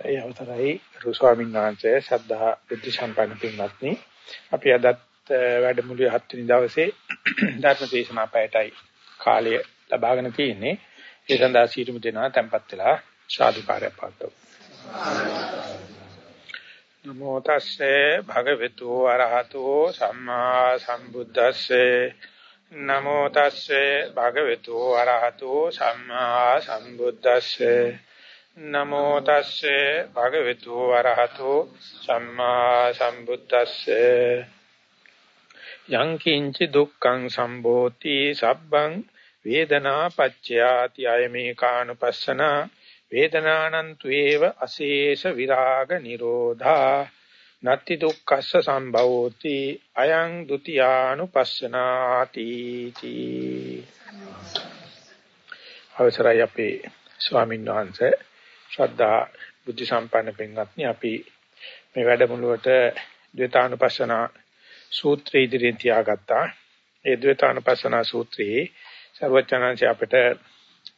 ඒ අවතරයි රුස්වාමීන් වහන්සේ ශ්‍රද්ධා බුද්ධ සම්පන්න පින්වත්නි. අපි අදත් වැඩමුළුවේ 7 වෙනි දවසේ ධර්ම දේශනා පැයටයි කාලය ලබාගෙන තියෙන්නේ. ඒ සඳහා සීතුමු දෙනවා tempත් වෙලා සාදුකාරය පාත්තු නමෝ තස්සේ භගවතු අරහතෝ සම්මා සම්බුද්දස්සේ. නමෝ තස්සේ භගවතු අරහතෝ සම්මා සම්බුද්දස්සේ. නමෝ තස්සේ භගවතු වරහතෝ සම්මා සම්බුද්දස්සේ. යං කිංචි දුක්ඛං සම්භෝති සබ්බං වේදනා පච්චයාති අයමේ කානුපස්සන. වේදනානන්තු ඒව අශේෂ විරාග නිරෝධා. නත්ති දුක්ඛස්ස සම්භවෝති අයං ဒ ුතියානුපස්සනාති තී. අවසරයි අපේ ස්වාමීන් වහන්සේ ශ්‍රද්ධා බුද්ධ සම්පන්න පින්වත්නි අපි මේ වැඩමුළුවට ද්වේතානුපස්සන සූත්‍රය ඉදිරියෙන් තියාගත්තා. ඒ ද්වේතානුපස්සන සූත්‍රයේ ਸਰවචනංශ අපිට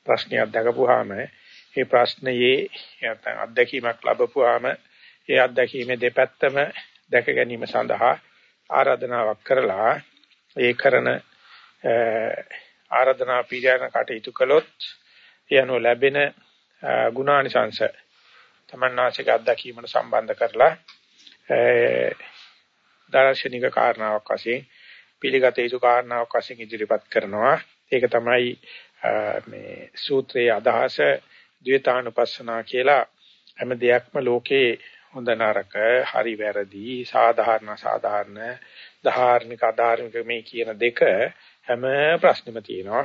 ප්‍රශ්නයක් දක්වපුවාම ඒ ප්‍රශ්නයේ නැත්නම් අත්දැකීමක් ලැබපුවාම ඒ අත්දැකීමේ දෙපැත්තම දැක ගැනීම සඳහා ආරාධනාවක් කරලා ඒ කරන ආරාධනා පිළියන කටයුතු කළොත් ඒ අනුව ලැබෙන ගුණානිසංශ තමන්නාසික අත්දැකීමට සම්බන්ධ කරලා දාර්ශනික කාරණාවක් වශයෙන් පිළිගත යුතු කාරණාවක් වශයෙන් ඉදිරිපත් කරනවා. ඒක තමයි මේ සූත්‍රයේ අදහස ද්වේතානුපස්සනා කියලා හැම දෙයක්ම ලෝකේ හොඳ නරක හරි වැරදි සාධාරණ සාධාරණ ධාර්මික අධාර්මික මේ කියන දෙක හැම ප්‍රශ්නෙම තියෙනවා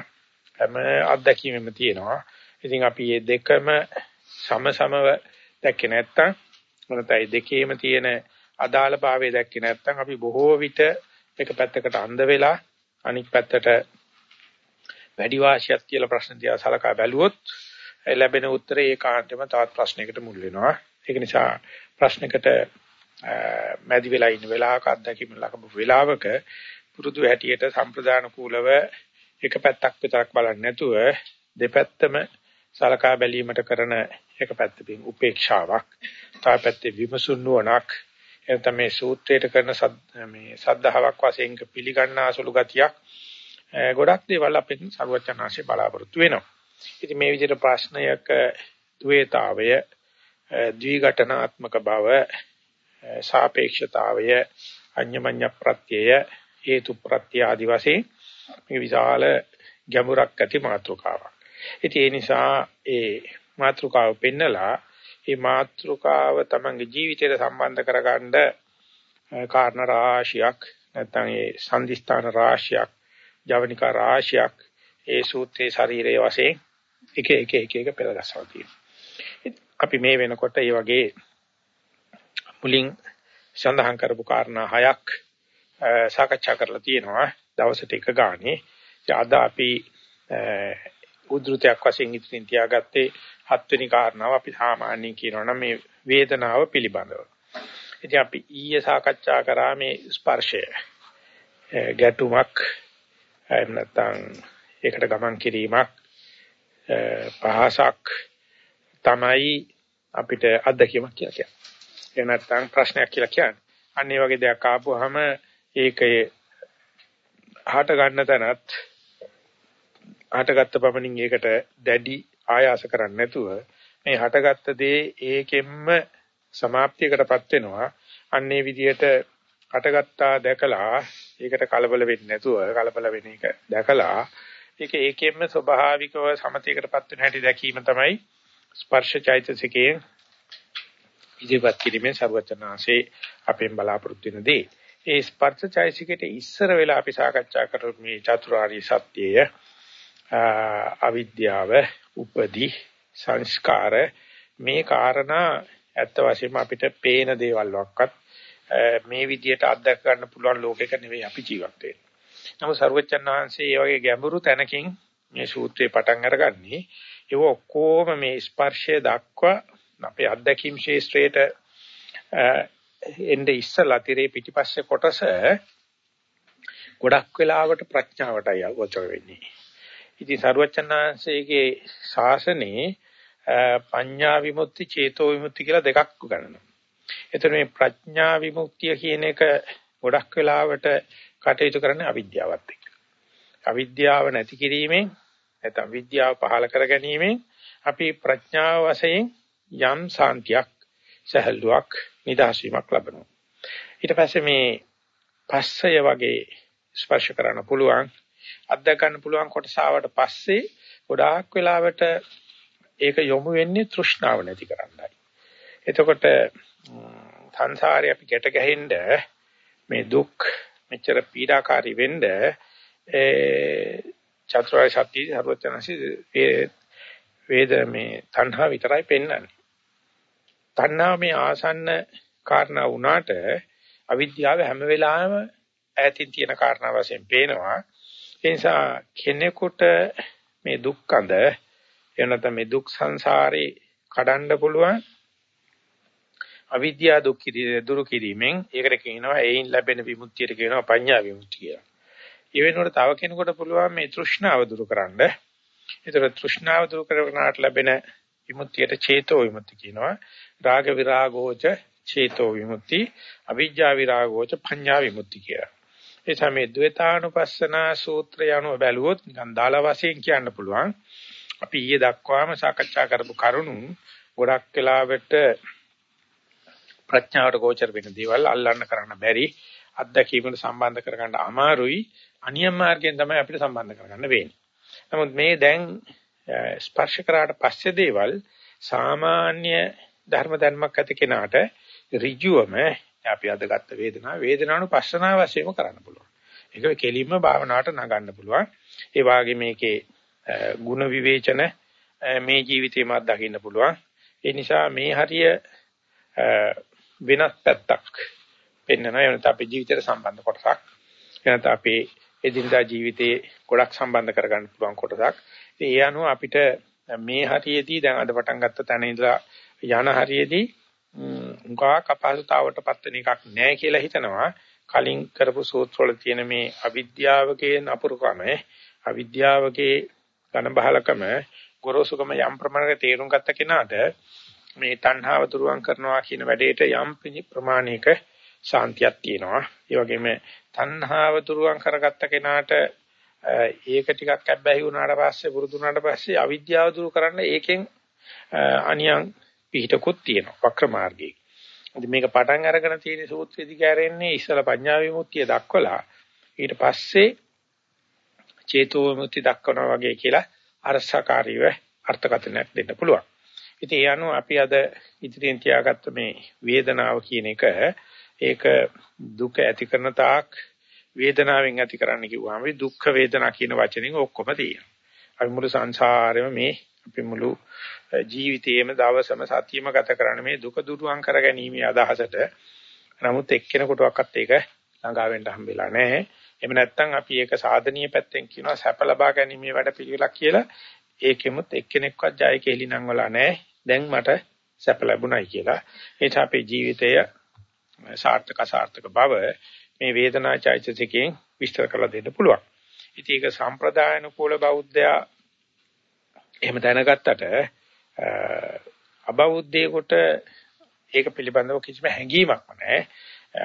හැම අත්දැකීමෙම තියෙනවා ඉතින් අපි මේ දෙකම සමසමව දැක්කේ නැත්තම් මොනතයි දෙකේම තියෙන අදාළභාවය දැක්කේ නැත්තම් අපි බොහෝ විට එක පැත්තකට අඳ වෙලා අනික් පැත්තට වැඩි වාසියක් කියලා ප්‍රශ්න දිහා සලකා බැලුවොත් ලැබෙන උත්තරේ ඒකාන්තෙම තවත් ප්‍රශ්නයකට මුල් වෙනවා. ඒක නිසා ප්‍රශ්නකට මැදි වෙලා ඉන්න වෙලාවක අත්දැකීම ලකපු වෙලාවක පුරුදු හැටියට සම්ප්‍රදාන කූලව එක පැත්තක් විතරක් බලන්නේ නැතුව දෙපැත්තම සලකා බැලීමට කරන එක පැත්තකින් උපේක්ෂාවක් තව පැත්තේ විමසුන් නුවණක් එතන මේ සූත්‍රයට කරන මේ සද්ධාාවක් වශයෙන් පිළිගන්නාසුළු ගතියක් ගොඩක් දේවල් අපෙන් සර්වචනාංශේ බලාපොරොත්තු වෙනවා. ඉතින් මේ විදිහට ප්‍රශ්නයක ද්වේතාවය ද්විඝටනාත්මක බව සාපේක්ෂතාවය අඤ්ඤමඤ්ඤ ප්‍රත්‍යය හේතු ප්‍රත්‍ය ආදි වශයෙන් මේ විශාල ගැඹුරක් ඇති මාතෘකාවක්. ඉතින් ඒ නිසා ඒ මාත්‍රකාව පෙන්නලා ඒ මාත්‍රකාව තමන්ගේ ජීවිතයට සම්බන්ධ කරගන්න කාරණා රාශියක් නැත්නම් ඒ සංදිස්ථාන රාශියක් ජවනිකා රාශියක් ඒ සූත්‍රයේ ශරීරයේ වශයෙන් එක එක එක එක පෙළගස්සලා තියෙනවා. අපි මේ වෙනකොට මේ වගේ මුලින් සඳහන් කරපු කාරණා හයක් සාකච්ඡා කරලා තියෙනවා දවසට එක ගානේ. අද අපි උද්ෘතයක් වශයෙන් ඉදිරින් තියාගත්තේ හත්වෙනි කාරණාව අපි සාමාන්‍යයෙන් කියනවා නම් මේ වේදනාව පිළිබඳව. ඉතින් අපි ඊයේ සාකච්ඡා කරා මේ ස්පර්ශය. ගැටුමක් එහෙම නැත්නම් ඒකට ගමන් කිරීමක් පහසක් තමයි අපිට අත්දැකීමක් කියලා කියන්නේ. එහෙම නැත්නම් ප්‍රශ්නයක් කියලා කියන්නේ. අන්න ඒ වගේ දෙයක් ආපුවාම ඒකේ හට ගන්න තැනත් හටගත්ත පමණින් ඒකට දැඩි ආයාස කරන්නේ නැතුව මේ හටගත්ත දේ ඒකෙන්ම સમાප්තියකටපත් වෙනවා. අන්නේ විදිහට හටගත්තා දැකලා ඒකට කලබල වෙන්නේ නැතුව කලබල වෙන එක දැකලා ඒක ඒකෙන්ම ස්වභාවිකව සමතේකටපත් වෙන හැටි දැකීම තමයි ස්පර්ශ චෛතසිකයේ ඉදිරිපත් කිරීමෙන් සර්වචනාසේ අපෙන් බලාපොරොත්තු වෙන දේ. ඒ ස්පර්ශ චෛතසිකයට ඉස්සර වෙලා අපි සාකච්ඡා කරපු මේ චතුරාර්ය සත්‍යය අවිද්‍යාව, උපදි, සංස්කාර මේ කාරණා ඇත්ත වශයෙන්ම අපිට පේන දේවල් වක්වත් මේ විදියට අත්දැක ගන්න පුළුවන් ලෝකයක නෙවෙයි අපි ජීවත් වෙන්නේ. නමුත් සරුවච්චන් වහන්සේ මේ වගේ ගැඹුරු තැනකින් මේ සූත්‍රේ පටන් අරගන්නේ ඒව ඔක්කොම මේ ස්පර්ශය දක්වා අපේ අත්දැකීම් ශේෂ්ත්‍රයට එnde ඉස්සලා තිරේ පිටිපස්සේ කොටස ගොඩක් වෙලාවට ප්‍රඥාවටයි අවචර වෙන්නේ. ඉතින් සරුවචනාංශයේ ශාසනයේ පඤ්ඤා විමුක්ති චේතෝ විමුක්ති කියලා දෙකක් උගන්වනවා. එතන මේ ප්‍රඥා විමුක්තිය කියන එක ගොඩක් වෙලාවට කටයුතු කරන්නේ අවිද්‍යාවත් එක්ක. අවිද්‍යාව නැති කිරීමෙන් නැත්නම් විද්‍යාව පහල කර ගැනීමෙන් අපි ප්‍රඥාව වශයෙන් යම් සාන්තියක් සහල්ුවක් නිදහස් වීමක් ලබනවා. ඊට පස්සේ මේ පස්සය වගේ ස්පර්ශ කරන්න පුළුවන් අත්දැක ගන්න පුළුවන් කොටස ආවට පස්සේ ගොඩාක් වෙලාවට ඒක යොමු වෙන්නේ තෘෂ්ණාව නැති කරන්නයි. එතකොට සංසාරේ අපි ගැට ගැහෙන්න මේ දුක් මෙච්චර පීඩාකාරී වෙන්න ඒ චතුරාර්ය සත්‍ය සර්වඥාසි වේද මේ තණ්හා විතරයි පෙන්වන්නේ. තණ්හා මේ ආසන්න කාරණා වුණාට අවිද්‍යාව හැම වෙලාවෙම ඈතින් තියෙන කාරණා වශයෙන් පේනවා. ඒ නිසා කෙනෙකුට මේ දුක්ඛඳ එනත මේ දුක් සංසාරේ කඩන්න පුළුවන් අවිද්‍යාව දුක් දුරු කිරීමෙන් ඒකට කියනවා ඒයින් ලැබෙන විමුක්තියට කියනවා පඤ්ඤා විමුක්තිය කියලා. ඒ වෙනුවට තව කෙනෙකුට පුළුවන් මේ තෘෂ්ණාව දුරු කරන්න. ඒතර තෘෂ්ණාව දුරු කරගන්නට ලැබෙන විමුක්තියට චේතෝ විමුක්ති කියනවා. රාග විරාගෝච චේතෝ විමුක්ති, අවිජ්ජා විරාගෝච පඤ්ඤා විමුක්ති කියලා. ඒ තමයි ද්වේතානුපස්සනා සූත්‍රය අනුව බැලුවොත් නිකන් දාලා වශයෙන් කියන්න පුළුවන්. අපි ඊයේ දක්වාම සාකච්ඡා කරපු කරුණු ගොඩක් වෙලාවට ප්‍රඥාවට ගෝචර වෙන දේවල් අල්ලන්න කරන්න බැරි අත්දැකීමකට සම්බන්ධ කරගන්න අමාරුයි අනියම් මාර්ගයෙන් තමයි අපිට සම්බන්ධ කරගන්න වෙන්නේ. නමුත් මේ දැන් ස්පර්ශ කරාට පස්සේ දේවල් සාමාන්‍ය ධර්ම ධර්මයක් ඇති කෙනාට ඍජුවම අපි අද ගත්ත වේදනාව වේදනාවන පස්සනාව වශයෙන්ම කරන්න පුළුවන්. ඒක කෙලින්ම භාවනාවට නගන්න පුළුවන්. ඒ වාගේ මේකේ ಗುಣ විවේචන මේ ජීවිතේම අත්දකින්න පුළුවන්. ඒ නිසා මේ හරිය වෙනස් පැත්තක් පෙන්වනවා. එනත අපේ ජීවිතයට සම්බන්ධ කොටසක්. එනත අපේ එදිනදා ජීවිතේ ගොඩක් සම්බන්ධ කරගන්න පුළුවන් කොටසක්. ඒ අනුව අපිට මේ හරියේදී දැන් අද පටන් ගත්ත තැන ඉඳලා යන හරියේදී උගා කපහසුතාවට පත්වෙන එකක් නැහැ කියලා හිතනවා. කලින් කරපු සූත්‍රවල තියෙන මේ අවිද්‍යාවකේ නපුරුකම අවිද්‍යාවකේ ඝන බහලකම ගොරෝසුකම යම් ප්‍රමාණයක තේරුම් ගත්ත කෙනාට මේ තණ්හාව දුරුවන් කරනවා කියන වැඩේට යම් ප්‍රමාණයක ශාන්තියක් තියෙනවා. ඒ වගේම තණ්හාව දුරුවන් කරගත්ත කෙනාට ඒක ටිකක් අබ්බැහි වුණාට පස්සේ පුරුදු වුණාට පස්සේ අවිද්‍යාව දුරු කරන්න ඒකෙන් අනියම් පිහිටකුත් තියෙනවා වක්‍ර මාර්ගයේ. ඉතින් මේක පටන් අරගෙන තියෙන සූත්‍රයේදී කියරෙන්නේ ඉස්සල පඤ්ඤා විමුක්තිය දක්වලා ඊට පස්සේ චේතෝ විමුක්ති දක්වනවා වගේ කියලා අරසකාරීව අර්ථකථනයක් දෙන්න පුළුවන්. ඉතින් ඒ අනුව අපි අද ඉදිරියෙන් තියාගත්ත මේ වේදනාව කියන එක ඒක දුක ඇති කරන තාක් වේදනාවෙන් ඇති කරන්න කිව්වම දුක්ඛ වේදනා කියන වචනෙන් ඔක්කොම තියෙනවා. අපි මුළු සංසාරෙම මේ අපි මුළු ජීවිතයේම දවසම සතියම ගත කරන මේ දුක දුරුවන් කර ගැනීම අදහසට නමුත් එක්කෙනෙකුටවත් ඒක ළඟා වෙන්න හම්බෙලා නැහැ. එහෙම නැත්නම් අපි ඒක සාධනීය පැත්තෙන් කියනවා සැප ලබා ගැනීමේ වැඩ පිළිවෙලක් කියලා. ඒකෙමුත් එක්කෙනෙක්වත් ජය කෙලිනම් වල නැහැ. දැන් මට සැප ලැබුණයි කියලා. ඒත් අපේ ජීවිතය සාර්ථක අසාර්ථක බව මේ වේදනා චෛතසිකයෙන් විස්තර කරලා දෙන්න පුළුවන්. ඉතින් ඒක සම්ප්‍රදායනුකූල බෞද්ධයා එහෙම දැනගත්තට අබෞද්ධයෙකුට ඒක පිළිබඳව කිසිම හැඟීමක් නැහැ.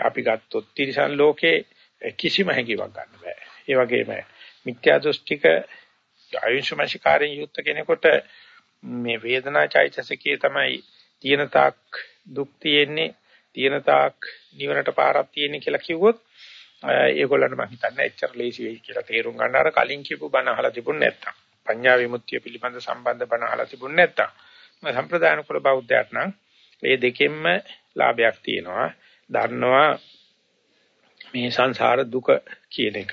අපි ගත්තොත් තිරිසන් ලෝකේ කිසිම හැඟීමක් ගන්න බෑ. ඒ වගේම මිත්‍යා දෘෂ්ටික ආයුෂමශිකාරයෙන් යුක්ත කෙනෙකුට මේ වේදනා චෛතසිකයේ තමයි තියෙන තාක් දුක් තියෙන්නේ තියෙන තාක් නිවනට පාරක් තියෙන්නේ කියලා කිව්වොත් ඒගොල්ලන්ට මම හිතන්නේ එච්චර ලේසි වෙයි කියලා තේරුම් ගන්න අර කලින් කියපු බණ අහලා තිබුණ නැත්තම් පඤ්ඤා විමුක්තිය පිළිබඳ සම්බන්ධ බණ අහලා තිබුණ නැත්තම්. මම සම්ප්‍රදාන කුල බෞද්ධයාට නම් මේ දෙකෙන්ම ලාභයක් තියෙනවා. දන්නවා මේ සංසාර දුක කියන එක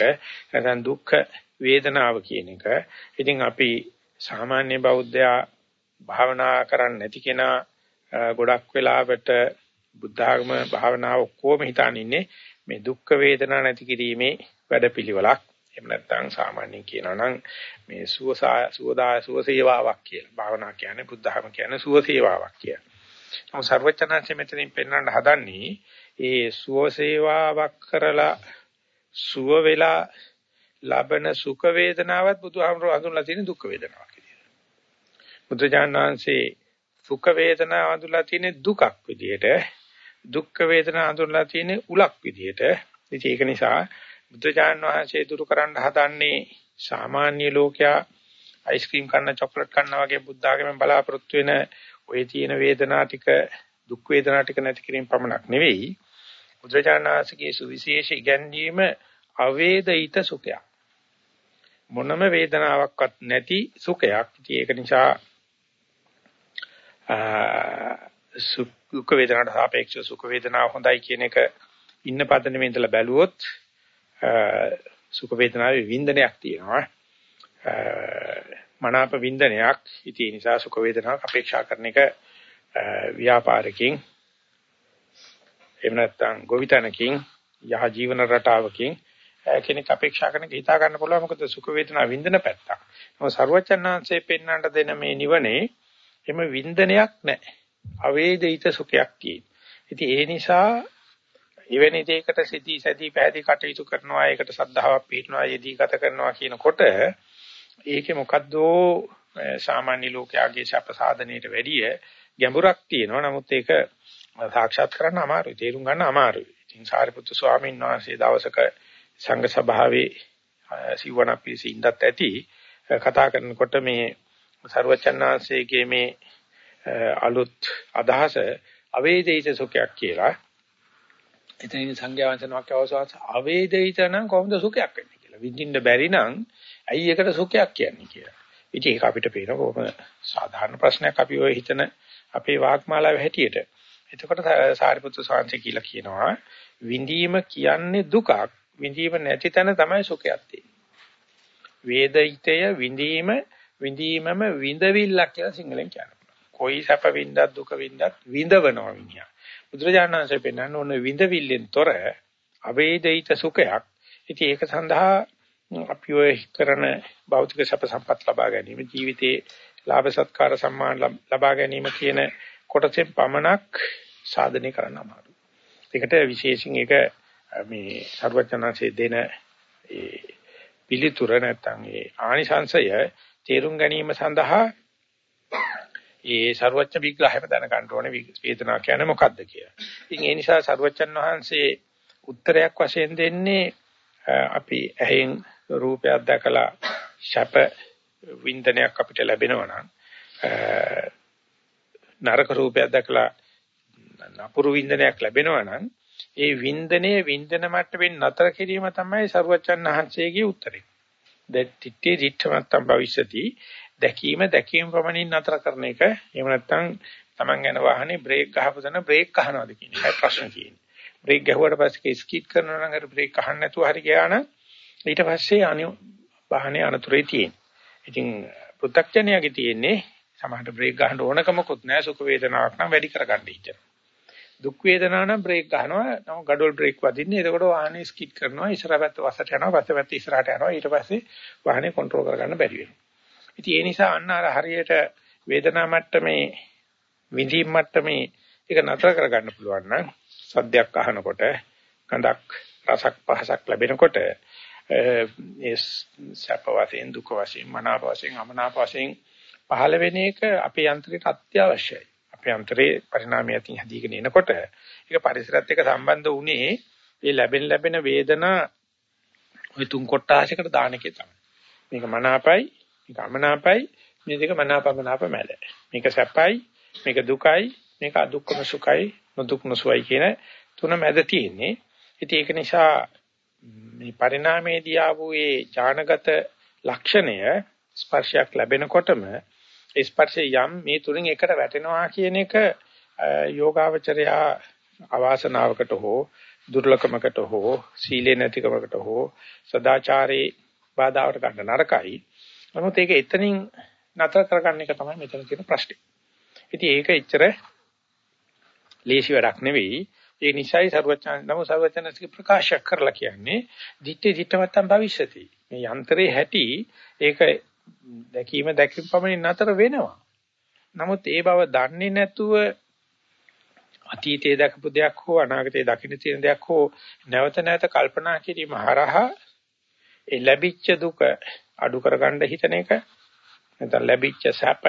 නැත්නම් දුක්ඛ වේදනාව කියන එක. ඉතින් අපි සාමාන්‍ය බෞද්ධයා භාවනා කරන්නේ නැති කෙනා ගොඩක් වෙලාවට බුද්ධ ආගම භාවනාව ඔක්කොම හිතාන ඉන්නේ මේ දුක්ඛ වේදනා නැති කිරීමේ වැඩපිළිවෙලක්. එහෙම නැත්නම් සාමාන්‍යයෙන් කියනවා නම් මේ සුවසා සුවදා සුවසේවාවක් කියලා. භාවනා කියන්නේ බුද්ධ ආගම කියන්නේ සුවසේවාවක් කියලා. නමුත් සර්වචනංශ මෙතනින් පෙන්වන්න හදන්නේ ඒ සුවසේවාවක් කරලා සුව වෙලා ලබන සුඛ වේදනාවත් බුදුහාමරෝ හඳුන්ලා තියෙන දුක්ඛ වේදනාවක්. බුදුජාණන් වහන්සේ සුඛ වේදනා අඳුරලා තියෙන දුකක් විදියට දුක්ඛ වේදනා අඳුරලා තියෙන උලක් විදියට ඉතින් ඒක නිසා බුදුජාණන් වහන්සේ දුරු කරන්න හදන්නේ සාමාන්‍ය ලෝකයා අයිස්ක්‍රීම් කන්න චොක්ලට් කන්න වගේ බුද්ධ ආගමෙන් බලාපොරොත්තු වෙන ওই තියෙන වේදනා ටික දුක් වේදනා ටික නැති කිරීම පමණක් නෙවෙයි බුදුජාණන් වහන්සේගේ සුවිශේෂ ඉගැන්වීම අවේදිත සුඛයක් මොනම වේදනාවක්වත් නැති සුඛයක්. ඉතින් ඒක නිසා සුඛ වේදනාවට සාපේක්ෂව සුඛ වේදනාව හොඳයි කියන එක ඉන්න පදනමේ ඉඳලා බැලුවොත් සුඛ වේදනාවේ වින්දනයක් තියෙනවා. මනාප වින්දනයක්. ඉතින් ඒ නිසා සුඛ වේදනාවක් අපේක්ෂා කරන එක ව්‍යාපාරකින් එහෙම නැත්නම් ගොවිතැනකින් යහ ජීවන රටාවකින් කෙනෙක් අපේක්ෂා කරන හිතා ගන්න පුළුවන් මොකද සුඛ වේදනා විඳින පැත්තක්. මොකද ਸਰවචන්නාංශයේ පෙන්වන්නට දෙන මේ නිවනේ එම වින්දනයක් නැහැ. අවේදිත සුඛයක් තියෙන. ඉතින් ඒ නිසා එවැනි දෙයකට සිටී සැදී පැහැදී කටයුතු කරනවා ඒකට සද්ධාාවක් පිටනවා යෙදී ගත කරනවා කියනකොට ඒකේ මොකද්ද සාමාන්‍ය ලෝකයාගේ ශප සාධනයට වැඩිය ගැඹුරක් තියෙනවා නමුත් ඒක සාක්ෂාත් කරන්න අමාරුයි තේරුම් ගන්න අමාරුයි ඉතින් සාරිපුත්තු ස්වාමීන් වහන්සේ දවසක සංඝ සභාවේ සිවණ පිළිසි ඉඳත් ඇති කතා කරනකොට මේ සරුවචන්නාංශයේ මේ අලුත් අදහස අවේදිත සුඛයක් කියලා. එතනින් සංඥා වංශනාවක් අවසවාස අවේදිත නම් කොහොමද සුඛයක් වෙන්නේ කියලා. විඳින්න බැරි නම් ඇයි ඒකට සුඛයක් කියන්නේ කියලා. ඉතින් ඒක අපිට පේන කොහොම සාධාරණ ප්‍රශ්නයක් අපි ඔය හිතන අපේ වාග්මාලාවේ හැටියට. එතකොට සාරිපුත්‍ර සාංශය කියලා කියනවා විඳීම කියන්නේ දුකක් විඳීම නැති තැන තමයි සුඛයක් තියෙන්නේ. වේදිතය විඳීම විඳීමම විඳවිල්ලක් කියලා සිංහලෙන් කියනවා. කොයි සැප වින්දත් දුක වින්දත් විඳවනවා විඤ්ඤා. බුදුරජාණන් වහන්සේ පෙන්වන්නේ ඕන විඳවිල්ලෙන් තොර අවේදිත සුඛයක්. ඉතින් ඒක සඳහා අපි ඔය කරන භෞතික සැප සම්පත් ලබා ගැනීම ජීවිතේ ලාභ සත්කාර සම්මාන ලබා ගැනීම කියන කොටසෙන් පමණක් සාධනය කරන්න අමාරුයි. ඒකට විශේෂයෙන් ඒක මේ සර්වඥාන්සේ දෙන ඒ පිළිතුර නැත්නම් ඒ ආනිසංශය තේරුම් ගැනීම සඳහා ඒ ਸਰුවච්ච විග්‍රහයම දැනගන්න ඕනේ වේදනාව කියන්නේ මොකක්ද කියලා. ඉතින් ඒ නිසා ਸਰුවච්චන් වහන්සේ උත්තරයක් වශයෙන් දෙන්නේ අපි ඇහෙන් රූපයක් දැකලා ශප වින්දනයක් අපිට ලැබෙනවා නම් නරක රූපයක් දැකලා නපුරු වින්දනයක් ලැබෙනවා නම් ඒ වින්දනයේ වින්දන මට්ටමින් නතර කිරීම තමයි ਸਰුවචන් වහන්සේගේ උත්තරේ. දෙත්‍ත්‍ති රිච්ඡමත්තම් භවිෂති. දැකීම දැකීම ප්‍රමණින් නතර කරන එක. එහෙම නැත්නම් Taman යන වාහනේ බ්‍රේක් ගහපු තැන බ්‍රේක් ගහනවාද කියන එකයි ප්‍රශ්න තියෙන්නේ. බ්‍රේක් ගැහුවට පස්සේ ස්කීට් කරනවා නම් අර බ්‍රේක් ගහන්න නැතුව හරි ගියා නම් ඊට පස්සේ අනිව වාහනේ අනතුරේ තියෙන්නේ. ඉතින් පෘථග්ජනයාගේ තියෙන්නේ සමහරට බ්‍රේක් ගහන්න ඕනකමකුත් නැහැ සුඛ වේදනාවක් නම් වැඩි කරගන්න හිතන. දුක් වේදනා නම් බ්‍රේක් ගහනවා නම් ගඩොල් බ්‍රේක් වදින්නේ එතකොට වාහනේ ස්කිඩ් කරනවා ඉස්සර පැත්ත වසට යනවා පස්ස පැත්ත ඉස්සරහට යනවා ඊට පස්සේ වාහනේ කන්ට්‍රෝල් කරගන්න බැරි වෙනවා ඉතින් ඒ නිසා අන්න අර හරියට වේදනා මට්ටමේ විඳීම් මට්ටමේ ඒක නතර කරගන්න පුළුවන් නම් සද්දයක් අහනකොට ගඳක් රසක් පහසක් ලැබෙනකොට ඒ සැප වශයෙන් දුක වශයෙන් මනාප වශයෙන් අමනාප වශයෙන් පහළ වෙන එක අපේ යන්ත්‍රයට අත්‍යවශ්‍යයි අභ්‍යන්තරේ පරිණාමය අතින් හැදීගෙන එනකොට ඒක පරිසරත් එක්ක සම්බන්ධ වුණේ මේ ලැබෙන ලැබෙන වේදනා ওই තුන් කොටාසයකට දාන එකේ තමයි. මේක මනාපයි, මේක අමනාපයි, මේ දෙක මනාපමනාප මැද. මේක සැපයි, මේක දුකයි, මේක අදුක්කම සුඛයි, නොදුක් නොසුවයි කියන තුන මැද තියෙන්නේ. ඉතින් ඒක නිසා මේ පරිණාමයේදී ආවෝ ඒ ඥානගත ලක්ෂණය ස්පර්ශයක් ලැබෙනකොටම ස්පර්ශය යම් මේ තුලින් එකට වැටෙනවා කියන එක යෝගාවචරයා අවාසනාවකට හෝ දුර්ලභමකට හෝ සීලේ නැතිකමකට හෝ සදාචාරේ බාධාවට ගන්න නරකයි. නමුත් ඒක එතනින් නතර කරගන්න එක තමයි මෙතන තියෙන ප්‍රශ්නේ. ඉතින් ඒක එච්චර ලේසි වැඩක් නෙවෙයි. ඒ නිසායි සර්වචන නම සර්වචනසික ප්‍රකාශ කරලා කියන්නේ දිත්තේ දිත්තමත්තම් භවිෂති. මේ යන්ත්‍රේ හැටි ඒක දැකීම දැකීම පමණින් නතර වෙනවා. නමුත් ඒ බව දන්නේ නැතුව අතීතයේ දැකපු දෙයක් හෝ අනාගතයේ දකින්න තියෙන දෙයක් හෝ නැවත නැවත කල්පනා කිරීම හරහා ඒ ලැබිච්ච දුක අඩු කරගන්න හිතන එක නැත්නම් ලැබිච්ච සැප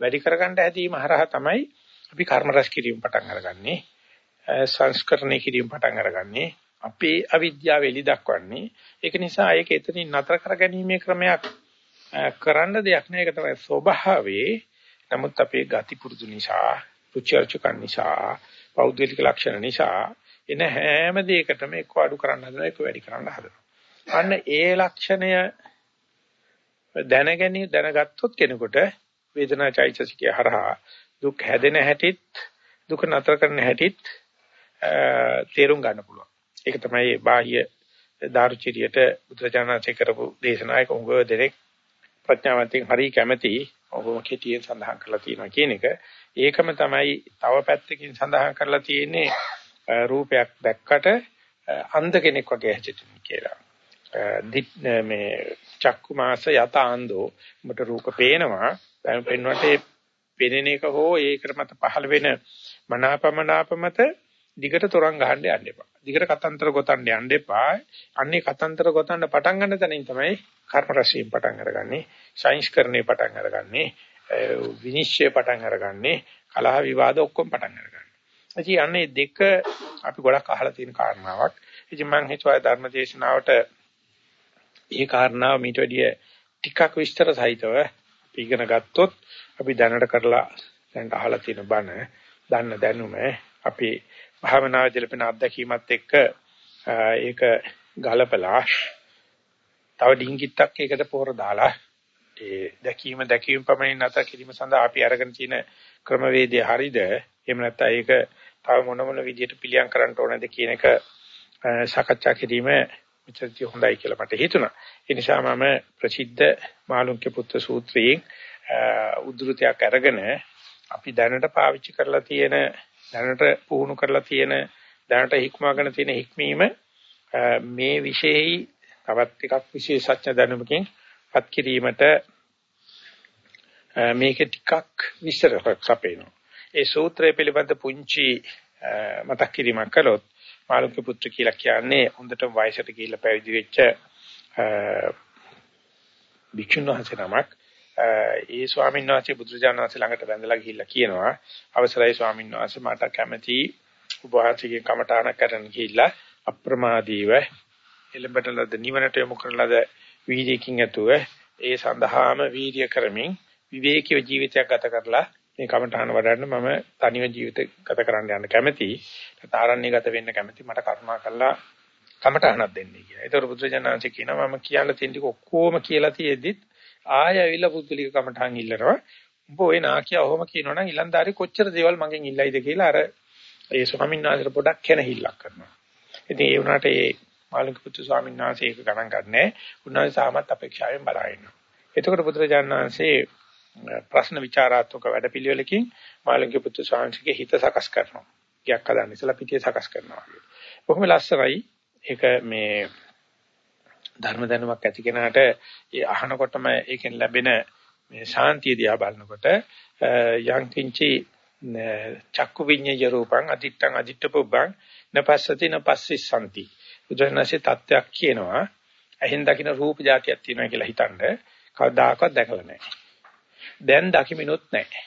වැඩි කරගන්න හැදීම හරහා තමයි අපි කර්ම රැස් කිරීම පටන් අරගන්නේ. සංස්කරණය කිරීම පටන් අරගන්නේ. අපේ අවිද්‍යාව එලි දක්වන්නේ. ඒක නිසා ඒක එතනින් නතර කරගැනීමේ ක්‍රමයක් කරන්න දෙයක් නෑ. ඒක තමයි ස්වභාවයේ. නමුත් අපේ ගති පුරුදු නිසා, රුචර්චකන් නිසා, පෞද්ගලික ලක්ෂණ නිසා එන හැම දෙයකටම එක්ක අඩු කරන්න හදනවා, එක්ක වැඩි කරන්න හදනවා. අන්න ඒ ලක්ෂණය දැනගැනි දැනගත්තොත් කෙනෙකුට වේදනා චෛතසිකය හරහා දුක් හැදෙන හැටිත් දුක නතර කරන හැටිත් තේරුම් ගන්න පුළුවන්. ඒක තමයි බාහ්‍ය දාර්ශනිකයට බුදුරජාණන්සේ කරපු දේශනායක උගව දෙනෙක් ප්‍රඥාවන්තෙන් හරි කැමැති ඔබම කෙටියෙන් සඳහන් කරලා තියෙනවා කියන එක. ඒකම තමයි තව පැත්තකින් සඳහන් කරලා තියෙන්නේ රූපයක් දැක්කට අන්ධ කෙනෙක් වගේ හැදෙන්න කියලා. මේ චක්කු මාස යත ආන්දෝ උඹට රූප පේනවා පෙන්වන්නට ඒ පෙනෙන එක හෝ ඒකට මත පහළ වෙන මනාපමනාප මත දිගට තොරන් ගහන්න යන්න එපා. දිගට කතන්තර ගොතන්න යන්න එපා. අන්නේ කතන්තර ගොතන්න පටන් ගන්න තැනින් තමයි කර්ම රසයෙන් පටන් අරගන්නේ. සංස්කරණේ පටන් අරගන්නේ. විනිශ්චය පටන් අරගන්නේ. කලහ විවාද ඔක්කොම පටන් අරගන්නේ. ඉතින් අන්නේ දෙක අපි ගොඩක් අහලා තියෙන කාරණාවක්. ඉතින් මම හිතුවා ධර්මදේශනාවට මේ කාරණාව මීට වැඩිය ටිකක් විස්තර සහිතව ඉගෙන ගත්තොත් අපි දැනට කරලා දැන් අහලා තියෙන බණ දන්න දැනුම අපි භාවනාවේදී ලැබෙන අත්දැකීමත් එක්ක ඒක ගලපලා තව ඩිංගිත්තක් ඒකට පොර දාලා ඒ දැකීම දැකීම පමණින් නැත කිරීම සඳහා අපි අරගෙන තියෙන ක්‍රමවේදය හරිද? එහෙම නැත්නම් ඒක තව මොන මොන විදිහට පිළියම් කරන්න ඕනද කියන එක සාකච්ඡා කිරීම මෙච්චරදී හොඳයි කියලා මට හිතුණා. ඒ නිසා මම ප්‍රසිද්ධ මාළුන්‍ය පුත්‍ර සූත්‍රයෙන් උද්ෘතයක් අරගෙන අපි දැනට පාවිච්චි කරලා තියෙන දැනට පුහුණු කරලා තියෙන දැනට හික්මාගෙන තියෙන හික්මීම මේ විශේෂයි තවත් එකක් විශේෂඥ දැනුමකින් පත් කිරීමට මේක ටිකක් විස්තරයක් සපේනවා. ඒ සූත්‍රය පිළිබඳ පුංචි මතක් කිරීමක් කළොත් මාළුක පුත්‍ර කියලා කියන්නේ හොඳට වයසට ගිහිල්ලා පැවිදි වෙච්ච භික්ෂුන් වහන්සේ නමක්. ඒ ස්වාමීන් වහන්සේ බුදුරජාණන් වහන්සේ ළඟට වැඳලා ගිහිල්ලා කියනවා අවසරයි ස්වාමීන් වහන්සේ මට කැමැති උපවාසයේ කමඨාන කරන්න ගිහිල්ලා අප්‍රමාදීව එළඹට ලද නිවනට යොමු කරන ලද වීර්යකින් ඇතුව ඒ සඳහාම වීර්ය කරමින් විවේකීව ජීවිතයක් ගත කරලා මේ කමඨාන වඩන්න මම තනිව ජීවිත ගත කරන්න යන්න කැමතියි. තාරණ්‍ය ගත වෙන්න කැමතියි. මට කරුණා කළා කමඨානක් දෙන්නේ කියලා. ඒතර බුදුරජාණන්සේ කියනවා මම කියන්න තියෙන ටික ඔක්කොම කියලා තියෙද්දිත් ආය ඇවිල්ලා පුදුලික කමඨාන් ඉල්ලනවා. උඹ ওই නාකිය ඔහොම කියනවනම් ඊලන්දාරි කොච්චර දේවල් මගෙන් ඉල්ලයිද කියලා අර ඒ ස්වාමීන් වහන්සේට පොඩක් කෙනහිල්ලක් කරනවා. ඉතින් ඒ වුණාට ඒ මාළික පුත්තු ස්වාමීන් වහන්සේ ඒක ගණන් ගන්නෑ. උන්වහන්සේ සාමත් අපේක්ෂාවෙන් බලහින්න. එතකොට බුදුරජාණන් වහන්සේ ප්‍රශ්න විචාරාත්මක වැඩපිළිවෙලකින් මාළික පුත්තු ස්වාමීන්ගේ හිත සකස් කරනවා. ගයක් හදන්න ඉස්සලා පිටිය සකස් කරනවා. බොහොම ලස්සනයි. ඒක මේ ධර්ම දැනුමක් ඇති කෙනාට ඒ අහනකොටම ඒකෙන් ලැබෙන මේ ශාන්තිය දිහා බලනකොට යං කිංචි චක්කු විඤ්ඤය රූපං අදිත්තං අදිත්තපොබ්බං නපස්සති නපස්සිසanti බුදුරණසේ தත්වයක් කියනවා අහින් දකින්න රූප જાතියක් තියෙනවා කියලා හිතනද කවදාකවත් දැකලා නැහැ දැන් දකිමිනුත් නැහැ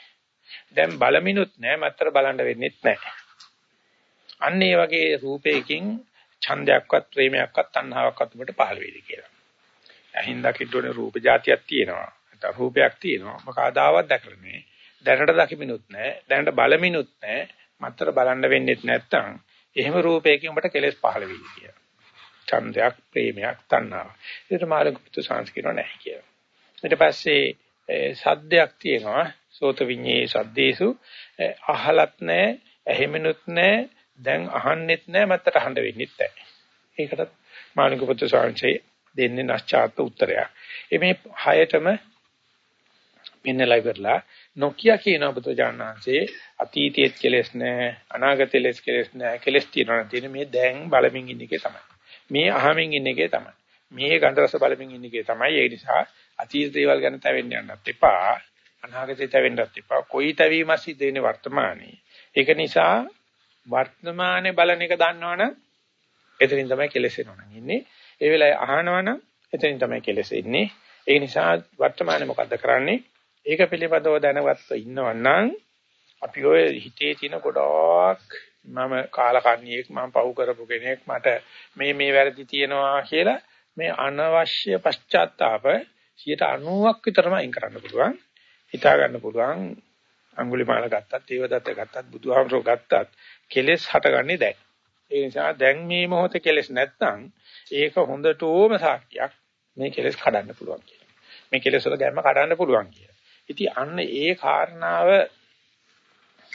දැන් බලමිනුත් නැහැ මත්තර බලන්න වෙන්නෙත් නැහැ අන්න ඒ වගේ රූපයකින් ඡන්දයක්වත් ප්‍රේමයක්වත් තණ්හාවක්වත් ඔබට පහළ වෙයිද කියලා. ඇහින් දකින්න රූප જાතියක් තියෙනවා. නැත්නම් රූපයක් තියෙනවා. මම කවදාවත් දැකලා නෑ. දැනට දකිමිනුත් නෑ. දැනට බලමිනුත් නෑ. මත්තර බලන්න වෙන්නේත් නැත්තම් එහෙම රූපයකින් ඔබට කෙලෙස් පහළ වෙයි කියලා. ඡන්දයක්, ප්‍රේමයක්, තණ්හාව. ඒකට මාර්ගපුත්‍ර සංස්කෘතිය නැහැ කියලා. ඊට පස්සේ සද්දයක් තියෙනවා. සෝත විඤ්ඤේ සද්දේසු අහලත් නැහැ, ඇහිමිනුත් නැහැ, දැන් අහන්නෙත් නැහැ මත්තට අහන්න වෙන්නෙත් නැහැ. ඒකටත් මානික පුත්‍ර ස්වාමීන් දෙන්නේ නැස්චාත් උත්තරයක්. මේ හයටම පින්නලා ඉවරලා නොකිය කියන බුදුජානනාංශේ අතීතයේ කෙලෙස් නැහැ අනාගතයේ කෙලෙස් නැහැ කෙලෙස් තියෙනවා තියෙන මේ දැන් බලමින් ඉන්න එකේ තමයි. මේ අහමින් ඉන්න එකේ තමයි. මේ ගන්ධ රස බලමින් ඉන්න එකේ තමයි. ඒ නිසා අතීත දේවල් ගැන තැවෙන්න යන්නත් එපා. අනාගතේ තැවෙන්නත් එපා. කොයි තැවීමක් සිද්ධ වෙන්නේ වර්තමානයේ. ඒක නිසා වර්තමානයේ බලන එක දන්නවනම් එතනින් තමයි කෙලෙසෙනවනම් ඉන්නේ. ඒ වෙලාවේ අහනවනම් එතනින් තමයි කෙලෙසෙන්නේ. ඒ නිසා වර්තමානයේ මොකද්ද කරන්නේ? ඒක පිළිබඳව දැනගත්ත ඉන්නවනම් අපි ඔය හිතේ තියෙන ගොඩාක් මම කාලකන්ණියෙක් මම පව් කරපු කෙනෙක් මට මේ මේ වැරදි තියෙනවා කියලා මේ අනවශ්‍ය පශ්චාත්තාප 90ක් විතරම අයින් කරන්න පුළුවන්. හිතා ගන්න පුළුවන්. අඟුලිමාල ගත්තත් ඒවදත්ත ගත්තත් බුදුහාමරෝ ගත්තත් කෙලෙස් හටගන්නේ දැන්. ඒ නිසා දැන් මේ මොහොතේ කෙලෙස් නැත්නම් ඒක හොඳටම සාක්ෂියක් මේ කෙලෙස් කඩන්න පුළුවන් කියලා. මේ කෙලෙස් වල ගැම්ම කඩන්න පුළුවන් කියලා. ඉතින් අන්න ඒ කාරණාව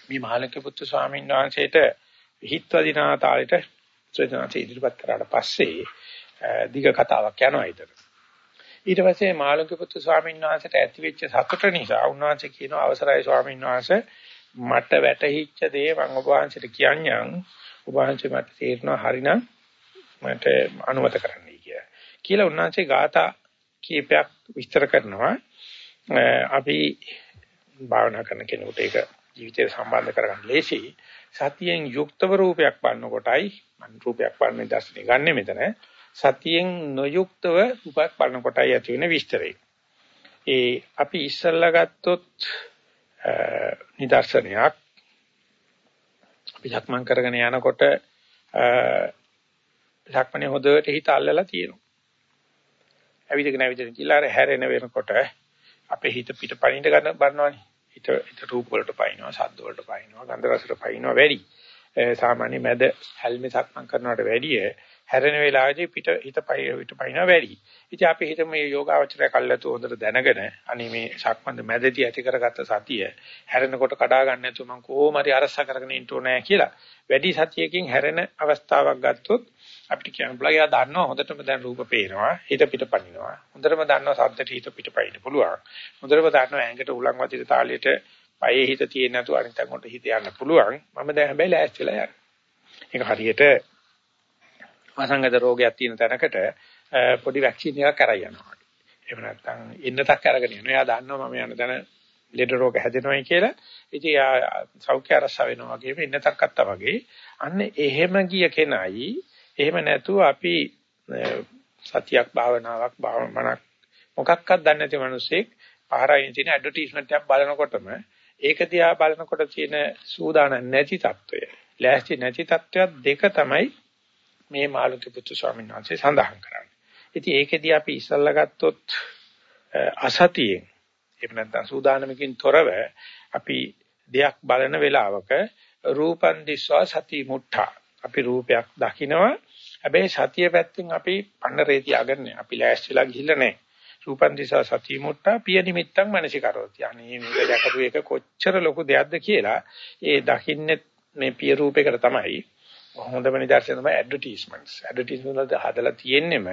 මේ මහලක පුත්තු ස්වාමීන් වහන්සේට හිත්වදිනා තාලෙට සෝදනාචි ඉදිරිපත් කරාට පස්සේ දිග කතාවක් යනවා ඊතර. ඊට පස්සේ මාළුක පුත්තු ස්වාමීන් වහන්සේට ඇතිවෙච්ච සතුට නිසා උන්වහන්සේ කියනවා අවසරයි ස්වාමීන් වහන්සේ මට වැටහිච්ච දේ මම ඔබ වහන්සේට කියන්නම් ඔබ වහන්සේ මට තේරෙනවා හරිනම් මට අනුමත කරන්නයි කියලා. කියලා උන්වහන්සේ ગાථා කීපයක් විස්තර කරනවා. අපි භාවනා කරන කෙනෙකුට ඒක ජීවිතයට සම්බන්ධ කරගන්න ලේසි. සතියෙන් යුක්තව රූපයක් බලන කොටයි මම රූපයක් බලන දර්ශනය ගන්නෙ මෙතන. සතියෙන් නොයුක්තව රූපයක් බලන කොටයි ඇති වෙන විස්තරය. ඒ අපි ඉස්සල්ලා ගත්තොත් නිදර්ශනයක් අපි සක්මන් කරගෙන යනකොට සක්මනේ හොදට හිත අල්ලලා තියෙනවා. ඇවිදගෙන ඇවිදගෙන කියලා හැරෙන වෙනකොට අපේ හිත පිටපණින්න ගන්න බරනවනේ. හිත හිත රූප වලට පයින්නවා, ශබ්ද වලට පයින්නවා, ගන්ධ රසට පයින්නවා වැඩි. සාමාන්‍ය මැද හැල්මේ සක්මන් කරනවට වැඩිය හැරෙන වෙලාවේදී පිට හිත පයි පිට පයින්නවා වැඩි. ඉතින් අපි හිතමු මේ යෝගාවචරය කල්ලාතු හොඳට දැනගෙන අනේ මේ සක්මන්ද මැදදී ඇති කරගත්ත සතිය හැරෙනකොට කඩා ගන්න නැතුව මම කොහොම හරි අරසා කරගෙන ඉන්න ඕනේ කියලා. වැඩි සතියකින් හැරෙන අවස්ථාවක් ගත්තොත් අපිට කියන්න පුළුවන් එයා දන්නවා හොඳටම දැන් රූප පේනවා හිත පිට පනිනවා හොඳටම දන්නවා සද්දට හිත පිට පයින්න පුළුවන් හොඳටම දන්නවා ඇඟට උලන් වදින තාලෙට පයේ හිත තියෙන්නේ නැතුව අනිත් අංගොට හිත යන්න පුළුවන් මම දැන් හැබැයි ලෑස්තිලා යන්නේ ඒක හරියට වසංගත රෝගයක් තියෙන තැනකට පොඩි වැක්සින් එකක් කරයි යනවා. එහෙම නැත්නම් ඉන්නතක් අරගෙන යනවා. එයා දන්නවා මම යන තැන ලෙඩ රෝග හැදෙනවයි කියලා. ඉතින් එයා සෞඛ්‍ය ආරක්ෂා වෙනවා වගේම ඉන්නතක් අත්තා වගේ. අන්න එහෙම ගිය කෙනයි එහෙම නැතුව අපි සතියක් භාවනාවක් භාවමනක් මොකක්වත් දන්නේ නැති මිනිස්සෙක් පාරායින් තියෙන ඇඩ්වර්ටයිස්මන්ට් එකක් බලනකොටම ඒක දිහා බලනකොට තියෙන සූදානම් නැති తত্ত্বය, ලෑස්ති නැති తত্ত্বය දෙක තමයි මේ මාළුක්‍ය පුත්තු ස්වාමීන් වහන්සේ සඳහන් කරන්නේ. ඉතින් ඒකෙදී අපි ඉස්සල්ලා ගත්තොත් අසතියෙන් එහෙම නැත්නම් සූදානමකින් තොරව අපි දෙයක් බලන වෙලාවක රූපන් දිස්වා සති මුට්ඨා අපි රූපයක් දකිනවා හැබැයි සතිය පැත්තෙන් අපි පන්නරේ තියාගන්නේ. අපි ලෑස්තිලා ගිහිල්ලා නැහැ. රූපන් දිසා සතිය මුට්ටා පිය නිමිත්තන් මනසිකරෝති. අනේ මේක දැකපු එක කොච්චර ලොකු දෙයක්ද කියලා ඒ දකින්නේ මේ පිය රූපයකට තමයි. හොඳම නිදර්ශනය තමයි ඇඩ්වර්ටයිස්මන්ට්ස්. ඇඩ්වර්ටයිස්මන්ට් වල හදලා තියෙන්නෙම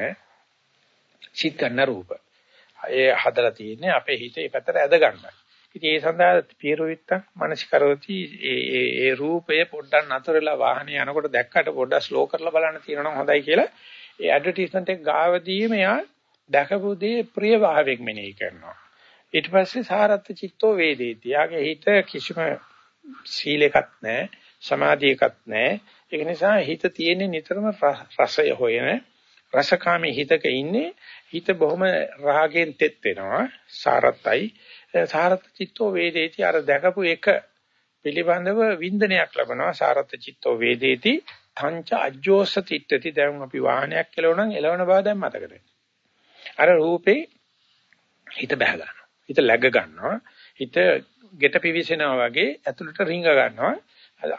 සිත් ගන්න රූප. ඒ හදලා තියෙන්නේ අපේ හිතේ පැත්තට ඇද ගන්නයි. ඉතින් ඒ සඳහා පීරුවිත්තක් මානසිකරෝති ඒ ඒ ඒ රූපය පොඩ්ඩක් නතරලා වාහනේ යනකොට දැක්කට පොඩ්ඩක් ස්ලෝ කරලා බලන්න තියෙනවා නම් හොඳයි කියලා ඒ ඇඩ්වර්ටයිස්මන්ට් එක ගාවදීම එයා දැකපු දේ ප්‍රිය භාවයෙන් මෙනෙහි කරනවා ඊට පස්සේ සාරත් චිත්තෝ වේදේති. යාගේ හිත කිසිම සීලයක්වත් නැහැ, සමාධියක්වත් නැහැ. ඒක නිසා හිත තියෙන්නේ නිතරම රසය හොයන රසකාමී හිතක ඉන්නේ. හිත බොහොම රාගයෙන් තෙත් වෙනවා. සාරත්තයි සාරත් චිත්තෝ වේදේති. අර දැකපු එක පිළිබඳව වින්දනයක් ලබනවා. සාරත් චිත්තෝ වේදේති. තංච අජ්ජෝස තිට්ඨති දැන් අපි වාහනයක් කෙලවනම් එලවන බව දැන් මතකද අර රූපේ හිත බහ ගන්නවා. හිත läග ගන්නවා. හිත ගෙට පිවිසෙනවා වගේ ඇතුළට රිංග ගන්නවා.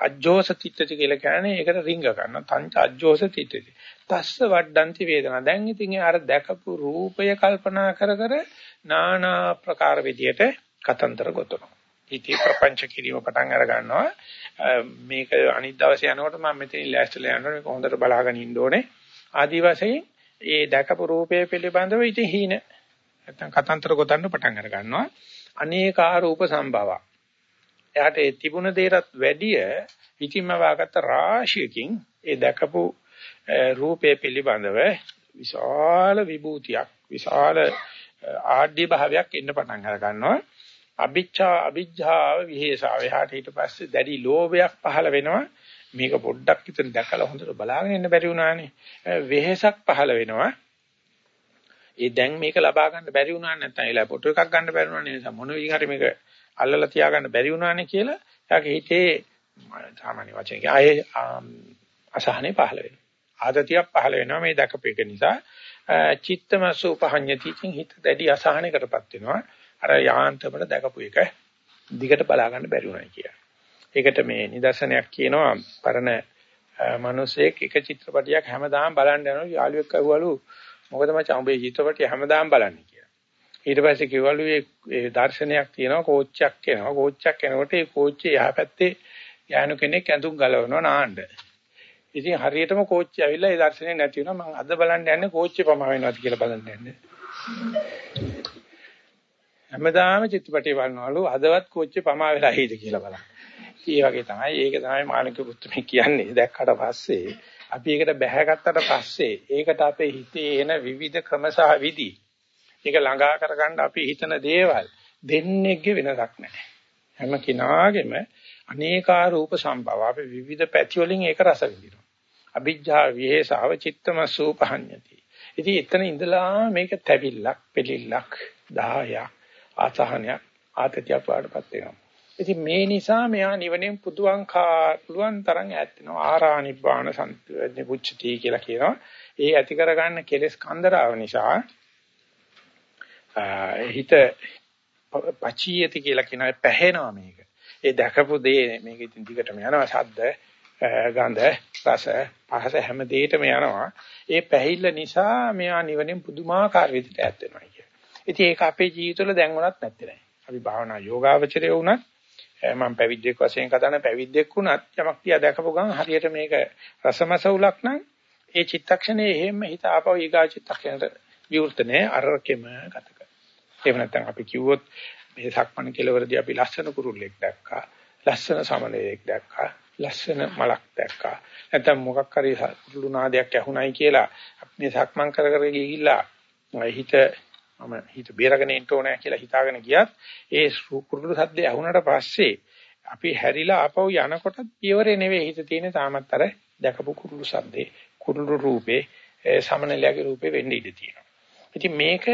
අජ්ජෝස තිට්ඨති කියලා කියන්නේ ඒකට රිංග ගන්නවා තංච අජ්ජෝස තිට්ඨති තස්ස වඩ්ඩන්ති වේදනා දැන් ඉතින් අර දැකපු රූපය කල්පනා කර කර নানা ප්‍රකාර විදියට කතන්දර ගොතනවා. ඉතින් ප්‍රපංච කිරීම පටන් අර ගන්නවා. මේක අනිත් දවසේ යනකොට මම මෙතන ලෑස්තිලා යනවා මේක හොඳට බලාගෙන ඉන්න ඕනේ. ආදි වශයෙන් ඒ දැකපු රූපය පිළිබඳව ඉතින් හීන නැත්තම් කතන්දර ගොතන්න පටන් අර ගන්නවා. අනේකා රූප සම්භව. එයාට ඒ තිබුණ දේටත් වැඩිය ඉතින්ම වාගත්ත රාශියකින් ඒ දැකපු රූපය පිළිබඳව විශාල විභූතියක් විශාල ආඩ්‍ය භාවයක් එන්න පටන් අර ගන්නවා. අභිච්ඡා අභිජ්ජාව විහෙසාව. එහාට ඊට පස්සේ දැඩි ලෝභයක් පහළ වෙනවා. මේක පොඩ්ඩක් විතර දැකලා හොඳට බලාගෙන ඉන්න බැරි වුණානේ. වෙහෙසක් පහළ වෙනවා. ඒ දැන් මේක ලබා ගන්න බැරි වුණා නැත්නම් ඒලා ෆොටෝ එකක් ගන්න බැරි වුණා නිසා මොන විදිහ හරි මේක අල්ලලා තියාගන්න බැරි වුණානේ කියලා එයාගේ හිතේ සාමාන්‍ය වචනකින් ආයේ අසහනේ පහළ වෙනවා. ආදතියක් පහළ වෙනවා මේ දැකපු එක නිසා චිත්තමසු පහඤ්ඤතිකින් හිත දැඩි අසහනයකටපත් වෙනවා. අර යාන්තමට දැකපු එක දිගට බලා ගන්න බැරි වුණා කියලා. ඒකට මේ නිදර්ශනයක් කියනවා පරණ මිනිසෙක් එක චිත්‍රපටියක් හැමදාම බලන්න යනවා යාළුවෙක් අහුවලු මොකද මචං උඹේ චිත්‍රපටිය හැමදාම බලන්නේ කියලා. ඊට පස්සේ කිව්වලු ඒ දර්ශනයක් තියෙනවා කෝච්චයක් එනවා කෝච්චයක් එනකොට ඒ කෝච්චිය යහපැත්තේ යහනු කෙනෙක් ඇඳුම් ගලවනවා නාන්න. ඉතින් හරියටම කෝච්චිය ඇවිල්ලා ඒ දර්ශනේ නැති වෙනවා මම අද බලන්න යන්නේ කෝච්චිය පමා වෙනවද කියලා බලන්න යන්නේ. හැමදාම චිත්‍රපටිය බලනවලු අදවත් කෝච්චිය පමා වෙලා හේද කියලා බලන්න. ඒ වගේ තමයි ඒක තමයි මානක පුත්‍රමේ කියන්නේ දැක්කට පස්සේ අපි ඒකට බැහැගත්තට පස්සේ ඒකට අපේ හිතේ එන විවිධ ක්‍රම සහ විදි ඒක ළඟා කරගන්න අපි හිතන දේවල් දෙන්නේගේ වෙනසක් නැහැ. හැම කෙනාගේම අනේකා රූප සම්භව අපි විවිධ පැති වලින් ඒක රස විඳිනවා. අභිජ්ජා විහෙසාව චිත්තමසූ පහඤ්ඤති. ඉතින් එතන ඉඳලා මේක තැවිල්ලක්, පිළිල්ලක්, 10ක්, ආසහනයක්, ආතතියක් වඩපත් වෙනවා. ඉතින් මේ නිසා මෙයා නිවනෙන් පුදුංකා පුළුවන් තරම් ඈත් වෙනවා. ආරානිබ්බාන සම්පුච්චති කියලා කියනවා. ඒ ඇති කරගන්න කෙලෙස් කන්දරාව නිසා හිත පචියති කියලා කියනවා පැහැෙනවා මේක. ඒ දැකපු දේ මේක ඉතින් දිගටම යනවා ශබ්ද ගන්ධ රස පහස හැම දෙයකම යනවා. ඒ පැහිල්ල නිසා මෙයා නිවනෙන් පුදුමාකාර විදිහට ඈත් වෙනවා කියන්නේ. ඉතින් ඒක අපේ ජීවිතවල දැන් වුණත් නැත්තේ නෑ. අපි භාවනා යෝගාවචරය වුණත් මම පැවිද්දෙක් වශයෙන් කතාන පැවිද්දෙක් වුණත් යමක් තියා දැකපු ගමන් හරියට මේක රසමසවුලක් නම් ඒ චිත්තක්ෂණයේ එහෙම හිත ආපහු ඊගා චිත්තක්ෂණයට විවෘත නැහැ අරකෙම ගත කර. එහෙම නැත්නම් අපි කිව්වොත් මේ සක්මණ කෙලවරදී අපි ලස්සන කුරුල්ලෙක් දැක්කා. ලස්සන සමනලයක් දැක්කා. ලස්සන මලක් දැක්කා. නැත්නම් මොකක් හරි කුරුළු නාදයක් ඇහුණයි කියලා මේ සක්මන් කර කර ගිහිල්ලා හිත මම හිත බේරගෙන ඉන්න ඕනෑ කියලා හිතාගෙන ගියත් ඒ කුරුළු සද්දය ඇහුණට පස්සේ අපි හැරිලා ආපහු යනකොට පියවරේ නෙවෙයි හිත තියෙන්නේ තාමත් අර දැකපු කුරුළු සද්දේ කුරුළු රූපේ සමනලයාගේ රූපේ වෙන්න ඉඩ තියෙනවා. ඉතින් මේක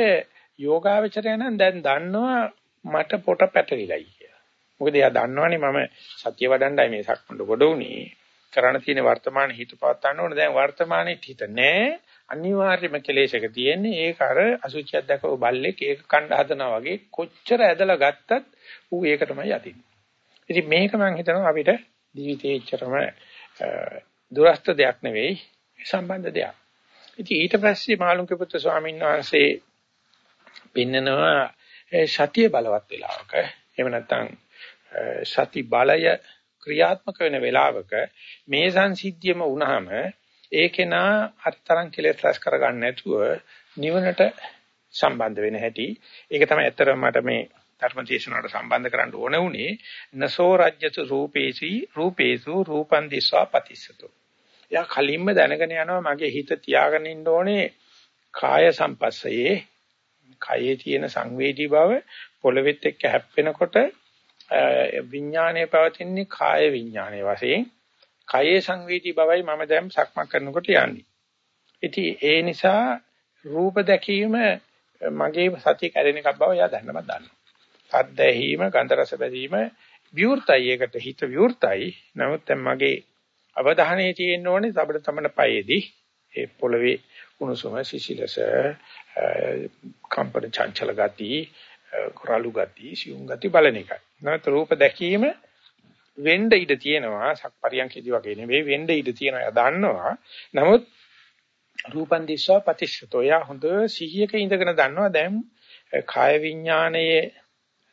යෝගාවචරය නම් දැන් දන්නවා මට පොට පැටලිලයි කියලා. මොකද එයා දන්නවනේ මම සත්‍ය වඩණ්ඩයි මේ සක්මණට ගොඩ උනේ. කරණ තියෙන වර්තමාන හිත පවත් ගන්න ඕනේ. දැන් වර්තමානයේ හිත නැහැ. අනිවාර්යම කෙලෙසක තියෙන්නේ ඒක අර අසුචියක් දැකව බල්ලෙක් ඒක කණ්ඩ හදනවා වගේ කොච්චර ඇදලා ගත්තත් ඌ ඒක තමයි යතින්නේ. ඉතින් මේක මම හිතනවා අපිට ජීවිතේ එච්චරම දුරස්ත දෙයක් නෙවෙයි සම්බන්ධ දෙයක්. ඉතින් ඊට පස්සේ මාළුන්ගේ පුත්‍ර ස්වාමීන් වහන්සේ පින්නනවා සතිය බලවත් වෙලාවක. එහෙම නැත්නම් සති බලය ක්‍රියාත්මක වෙන වෙලාවක මේ සංසිද්ධියම වුණාම ඒකේනා අත්තරන් කෙලෙස් රැස් කරගන්න නැතුව නිවනට සම්බන්ධ වෙන හැටි. ඒක තමයි ඇත්තටම මට මේ ධර්ම දේශනාවට සම්බන්ධ කරන්න ඕන උනේ නසෝ රජ්‍යතු රූපේසි රූපේසු රූපං දිස්වා පතිස්සතු. එයා කලින්ම දැනගෙන යනවා මගේ හිත තියාගෙන ඉන්න ඕනේ කාය සම්පස්සයේ කයේ තියෙන සංවේදී බව පොළවෙත් එක්ක හැප්පෙනකොට විඥානයේ පවතින්නේ කාය විඥානයේ වශයෙන් කයේ සංවේදී බවයි මම දැන් සක්මන් කරනකොට යන්නේ. ඉතින් ඒ නිසා රූප දැකීම මගේ සතිය කැඩෙන එකක් බව එයා දැන්නම දන්නවා. සද්ද ඇහිීම, ගන්ධ රස බැදීම විවෘතයි. ඒකට හිත විවෘතයි. නමුත් දැන් මගේ අවධානය තියෙන්න ඕනේ සබඩ තමන පයේදී ඒ පොළවේ උණුසුම සිසිලස කම්පන චංචල ගති කරලු ගති සියුම් ගති බලන එකයි. නැත්නම් රූප දැකීම වෙන්න ඉඩ තියෙනවා සක්පරියන්කේදී වගේ නෙවෙයි වෙන්න ඉඩ තියෙනවා දන්නවා නමුත් රූපන් දිස්වා පතිස්සතෝ යා හොඳ සිහියක ඉඳගෙන දන්නවා දැන් කාය විඥානයේ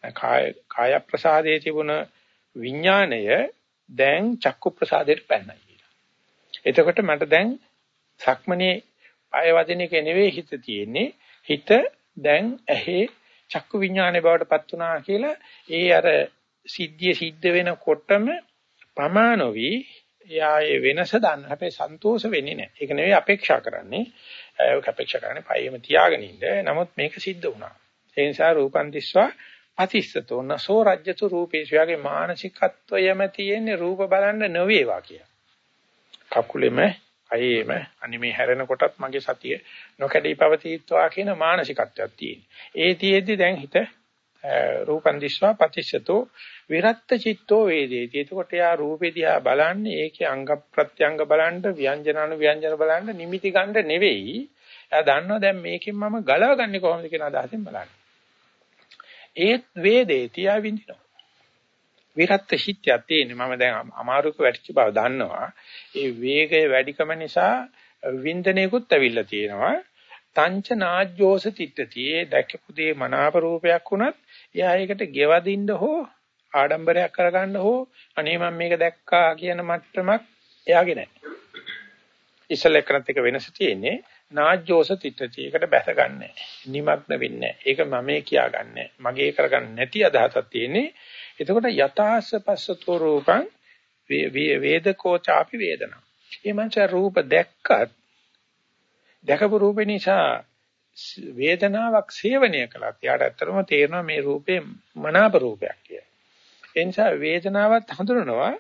කාය කාය ප්‍රසාදයේ තිබුණ විඥානය දැන් චක්කු ප්‍රසාදයට පැනනයි කියලා. එතකොට මට දැන් සක්මනේ පාය වදින එක නෙවෙයි හිත තියෙන්නේ හිත දැන් ඇහි චක්කු විඥානේ බවට පත් වුණා කියලා ඒ අර සිද්ධිය සිද්ධ වෙනකොටම ප්‍රමාණෝවි එයා ඒ වෙනස දන්න හැබැයි සන්තෝෂ වෙන්නේ නැහැ. ඒක නෙවෙයි අපේක්ෂා කරන්නේ. ඒක අපේක්ෂා කරන්නේ පයෙම තියාගෙන ඉන්න. නමුත් මේක සිද්ධ වුණා. ඒ නිසා රූපන් දිස්වා අතිස්සතෝ නසෝ රජ්‍යතු රූපේශයාගේ මානසිකත්වයම තියෙන්නේ රූප බලන්න නොවේවා කිය. කකුලෙම අයේම අනිමේ හැරෙනකොටත් මගේ සතිය නොකඩී පවතිත්වා කියන මානසිකත්වයක් තියෙනවා. ඒ තියෙද්දි දැන් හිත රූපන් දිස්වා පතිශතෝ විරත්ත චිත්තෝ වේදේති. එතකොට යා රූපේ දිහා බලන්නේ ඒකේ අංග ප්‍රත්‍යංග බලන්න ව්‍යංජනානු ව්‍යංජන බලන්න නිමිති ගන්න නෙවෙයි. එයා දන්නවා දැන් මේකෙන් මම ගලවගන්නේ කොහොමද කියන අදහසෙන් බලන්නේ. ඒත් වේදේති යා විඳිනවා. විරත්ත හිත්‍යයක් තියෙන්නේ මම දැන් අමාරුක වැටිච්ච බව දන්නවා. ඒ වේගය වැඩිකම නිසා වින්දනයකුත් ඇවිල්ලා තියෙනවා. තංච නාජ්ජෝස තිට්ඨති. ඒ දැකපු දේ මනාප රූපයක් වුණත් එයා ඒකට ගෙවදින්න හෝ ආඩම්බරයක් කරගන්න හෝ අනේ මම මේක දැක්කා කියන මට්ටමක් එයාගේ නැහැ. ඉස්සල එකනත් එක වෙනස තියෙන්නේ නාජ්ජෝස තිට්ඨති. ඒකට බැස ගන්නෑ. නිමග්න වෙන්නේ ඒක මමේ කියාගන්නේ. මගේ කරගන්න නැති අදහසක් තියෙන්නේ. එතකොට යථාස්ස පස්සතෝ රූපං වේදකෝ ചാපි වේදනා. මේ මනස රූප දැක්කත් දැකපු රූපේ නිසා වේදනාවක් සේවනය කළත් යාට ඇත්තටම තේරෙනවා මේ රූපේ මනාප රූපයක් කියලා. ඒ නිසා වේදනාවත් හඳුනනවා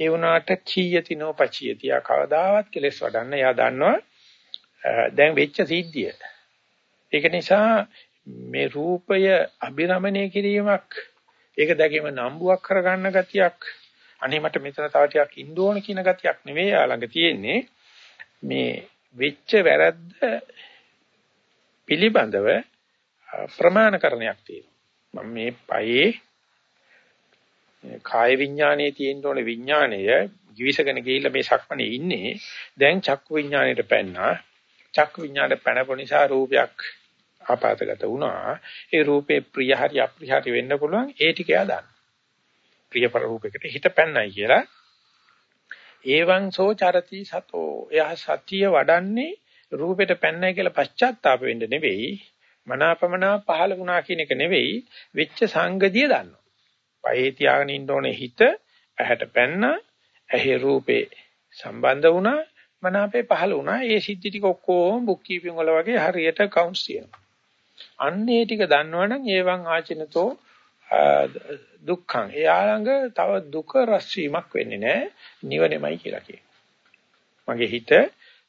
ඒ වුණාට චීයති නොපචියති. යා කවදාවත් කෙලස් වඩන්න යා දන්නවා දැන් වෙච්ච සිද්ධිය. ඒක නිසා මේ රූපය අභිරමණය කිරීමක් ඒක දැකීම නම්බුවක් කරගන්න ගතියක් අනේ මට මෙතන තව ටිකක් ඉන්න ඕන කියන ගතියක් නෙවෙයි යාළඟ තියෙන්නේ මේ වෙච්ච වැරද්ද පිළිබඳව ප්‍රමාණකරණයක් තියෙනවා. මම මේ පයේ කාය විඥානයේ තියෙන ඕන විඥාණය ජීවිසගෙන ගිහිල්ලා මේ සක්මනේ ඉන්නේ. දැන් චක්කු විඥාණයට පැන්නා. චක්කු විඥාණයට පැනපු නිසා රූපයක් ආපాతගත වුණා. ඒ රූපේ ප්‍රිය හරි අප්‍රිය හරි වෙන්න පුළුවන්. ඒ ටික එයා දන්න. ප්‍රියපර රූපයකට හිත පැන්නයි කියලා. ඒවං සෝ චරති සතෝ. එයා සතිය වඩන්නේ රූපෙට පැන්නයි කියලා පශ්චාත්තාප වෙන්න නෙවෙයි මනාපමනා පහළ වුණා කියන එක නෙවෙයි වෙච්ච සංගතිය දන්නවා. පහේ තියාගෙන ඉන්න ඕනේ හිත ඇහැට පැන්න ඇහි රූපේ සම්බන්ධ වුණා මනාපේ පහළ වුණා. ඒ සිද්ධි ටික ඔක්කොම බුක් කීපින් වල වගේ හරියට කවුන්ට්ස් තියෙනවා. අන්න ඒ ටික දන්නවනම් ඒවන් ආචිනතෝ දුක්ඛං. එයා ළඟ තව දුක රැස් වීමක් වෙන්නේ නැහැ. නිවනමයි කියලා කියනවා. මගේ හිත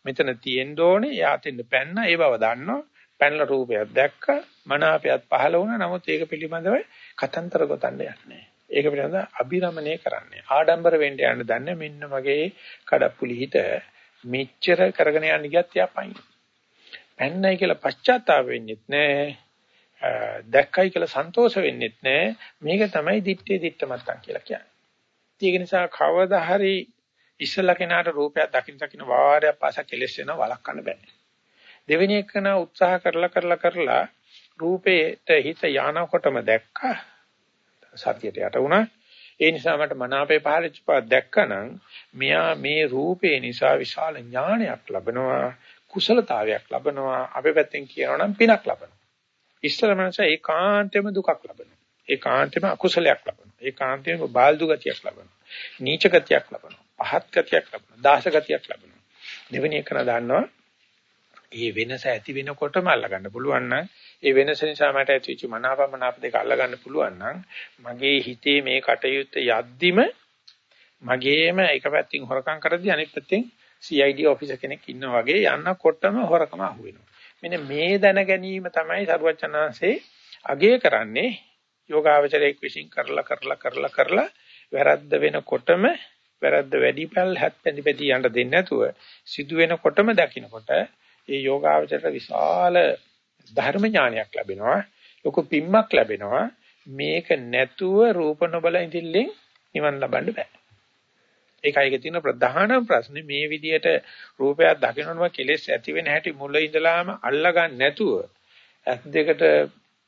මෙතන තියෙන්න ඕනේ යාතෙන්න පැන්න ඒ බව දන්නවා පැනලා රූපයක් දැක්ක මනාපයක් පහළ වුණා නමුත් ඒක පිළිබඳව කතන්තර ගොතන්න යන්නේ ඒක පිළිබඳව අභිරමණය කරන්නේ ආඩම්බර වෙන්න යන්න දන්නේ මෙන්න මගේ කඩප්පුලි හිත මෙච්චර කරගෙන යන්න ගියත් යාපයින් පැන්නයි කියලා පශ්චාත්තාප වෙන්නෙත් නෑ දැක්කයි කියලා සන්තෝෂ වෙන්නෙත් නෑ මේක තමයි දිත්තේ දිත්තමත්තන් කියලා කියන්නේ ඒක නිසා කවදා හරි ඉස්සලා කෙනාට රූපයක් දකින්න දකින්න වාරයක් පාසා කෙලස් වෙනවා වළක්වන්න බෑ. දෙවෙනි එකන උත්සාහ කරලා කරලා කරලා රූපේට හිත යනකොටම දැක්කා. සතියට යට වුණා. ඒ නිසා මට මනාපේ පහළච්ච පාත් දැක්කනම් මෙයා මේ රූපේ නිසා විශාල ඥානයක් ලබනවා කුසලතාවයක් ලබනවා අපේ පැත්තෙන් කියනවා නම් පිනක් ලබනවා ඉස්සර මනස ඒකාන්තෙම දුකක් ලබනවා ඒකාන්තෙම අකුසලයක් ලබනවා ඒකාන්තෙම බාල්දු ගතියක් ලබනවා නීච ගතියක් ලබනවා පහත් ගතියක් ලබනවා. දාස ගතියක් ලබනවා. දෙවෙනි එක දාන්නවා. මේ වෙනස ඇති වෙනකොටම අල්ලගන්න පුළුවන් නම් ඒ වෙනස නිසා මට ඇතිවෙච්ච මනාපමනාප දෙක අල්ලගන්න පුළුවන් නම් මගේ හිතේ මේ කටයුත්ත යද්දිම මගේම එක පැත්තකින් හොරකම් කරද්දී අනිත් පැත්තෙන් CID ඔෆිසර් කෙනෙක් ඉන්නා වගේ යන්නකොටම හොරකම අහුවෙනවා. මෙන්න මේ දැන ගැනීම තමයි සරුවචනාංශේ අගය කරන්නේ. යෝගාවචරයක් විශ්ින් කරලා කරලා කරලා කරලා වැරද්ද වෙනකොටම වැරද්ද වැඩිපල් හැත්පැඳි පැටි යන්න දෙන්නේ නැතුව සිදු වෙනකොටම දකින්නකොට ඒ යෝගාවචරයට විශාල ධර්ම ඥානයක් ලැබෙනවා. ලොකු පිම්මක් ලැබෙනවා. මේක නැතුව රූප නොබල ඉඳිල්ලෙන් නිවන් ලබන්න බෑ. ඒකයි ඒකේ තියෙන ප්‍රධානම ප්‍රශ්නේ මේ විදිහට රූපයක් දකින්නම කෙලෙස් ඇති වෙන හැටි මුල ඉඳලාම අල්ලගන්න නැතුව ඇස් දෙකට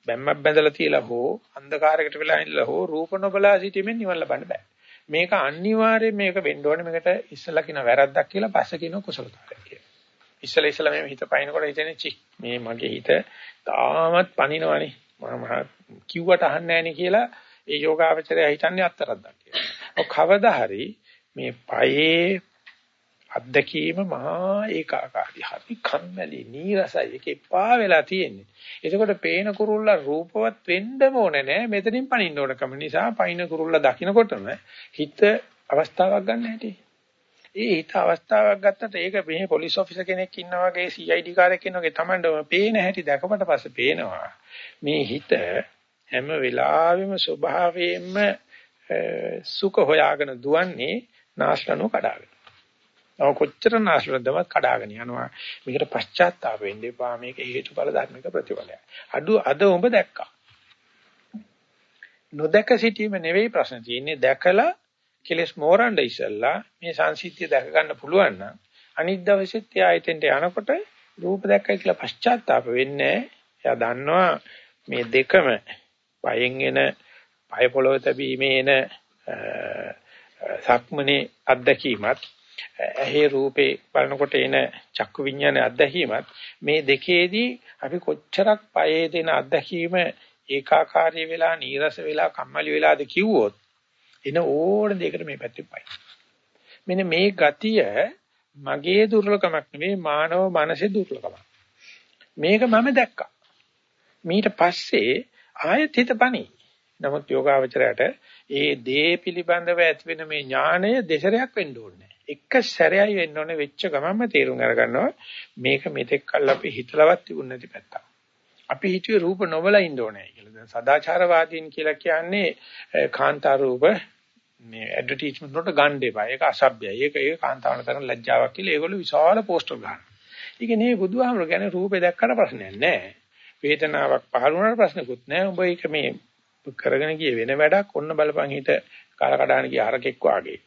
බැම්මක් බැඳලා තියලා හෝ අන්ධකාරයකට වෙලා ඉඳලා හෝ රූප නොබලා සිටීමෙන් නිවන් ලබන්න බෑ මේක අනිවාර්යයෙන් මේක වෙන්න ඕනේ මේකට ඉස්සලා කියන වැරද්දක් කියලා පස්සේ කියන කුසලතාවයක් කියලා. ඉස්සලා ඉස්සලා මේ හිත පයින්නකොට හිතෙන්නේ චි මේ මගේ හිත තාමත් පනිනවනේ මම කිව්වට අහන්නේ නැහැ කියලා ඒ යෝගාවචරය හිතන්නේ අත්තරද්දක් කියලා. ඔව් කවදා හරි මේ පයේ අත්දැකීම මහා ඒකාකාරී. හරි කම්මැලි නීරසයි. ඒක එපා වෙලා තියෙන්නේ. එතකොට පේන කුරුල්ල රූපවත් වෙන්නම ඕනේ නෑ. මෙතනින් පනින්න ඕනකම. නිසා පයින් කුරුල්ල දකින්නකොටම හිත අවස්ථාවක් ගන්න හැටි. ඒ හිත අවස්ථාවක් ගත්තට ඒක මේ පොලිස් ඔෆිසර් කෙනෙක් ඉන්නා වගේ CID කාර්යයක් ඉන්නා වගේ Tamandම පේන හැටි දැකපට පස්සේ පේනවා. මේ හිත හැම වෙලාවෙම ස්වභාවයෙන්ම සුඛ හොයාගෙන දුවන්නේ නාශලනෝ කඩාගෙන. නව කොච්චර නාශලනදවත් කඩාගෙන යනවා. මේකට පශ්චාත්තාප වෙන්න එපා. මේක හේතුඵල ධර්මික ප්‍රතිඵලයක්. අඩු අද ඔබ දැක්කා. නොදැක සිටීම නෙවෙයි ප්‍රශ්න තියෙන්නේ දැකලා කෙලස් මෝරණ්ඩ ඉස්සල්ලා මේ සංසිද්ධිය දැක ගන්න පුළුවන් නම් අනිත් දවසෙත් එයා හිතෙන්ට යනකොට රූප දැක්කයි කියලා පශ්චාත්තාප වෙන්නේ එයා දන්නවා මේ දෙකම පයෙන් එන පය පොළව තැබීමේ එන සක්මනේ අත්දැකීමත් ඇහි රූපේ බලනකොට එන චක්කු විඤ්ඤාණයේ අත්දැකීමත් මේ දෙකේදී අපි කොච්චරක් පයේ දෙන අත්දැකීම ඒකාකාරී වෙලා නීරස වෙලා කම්මැලි වෙලාද කිව්වොත් එන ඕන දෙයකට මේ පැත්තෙන් පයි. මෙන්න මේ ගතිය මගේ දුර්ලභකමක් නෙවෙයි මානව මනසේ දුර්ලභකමක්. මේක මම දැක්කා. ඊට පස්සේ ආයෙත් හිතපණි. නමුත් යෝගාවචරයට ඒ දේ පිළිබඳව ඇතිවෙන මේ ඥාණය දෙසරයක් වෙන්න ඕනේ. එක සැරයයි වෙන්න ඕනේ වෙච්ච ගමන්ම තේරුම් අරගන්නවා මේක මෙතෙක් කල් අපි හිතලවත් තිබුණ නැති පැත්තක්. අපි හිතුවේ රූප නොබලා ඉන්න ඕනේ කියලා. දැන් සදාචාරවාදීන් කියලා කියන්නේ කාන්තාර රූප මේ ඇඩ්වර්ටයිස්මන්ට් වලට ගන්න එපා. ඒක අසභ්‍යයි. ඒක ඒක කාන්තාවන තරම් ලැජ්ජාවක් කියලා ඒගොල්ලෝ විශාල පෝස්ටර් ගන්නවා. ඒක නේ බුදුහාමුදුරු කියන්නේ රූපේ දැක්කට ප්‍රශ්නයක් නැහැ. වේදනාවක් පහළ වුණාට ප්‍රශ්නකුත් නැහැ. උඹ ඒක මේ කරගෙන ගිය වෙන වැඩක් ඔන්න බලපන් හිට කාල කඩාන ගිය හරකෙක් වාගේ.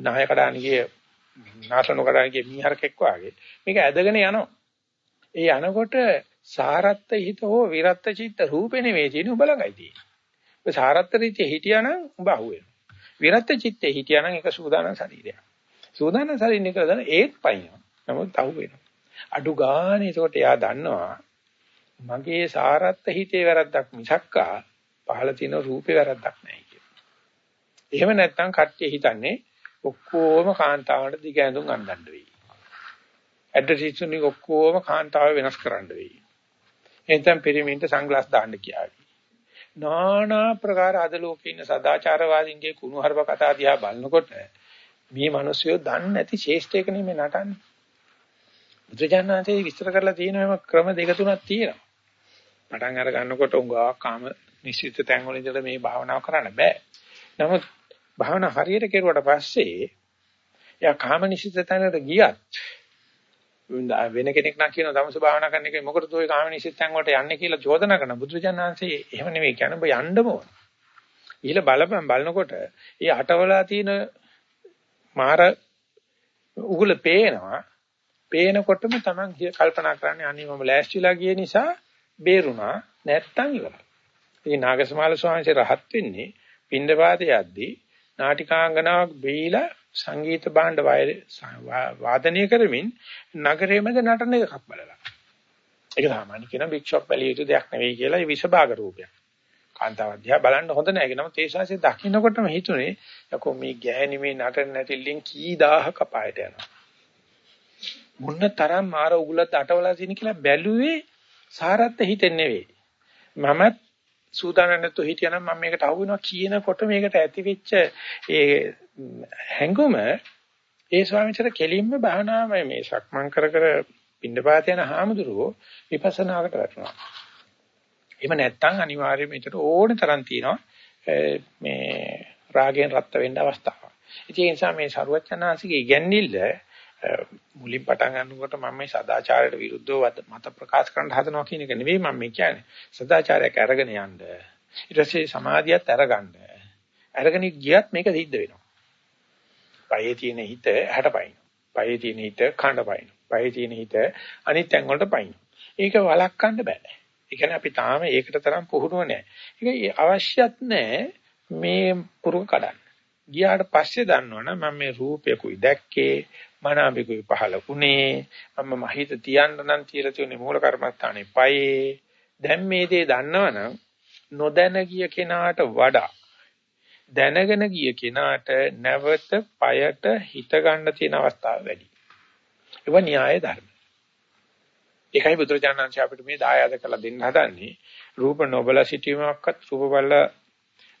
නාය කඩාන ගිය නාසන කඩාන ගිය මීහරකෙක් වාගේ. මේක ඇදගෙන යනවා. ඒ යනකොට සාරත්ත හිත හෝ විරත්ත චිත්ත රූපේ නෙවෙයි තියෙන්නේ උඹ ළඟයි තියෙන්නේ. ඔබ සාරත්ත රීතිය හිටියානම් උඹ අහුවෙනවා. විරත්ත චිත්තේ හිටියානම් ඒක සූදානම් ශරීරයක්. සූදානම් ශරීරය කියලා දන්න ඒත් පයින්නවා. නමුත් අහුවෙනවා. අඩු ගානේ ඒකට එයා දන්නවා මගේ සාරත්ත හිතේ වැරද්දක් මිසක්කා පහළ තියෙන රූපේ වැරද්දක් නැහැ කියලා. එහෙම නැත්නම් කට්ටිය හිතන්නේ ඔක්කොම කාන්තාවට දිග ඇඳුම් අඳින්න වෙයි. ඇඩ්වර්ටයිස්මන්ට් එක ඔක්කොම කාන්තාව වෙනස් කරන්න වෙයි. එහෙනම් පිරිමින්ට සංග්ලාස් දාන්න කියාවි. নানা ප්‍රකාර අද ලෝකේ ඉන්න සදාචාරවාදීන්ගේ කුණුහරුප කතා දිහා බලනකොට මේ මිනිස්සුયો දන්නේ නැති ශේෂ්ඨයක නෙමෙයි නටන්නේ. බුදුජානනාතේ විස්තර කරලා තියෙන ක්‍රම දෙක තුනක් තියෙනවා. පටන් අර ගන්නකොට උංගා කාම නිශ්චිත තැන් වල ඉඳලා මේ භාවනාව කරන්න බෑ. නමුත් භාවනා හරියට කෙරුවට පස්සේ එයා කාම නිශ්චිත තැනට ගියත් වෙන කෙනෙක් නම් කියන තමස භාවනා කරන එක මොකටද ඔය කාම නිසිතයන් වලට යන්නේ කියලා චෝදනා කරන බුදුරජාණන්සේ එහෙම නෙවෙයි කියන්නේ ඔබ යන්නම ඕන. ඊළ බලපන් බලනකොට ඒ අටවලා තියෙන මාර උගුල පේනවා. පේනකොටම Taman කල්පනා කරන්නේ අනේ මම ලෑස්තිලා ගිය නිසා බේරුණා නැත්තම් ඉවරයි. ඉතින් නාගසමාල ස්වාමීන් වහන්සේ රහත් වෙන්නේ පින්දපාතේ යද්දී නාටිකාංගනාවක් බීලා සංගීත භාණ්ඩ වාදනය කරමින් නගරයේ මැද නටන එකක් බලලා. ඒක සාමාන්‍ය කියන භික්ෂුවක් බැලිය යුතු දෙයක් නෙවෙයි කියලා ඒ විෂභාග රූපයක්. කාන්තාවධ්‍යා බලන්න හොඳ නැහැ. ඒක නම් තේසාසේ දකින්නකොටම හිතුනේ යකෝ මේ ගෑණි මේ නටන නැටිල්ලෙන් කී දහහක් අපායට යනවා. මොන්න තරම් මාර උගලත් අටවලා තියෙන කියලා බැලුවේ සාරත්ත හිතෙන් නෙවෙයි. මමත් සූදානම් නැතුව හිටියනම් මම මේකට අහු වෙනවා කියනකොට මේකට ඇතිවෙච්ච ඒ හැඟුම ඒ ස්වාමීන්චර කෙලින්ම භාවනාවයි මේ සක්මන් කර කර පින්නපාත යන හාමුදුරුවෝ විපස්සනාකට වැටෙනවා. එහෙම නැත්නම් අනිවාර්යයෙන්ම ඊට ඕනේ තරම් තියෙනවා මේ රාගයෙන් රත් වෙන්න අවස්ථාවක්. ඒ නිසා මේ ਸਰුවචනාංශිකේ ඉගැන්නිල්ල මුලින් පටන් ගන්නකොට මම මේ සදාචාරයට විරුද්ධව මත ප්‍රකාශ කරන්න හදනවා කියන එක නෙවෙයි මම කියන්නේ. සදාචාරයක් අරගෙන යන්න. ඊට පස්සේ සමාධියත් අරගන්න. අරගෙන ගියත් මේක සිද්ධ වෙනවා. පයේ තියෙන හිත ඇහැට පයින්. පයේ තියෙන හිත කනට පයින්. පයේ තියෙන හිත අනිත් තැන් වලට පයින්. ඒක වළක්වන්න බෑ. ඒ කියන්නේ අපි තාම ඒකට තරම් පුහුණුව නැහැ. ඒක අවශ්‍යත් නැහැ මේ පුරුක කඩන්න. ගියාට පස්සේ දන්නවනම් මම මේ රූපයකුයි දැක්කේ මනාපිකුයි පහලකුනේ මම මහිත තියන්න නම් තියලා තියෙන මූල කර්මස්ථානේ පයේ දැන් මේ දේ දන්නවනම් නොදැන ගිය කෙනාට වඩා දැනගෙන ගිය කෙනාට නැවත পায়ට හිත ගන්න තියෙන අවස්ථාව වැඩි. ඒක න්‍යාය ධර්ම. ඒකයි බුදුරජාණන් අපිට මේ දායාද කරලා දෙන්න හදන්නේ. රූප නොබල සිටීමක්වත් රූප බල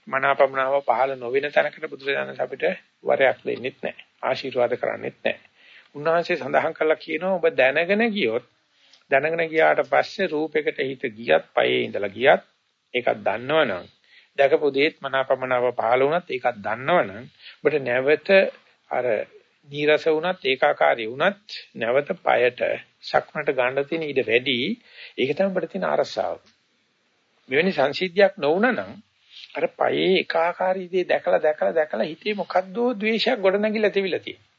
මනාපමනාව පහළ නොවන තැනකට බුදුරජාණන් අපිට වරයක් දෙන්නෙත් නැහැ. ආශිර්වාද කරන්නේත් නැහැ. උන්වහන්සේ සඳහන් කළා කියනවා ඔබ දැනගෙන ගියොත් දැනගෙන ගියාට පස්සේ රූපයකට හිත ගියත් පයේ ඉඳලා ගියත් ඒකක් දන්නවනම් දැකපු දේත් මනාපමනාව පහළ වුණත් ඒකක් දන්නවනම් ඔබට නැවත අර නීරස වුණත් ඒකාකාරී වුණත් නැවත পায়ට සක්මනට ගන්න තියෙන ඊට වැඩි ඒක තමයි ඔබට තියෙන අරසාව. මෙවැනි සංසිද්ධියක් නොවුණා නම් අර පයේ ඒකාකාරී දේ දැකලා දැකලා දැකලා හිතේ මොකද්දෝ ද්වේෂයක් ගොඩනැගිලා තිබිලා තියෙනවා.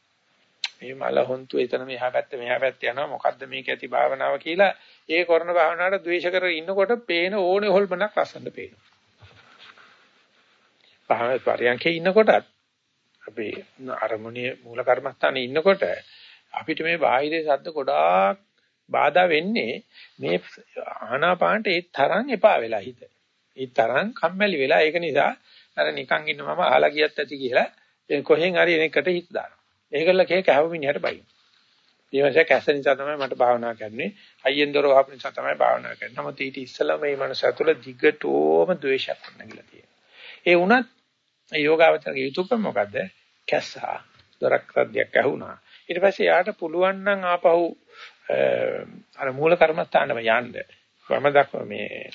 මේ මල හොන්තු එතන මෙහා පැත්ත මෙහා පැත්ත යනවා මොකද්ද මේක ඇති භාවනාව කියලා ඒ කරන භාවනාවට ද්වේෂ කර ඉන්නකොට පේන ඕනේ හොල්මනක් ලස්සනට පේනවා. භාවනා පරියන්කේ ඉන්නකොටත් අපි අරමුණේ මූල කර්මස්ථානේ ඉන්නකොට අපිට මේ බාහිර ශබ්ද ගොඩාක් බාධා වෙන්නේ මේ ආනාපානට ඒ තරම් එපා වෙලා හිත. ඒ තරම් කම්මැලි වෙලා ඒක නිසා අර නිකන් ඉන්න මම අහලා ගියත් ඇති කියලා කොහෙන් හරි එනකට හිත දානවා. ඒකල කේ කැහුව මිනිහට බයි. ඊවසේ කැස නිසා තමයි මට භාවනා කරන්නේ. අයියෙන් දොර වහපු නිසා තමයි භාවනා කරන්නේ. නමුත් ඊට ඉස්සෙල්ලා මේ මනස ඇතුළ දිගටම ද්වේෂයක් නැගිලා තියෙනවා. ඒ වුණත් යෝගාවචරගේ යුතුයකම මොකද්ද? කැස්සා. දොරක් රද්දයක් ඇහුණා. ඊට පස්සේ යාට පුළුවන් නම් ආපහු අර මූල කර්මස්ථානම යන්න. වම දක්ව මේ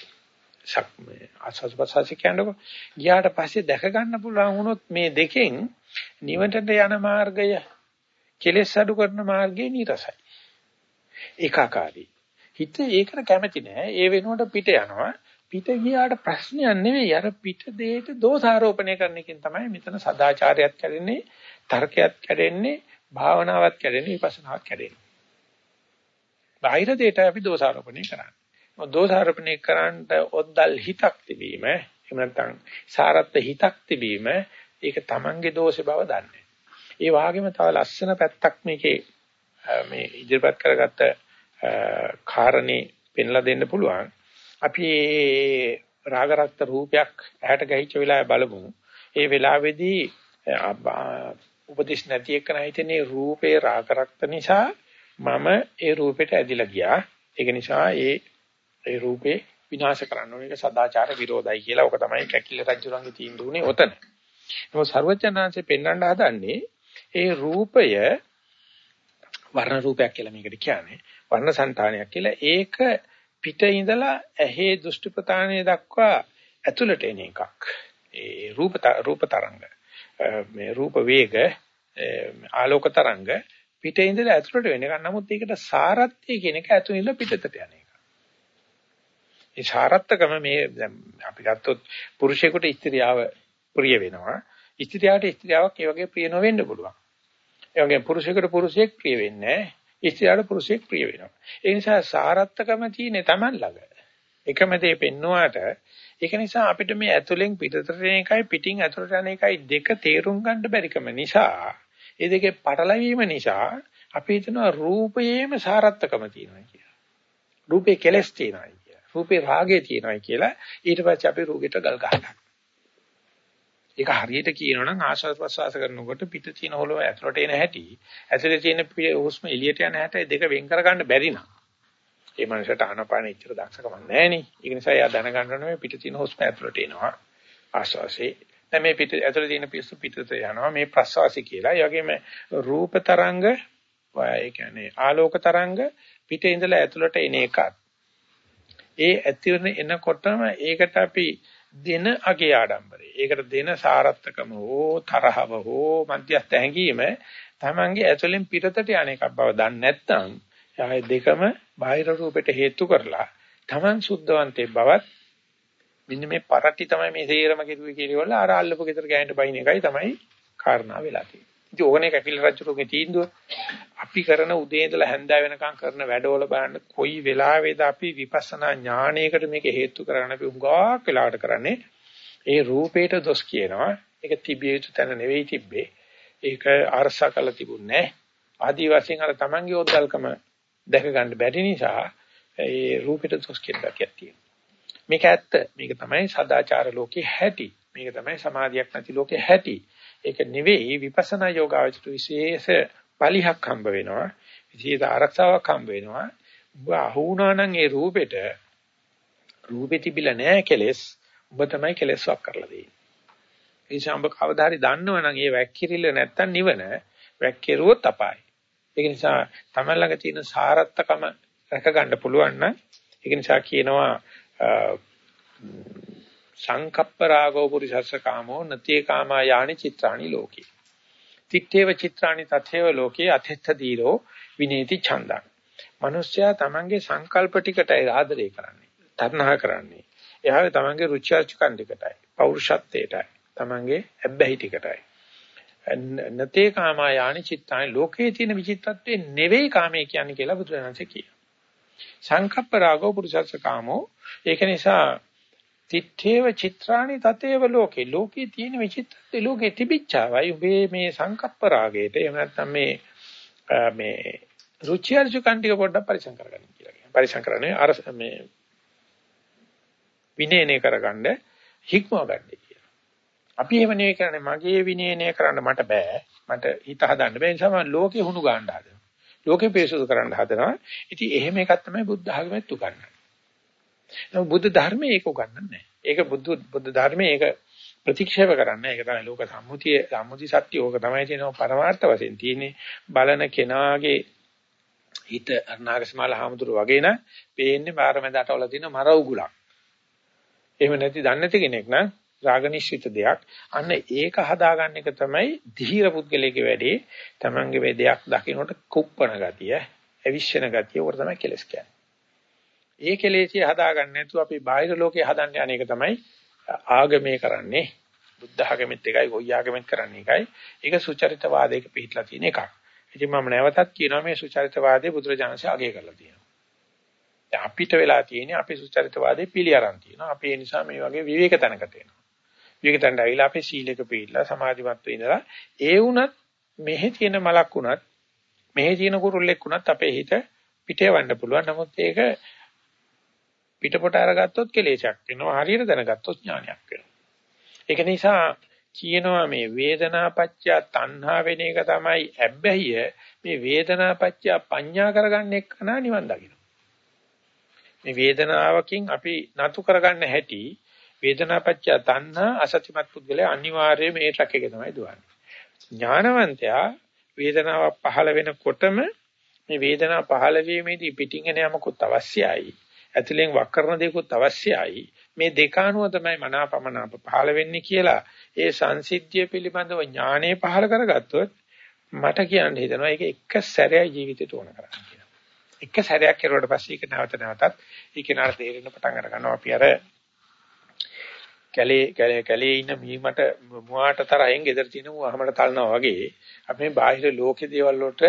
ශක් මේ ආස්වාස්පසාසි කියනකො ගියාට පස්සේ දැක ගන්න පුළුවන් වුණොත් මේ දෙකෙන් නිවනට යන මාර්ගය කෙලෙස් අඩු කරන මාර්ගයේ නිරසයි. ඒකාකාරී. හිත ඒකට කැමති නෑ. ඒ වෙනුවට පිට යනවා. පිට ගියාට ප්‍රශ්නයක් නෙවෙයි අර පිට දෙයට දෝෂාරෝපණය කරන එකෙන් තමයි මෙතන සදාචාරයක් කැඩෙන්නේ තර්කයක් කැඩෙන්නේ භාවනාවක් කැඩෙන්නේ විපස්සනාවක් කැඩෙන්නේ. බාහිර දෙයට අපි දෝෂාරෝපණය කරන්නේ. දෝෂාරෝපණය කරන්නට ඔද්දල් හිතක් තිබීම එහෙම නැත්නම් සාරත්ත හිතක් තිබීම ඒක Tamange දෝෂේ බව දන්නේ. ඒ වගේම තව ලස්සන පැත්තක් මේකේ මේ ඉදිරිපත් කරගත්ත කාරණේ පෙන්ලා දෙන්න පුළුවන්. අපි රාගරක්ත රූපයක් ඇහැට ගහිච්ච වෙලාවේ බලමු. ඒ වෙලාවේදී උපදේශ නැති එක්කන හිතන්නේ රූපේ රාගරක්ත නිසා මම ඒ රූපෙට ඇදිලා ගියා. ඒක නිසා ඒ ඒ රූපේ විනාශ කරන්න ඕනේ. ඒක සදාචාර විරෝධයි කියලා. ඕක තමයි කැකිල රජුරන්ගේ තීන්දුව උනේ ඔතන. නමුත් ਸਰවඥාන්සේ පෙන්වන්න හදන්නේ ඒ රූපය වර්ණ රූපයක් කියලා මේකට කියන්නේ. වර්ණ సంతානයක් කියලා. ඒක පිට ඉඳලා ඇහි දෘෂ්ටි ප්‍රතාණය දක්වා ඇතුළට එන එකක්. ඒ රූප රූප තරංග මේ රූප වේග ආලෝක තරංග පිටේ ඉඳලා ඇතුළට වෙන එක. නමුත් ඒකට සාරත්‍ය කියන එක ඇතුළේ ඉඳලා පිටතට යන එක. ඒ සාරත්කම මේ අපි ගත්තොත් පුරුෂයෙකුට ස්ත්‍රියාව ප්‍රිය වෙනවා. ස්ත්‍රියට ස්ත්‍රියාවක් ඒ වගේ ප්‍රිය නොවෙන්න පුළුවන්. ඒ වගේම පුරුෂයෙකුට පුරුෂයෙක් ප්‍රිය වෙන්නේ නැහැ. ස්ත්‍රියට පුරුෂයෙක් ප්‍රිය වෙනවා. ඒ නිසා සාරත්කම තියෙන්නේ Taman ළඟ. එකම දේ පෙන්නුවාට ඒක නිසා අපිට මේ ඇතුලෙන් පිටතට යන එකයි පිටින් ඇතුලට යන එකයි දෙක තේරුම් ගන්න බැරිකම නිසා ඒ දෙකේ පටලැවීම නිසා අපි හිතනවා රූපයේම සාරත්කම තියෙනවා කියලා. රූපේ කෙලස් තියෙනවා. රූපේ රාගය තියෙනවායි කියලා ඊට පස්සේ අපි රූගෙට ගල් ගහනවා. ඒක හරියට කියනවනම් ආශ්වාස ප්‍රශ්වාස කරනකොට පිට තියෙන හොලව ඇතුලට එන හැටි ඇතුලේ තියෙන හුස්ම එළියට යන හැටි දෙක වෙන් කරගන්න බැරි නම් ඒ මනසට ආනපාන ඉච්චර දක්ෂකම නැහැ නේ. ඒක නිසා එයා දැනගන්න ඕනේ පිට තියෙන හුස්ම ඇතුලට එනවා ආශ්වාසයේ. දැන් මේ පිට ඇතුලේ තියෙන පිස්සු පිටට යනවා මේ ප්‍රශ්වාසය කියලා. ඒ වගේම රූප තරංග ඒ කියන්නේ ආලෝක තරංග පිට ඉඳලා ඇතුලට එන එකත් ඒ ඇති වෙන එනකොටම ඒකට අපි දෙන අගේ ආඩම්බරේ. ඒකට දෙන සාරත්වකම හෝ තරහව හෝ මධ්‍යස්ථ හැඟීම තමන්ගේ ඇතුලෙන් පිටතට යන එකක් බව දන්නේ නැත්නම් ආයේ දෙකම බාහිර රූපෙට හේතු කරලා තමන් සුද්ධවන්තේ බවත් මෙන්න මේ පරටි තමයි මේ තේරම කෙරුවේ කියලා අර අල්ලපු ගෙදර ගෑනට බයින් එකයි තමයි කාරණා වෙලා තියෙන්නේ. ඉතින් ඕකනේ කැපිල රජුගේ තීන්දුව. අපි කරන උදේ ඉඳලා හැන්දෑ වෙනකම් කරන වැඩවල බලන්න කොයි වෙලාවේද අපි විපස්සනා ඥානයකට මේක හේතු කරගෙන අපි උඟාක් වෙලාවට කරන්නේ ඒ රූපේට දොස් කියනවා. ඒක තිබිය යුතු තැන නෙවෙයි තිබ්බේ. ඒක අරසා කළ තිබුණේ නැහැ. ආදි වශයෙන් අර Tamange ඔද්දල්කම දැක ගන්න බැරි නිසා ඒ රූපෙට දොස් කියන ගැතියක් තියෙනවා. මේක ඇත්ත. මේක තමයි සදාචාර ලෝකේ හැටි. මේක තමයි සමාධියක් නැති ලෝකේ හැටි. ඒක නෙවෙයි විපස්සනා යෝගාවචර විශේෂ පලිහක් හම්බ වෙනවා. විශේෂ ආරක්ෂාවක් හම්බ වෙනවා. ඔබ අහු වුණා නම් ඒ රූපෙට රූපෙ තිබිලා නැහැ කෙලස්. ඔබ තමයි කෙලස් වක් කරලා දෙන්නේ. ඒ නිසා ඔබ කවදා හරි දන්නවනම් ඒ වැක්කිරිල්ල නැත්තම් නිවන වැක්කිරුවොත් අපායි. ඒක නිසා තමයි ළඟ තියෙන සාරත්තකම රැක ගන්න පුළුවන් නම් ඒක නිසා කියනවා සංකප්ප රාගෝ පුරිසස්ස කාමෝ නතේ කාමා යානි චිත්‍රාණි ලෝකේ. තිත්තේව චිත්‍රාණි තතේව ලෝකේ අතෙත්ත දීරෝ විනේති ඡන්දං. මිනිස්සයා තමන්ගේ සංකල්ප ටිකටයි ආදරය කරන්නේ. තණ්හා කරන්නේ. එයාගේ තමන්ගේ රුචි අරුචිකන් ටිකටයි. පෞරුෂත්වයටයි. තමන්ගේ ඇබ්බැහි ටිකටයි. නතේ කාමා යානි චිත්තානි ලෝකේ තියෙන විචිත්තත්වේ නෙවෙයි කාමයේ කියන්නේ කියලා බුදුරජාණන්සේ කියනවා. සංකප්ප රාගෝ පුරුෂස්ස කාමෝ ඒක නිසා තිත්තේව චිත්‍රාණි තතේව ලෝකේ ලෝකේ තියෙන විචිත්තත්වේ ලෝකේ තිබිච්චාවයි උඹේ මේ සංකප්ප රාගයට එහෙම නැත්නම් මේ මේ රුචි අරුචිකන් ටික පොඩ්ඩක් පරිසම් කරගන්න කියලා කියනවා. පරිසම් කරන්නේ අර මේ විනයනේ කරගන්න හික්මව ගන්න. අපි එහෙම නෙවෙයි කරන්නේ මගේ විනයනය කරන්න මට බෑ. මට හිත හදන්න බෑ. ඒ නිසා මම ලෝකේ හුණු ගන්න හදනවා. ලෝකේ පේසුදු කරන්න හදනවා. ඉතින් එහෙම එකක් තමයි බුද්ධ ධර්මෙත් උගන්වන්නේ. නමුත් බුද්ධ ධර්මයේ ඒක උගන්වන්නේ නැහැ. ඒක බුද්ධ බුද්ධ ධර්මයේ ඒක ප්‍රතික්ෂේප කරන්නේ. ඒක තමයි ලෝක සම්මුතිය සම්මුති සත්‍ය. ඕක තමයි තියෙනවා පරමාර්ථ වශයෙන් තියෙන්නේ. බලන කෙනාගේ හිත අර්ණාගසමාල හාමුදුරු වගේ න පේන්නේ බාරමැදට වල තියෙන මර උගුලක්. එහෙම නැති දන්නේ නැති කෙනෙක් නම් රාගනිශ්චිත දෙයක්. අන්න ඒක හදාගන්න එක තමයි ධීර පුද්ගලයේ වැඩේ. Tamange මේ දෙයක් දකින්නට කුප්පන ගතිය, අවිශ්වන ගතිය වර තමයි කෙලස් කියන්නේ. ඒ කෙලෙසිය හදාගන්න නැතුව අපි බාහිර ලෝකේ හදන්න යන එක තමයි ආගමේ කරන්නේ. බුද්ධ ආගමෙත් එකයි, ගොයි ආගමෙත් කරන්නේ එකයි. ඒක සුචරිතවාදයක පිටලා තියෙන එකක්. ඉතින් මම නැවතත් කියනවා මේ සුචරිතවාදයේ බුදුරජාණන්සේ අගය කරලා තියෙනවා. අපිට වෙලා තියෙන්නේ අපේ සුචරිතවාදේ පිළි අරන් තියෙනවා. අපි ඒ නිසා මේ වගේ විවේක තැනකට එනවා. විවේකයන්ට ඇවිල්ලා අපේ සීලක පිළිලා සමාධිමත් වෙන්නලා ඒ වුණත් මෙහි තියෙන මලක් වුණත් මෙහි තියෙන කුරුල්ලෙක් වුණත් අපේ හිත පිටේවන්න පුළුවන්. නමුත් ඒක පිටපොට අරගත්තොත් කෙලෙසක් වෙනවා. හරියට දැනගත්තොත් ඥානයක් වෙනවා. ඒක නිසා කියනවා මේ වේදනාපච්චය තණ්හා වෙන එක තමයි ඇබ්බැහිය මේ වේදනාපච්චය පඤ්ඤා කරගන්න එක්කන නිවන් දකින්න. මේ වේදනාවකින් අපි නතු කරගන්න හැටි වේදනාපච්චය තණ්හා අසත්‍යමත් පුද්ගලයා අනිවාර්යයෙන් මේ ට්‍රක් එකේ තමයි දුවන්නේ. ඥානවන්තයා වේදනාව පහළ වෙනකොටම මේ වේදනාව පහළ වීමේදී පිටින් එන යමකුත් අවශ්‍යයි. ඇතුලෙන් වක් කරන දේකුත් අවශ්‍යයි. මේ දෙක අනුව තමයි මනාපමනාප පහළ වෙන්නේ කියලා ඒ සංසිද්ධිය පිළිබඳව ඥානෙ පහළ කරගත්තොත් මට කියන්න හිතෙනවා ඒක එක සැරයක් ජීවිතේට ඕන කරන්න කියලා. එක සැරයක් කරුවට පස්සේ ඒක නැවත නැවතත් ඒක නාර තේරෙන්න පටන් අර ගන්නවා අපි අර කැලේ කැලේ කැලේ ඉන්න මීමට මුවාට තරහෙන් ගෙදර තියෙන මුවහමට තලනවා වගේ අපි මේ බාහිර ලෝකේ දේවල් වලට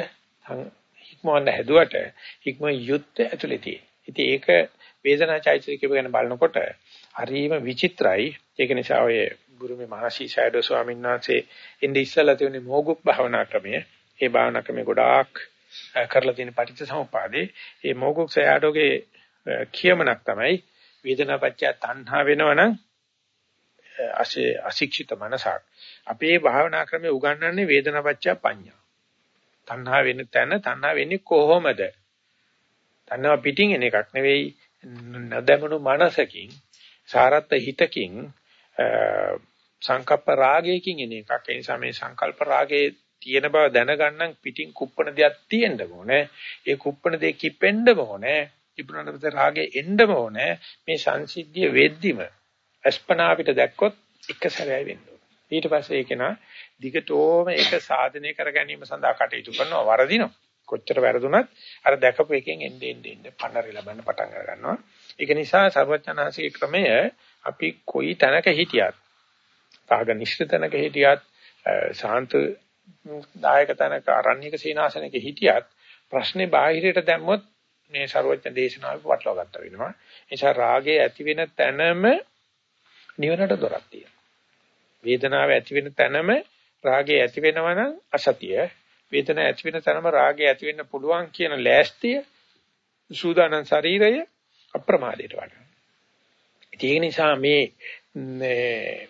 හික්මවන්න හැදුවට හික්ම යුත් ඇතුලේ තියෙන. ඉතින් ඒක වේදනා චෛතසික ගැන බලනකොට හරිම විචිත්‍රයි. ඒක නිසා ඔය ගුරුමේ මහසි සයඩෝ ස්වාමීන් වහන්සේ ඉන්දි ඉස්සලා තියෙන මොගුක් භාවනා ක්‍රමය. ඒ භාවනා ක්‍රමේ ගොඩාක් කරලා තියෙන පටිච්චසමුපාදේ. ඒ මොගුක් සයඩෝගේ කියමනක් තමයි වේදනාපච්චය තණ්හා වෙනවනම් අශික්ෂිත මනසක්. අපේ භාවනා ක්‍රමයේ උගන්වන්නේ වේදනාපච්චය පඤ්ඤා. තණ්හා වෙන තැන තණ්හා වෙන්නේ කොහොමද? තණ්හා පිටින් එන එකක් නෙවෙයි නදමනු මනසකින් සාරත් හිතකින් සංකප්ප රාගයකින් එන එකක්. ඒ නිසා මේ සංකල්ප රාගයේ තියෙන බව දැනගන්න පිටින් කුප්පණ දෙයක් තියෙන්න ඕනේ. ඒ කුප්පණ දෙක කිපෙන්න ඕනේ. ඉබුණනපත රාගේ එන්න ඕනේ. මේ සංසිද්ධිය වෙද්දිම අස්පනා අපිට දැක්කොත් එක සැරයි වෙන්න ඊට පස්සේ ඒක නා දිගටම ඒක සාධනය කර ගැනීම සඳහා කටයුතු කරනවා වරදිනවා. කොච්චර වැරදුනත් අර දැකපු එකෙන් එන්න එන්න එන්න පන්නරේ ලබන්න පටන් අර ගන්නවා. ඒක නිසා සර්වඥාන්සේ ක්‍රමය අපි කොයි තැනක හිටියත් තාග නිශ්චිත තැනක හිටියත් සාන්ත දායක තැනක අරණ්‍යක සීනාසනක හිටියත් ප්‍රශ්නේ බාහිරයට දැම්මොත් මේ ਸਰවඥ දේශනාවේ වටලවා ගන්න වෙනවා. ඒ නිසා රාගය ඇති වෙන තැනම නිවනට දොරක් තියෙනවා. වේදනාව ඇති වෙන තැනම රාගය ඇති වෙනවා නම් අසතිය. වේදනාව ඇති වෙන තැනම රාගය ඇති වෙන්න පුළුවන් කියන ලෑස්තිය සූදානම් ශරීරය අප්‍රමාදයට වඩා. ඒක නිසා මේ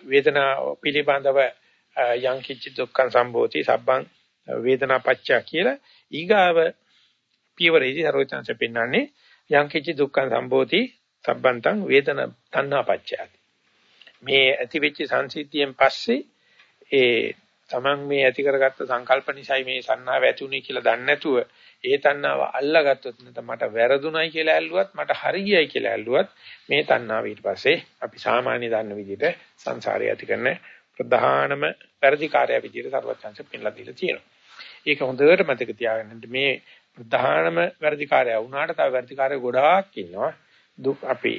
වේදනාව පිළිබඳව යම් කිච්ච දුක්ඛ සම්භෝති සබ්බං වේදනා පච්චය කියලා ඊගාව පියවරේදී සරෝජනස පෙන්වන්නේ යම් කිච්ච දුක්ඛ සම්භෝති සබ්බන්තං වේදන තණ්හා පච්චයති මේ ඇති වෙච්ච සංසිද්ධියෙන් පස්සේ ඒ Taman මේ ඇති කරගත්ත සංකල්ප නිසායි මේ සන්නාව ඇති උනේ කියලා දන්නේ නැතුව ඒ තණ්හාව අල්ලාගත්තොත් නැත්නම් මට වැරදුණයි කියලා ඇල්ලුවත් මට හරි ගියයි කියලා ඇල්ලුවත් මේ තණ්හාව ඊට පස්සේ අපි සාමාන්‍ය දන්න විදිහට සංසාරය ඇති කරන ප්‍රධානම වැඩිකාරය විදිහට සර්වඥාන්සේ පෙන්ලා දීලා තියෙනවා. ඒක හොඳට මතක තියාගන්න මේ ප්‍රධානම වැඩිකාරය වුණාට තව වැඩිකාරය ගොඩාක් ඉන්නවා. දුක් අපි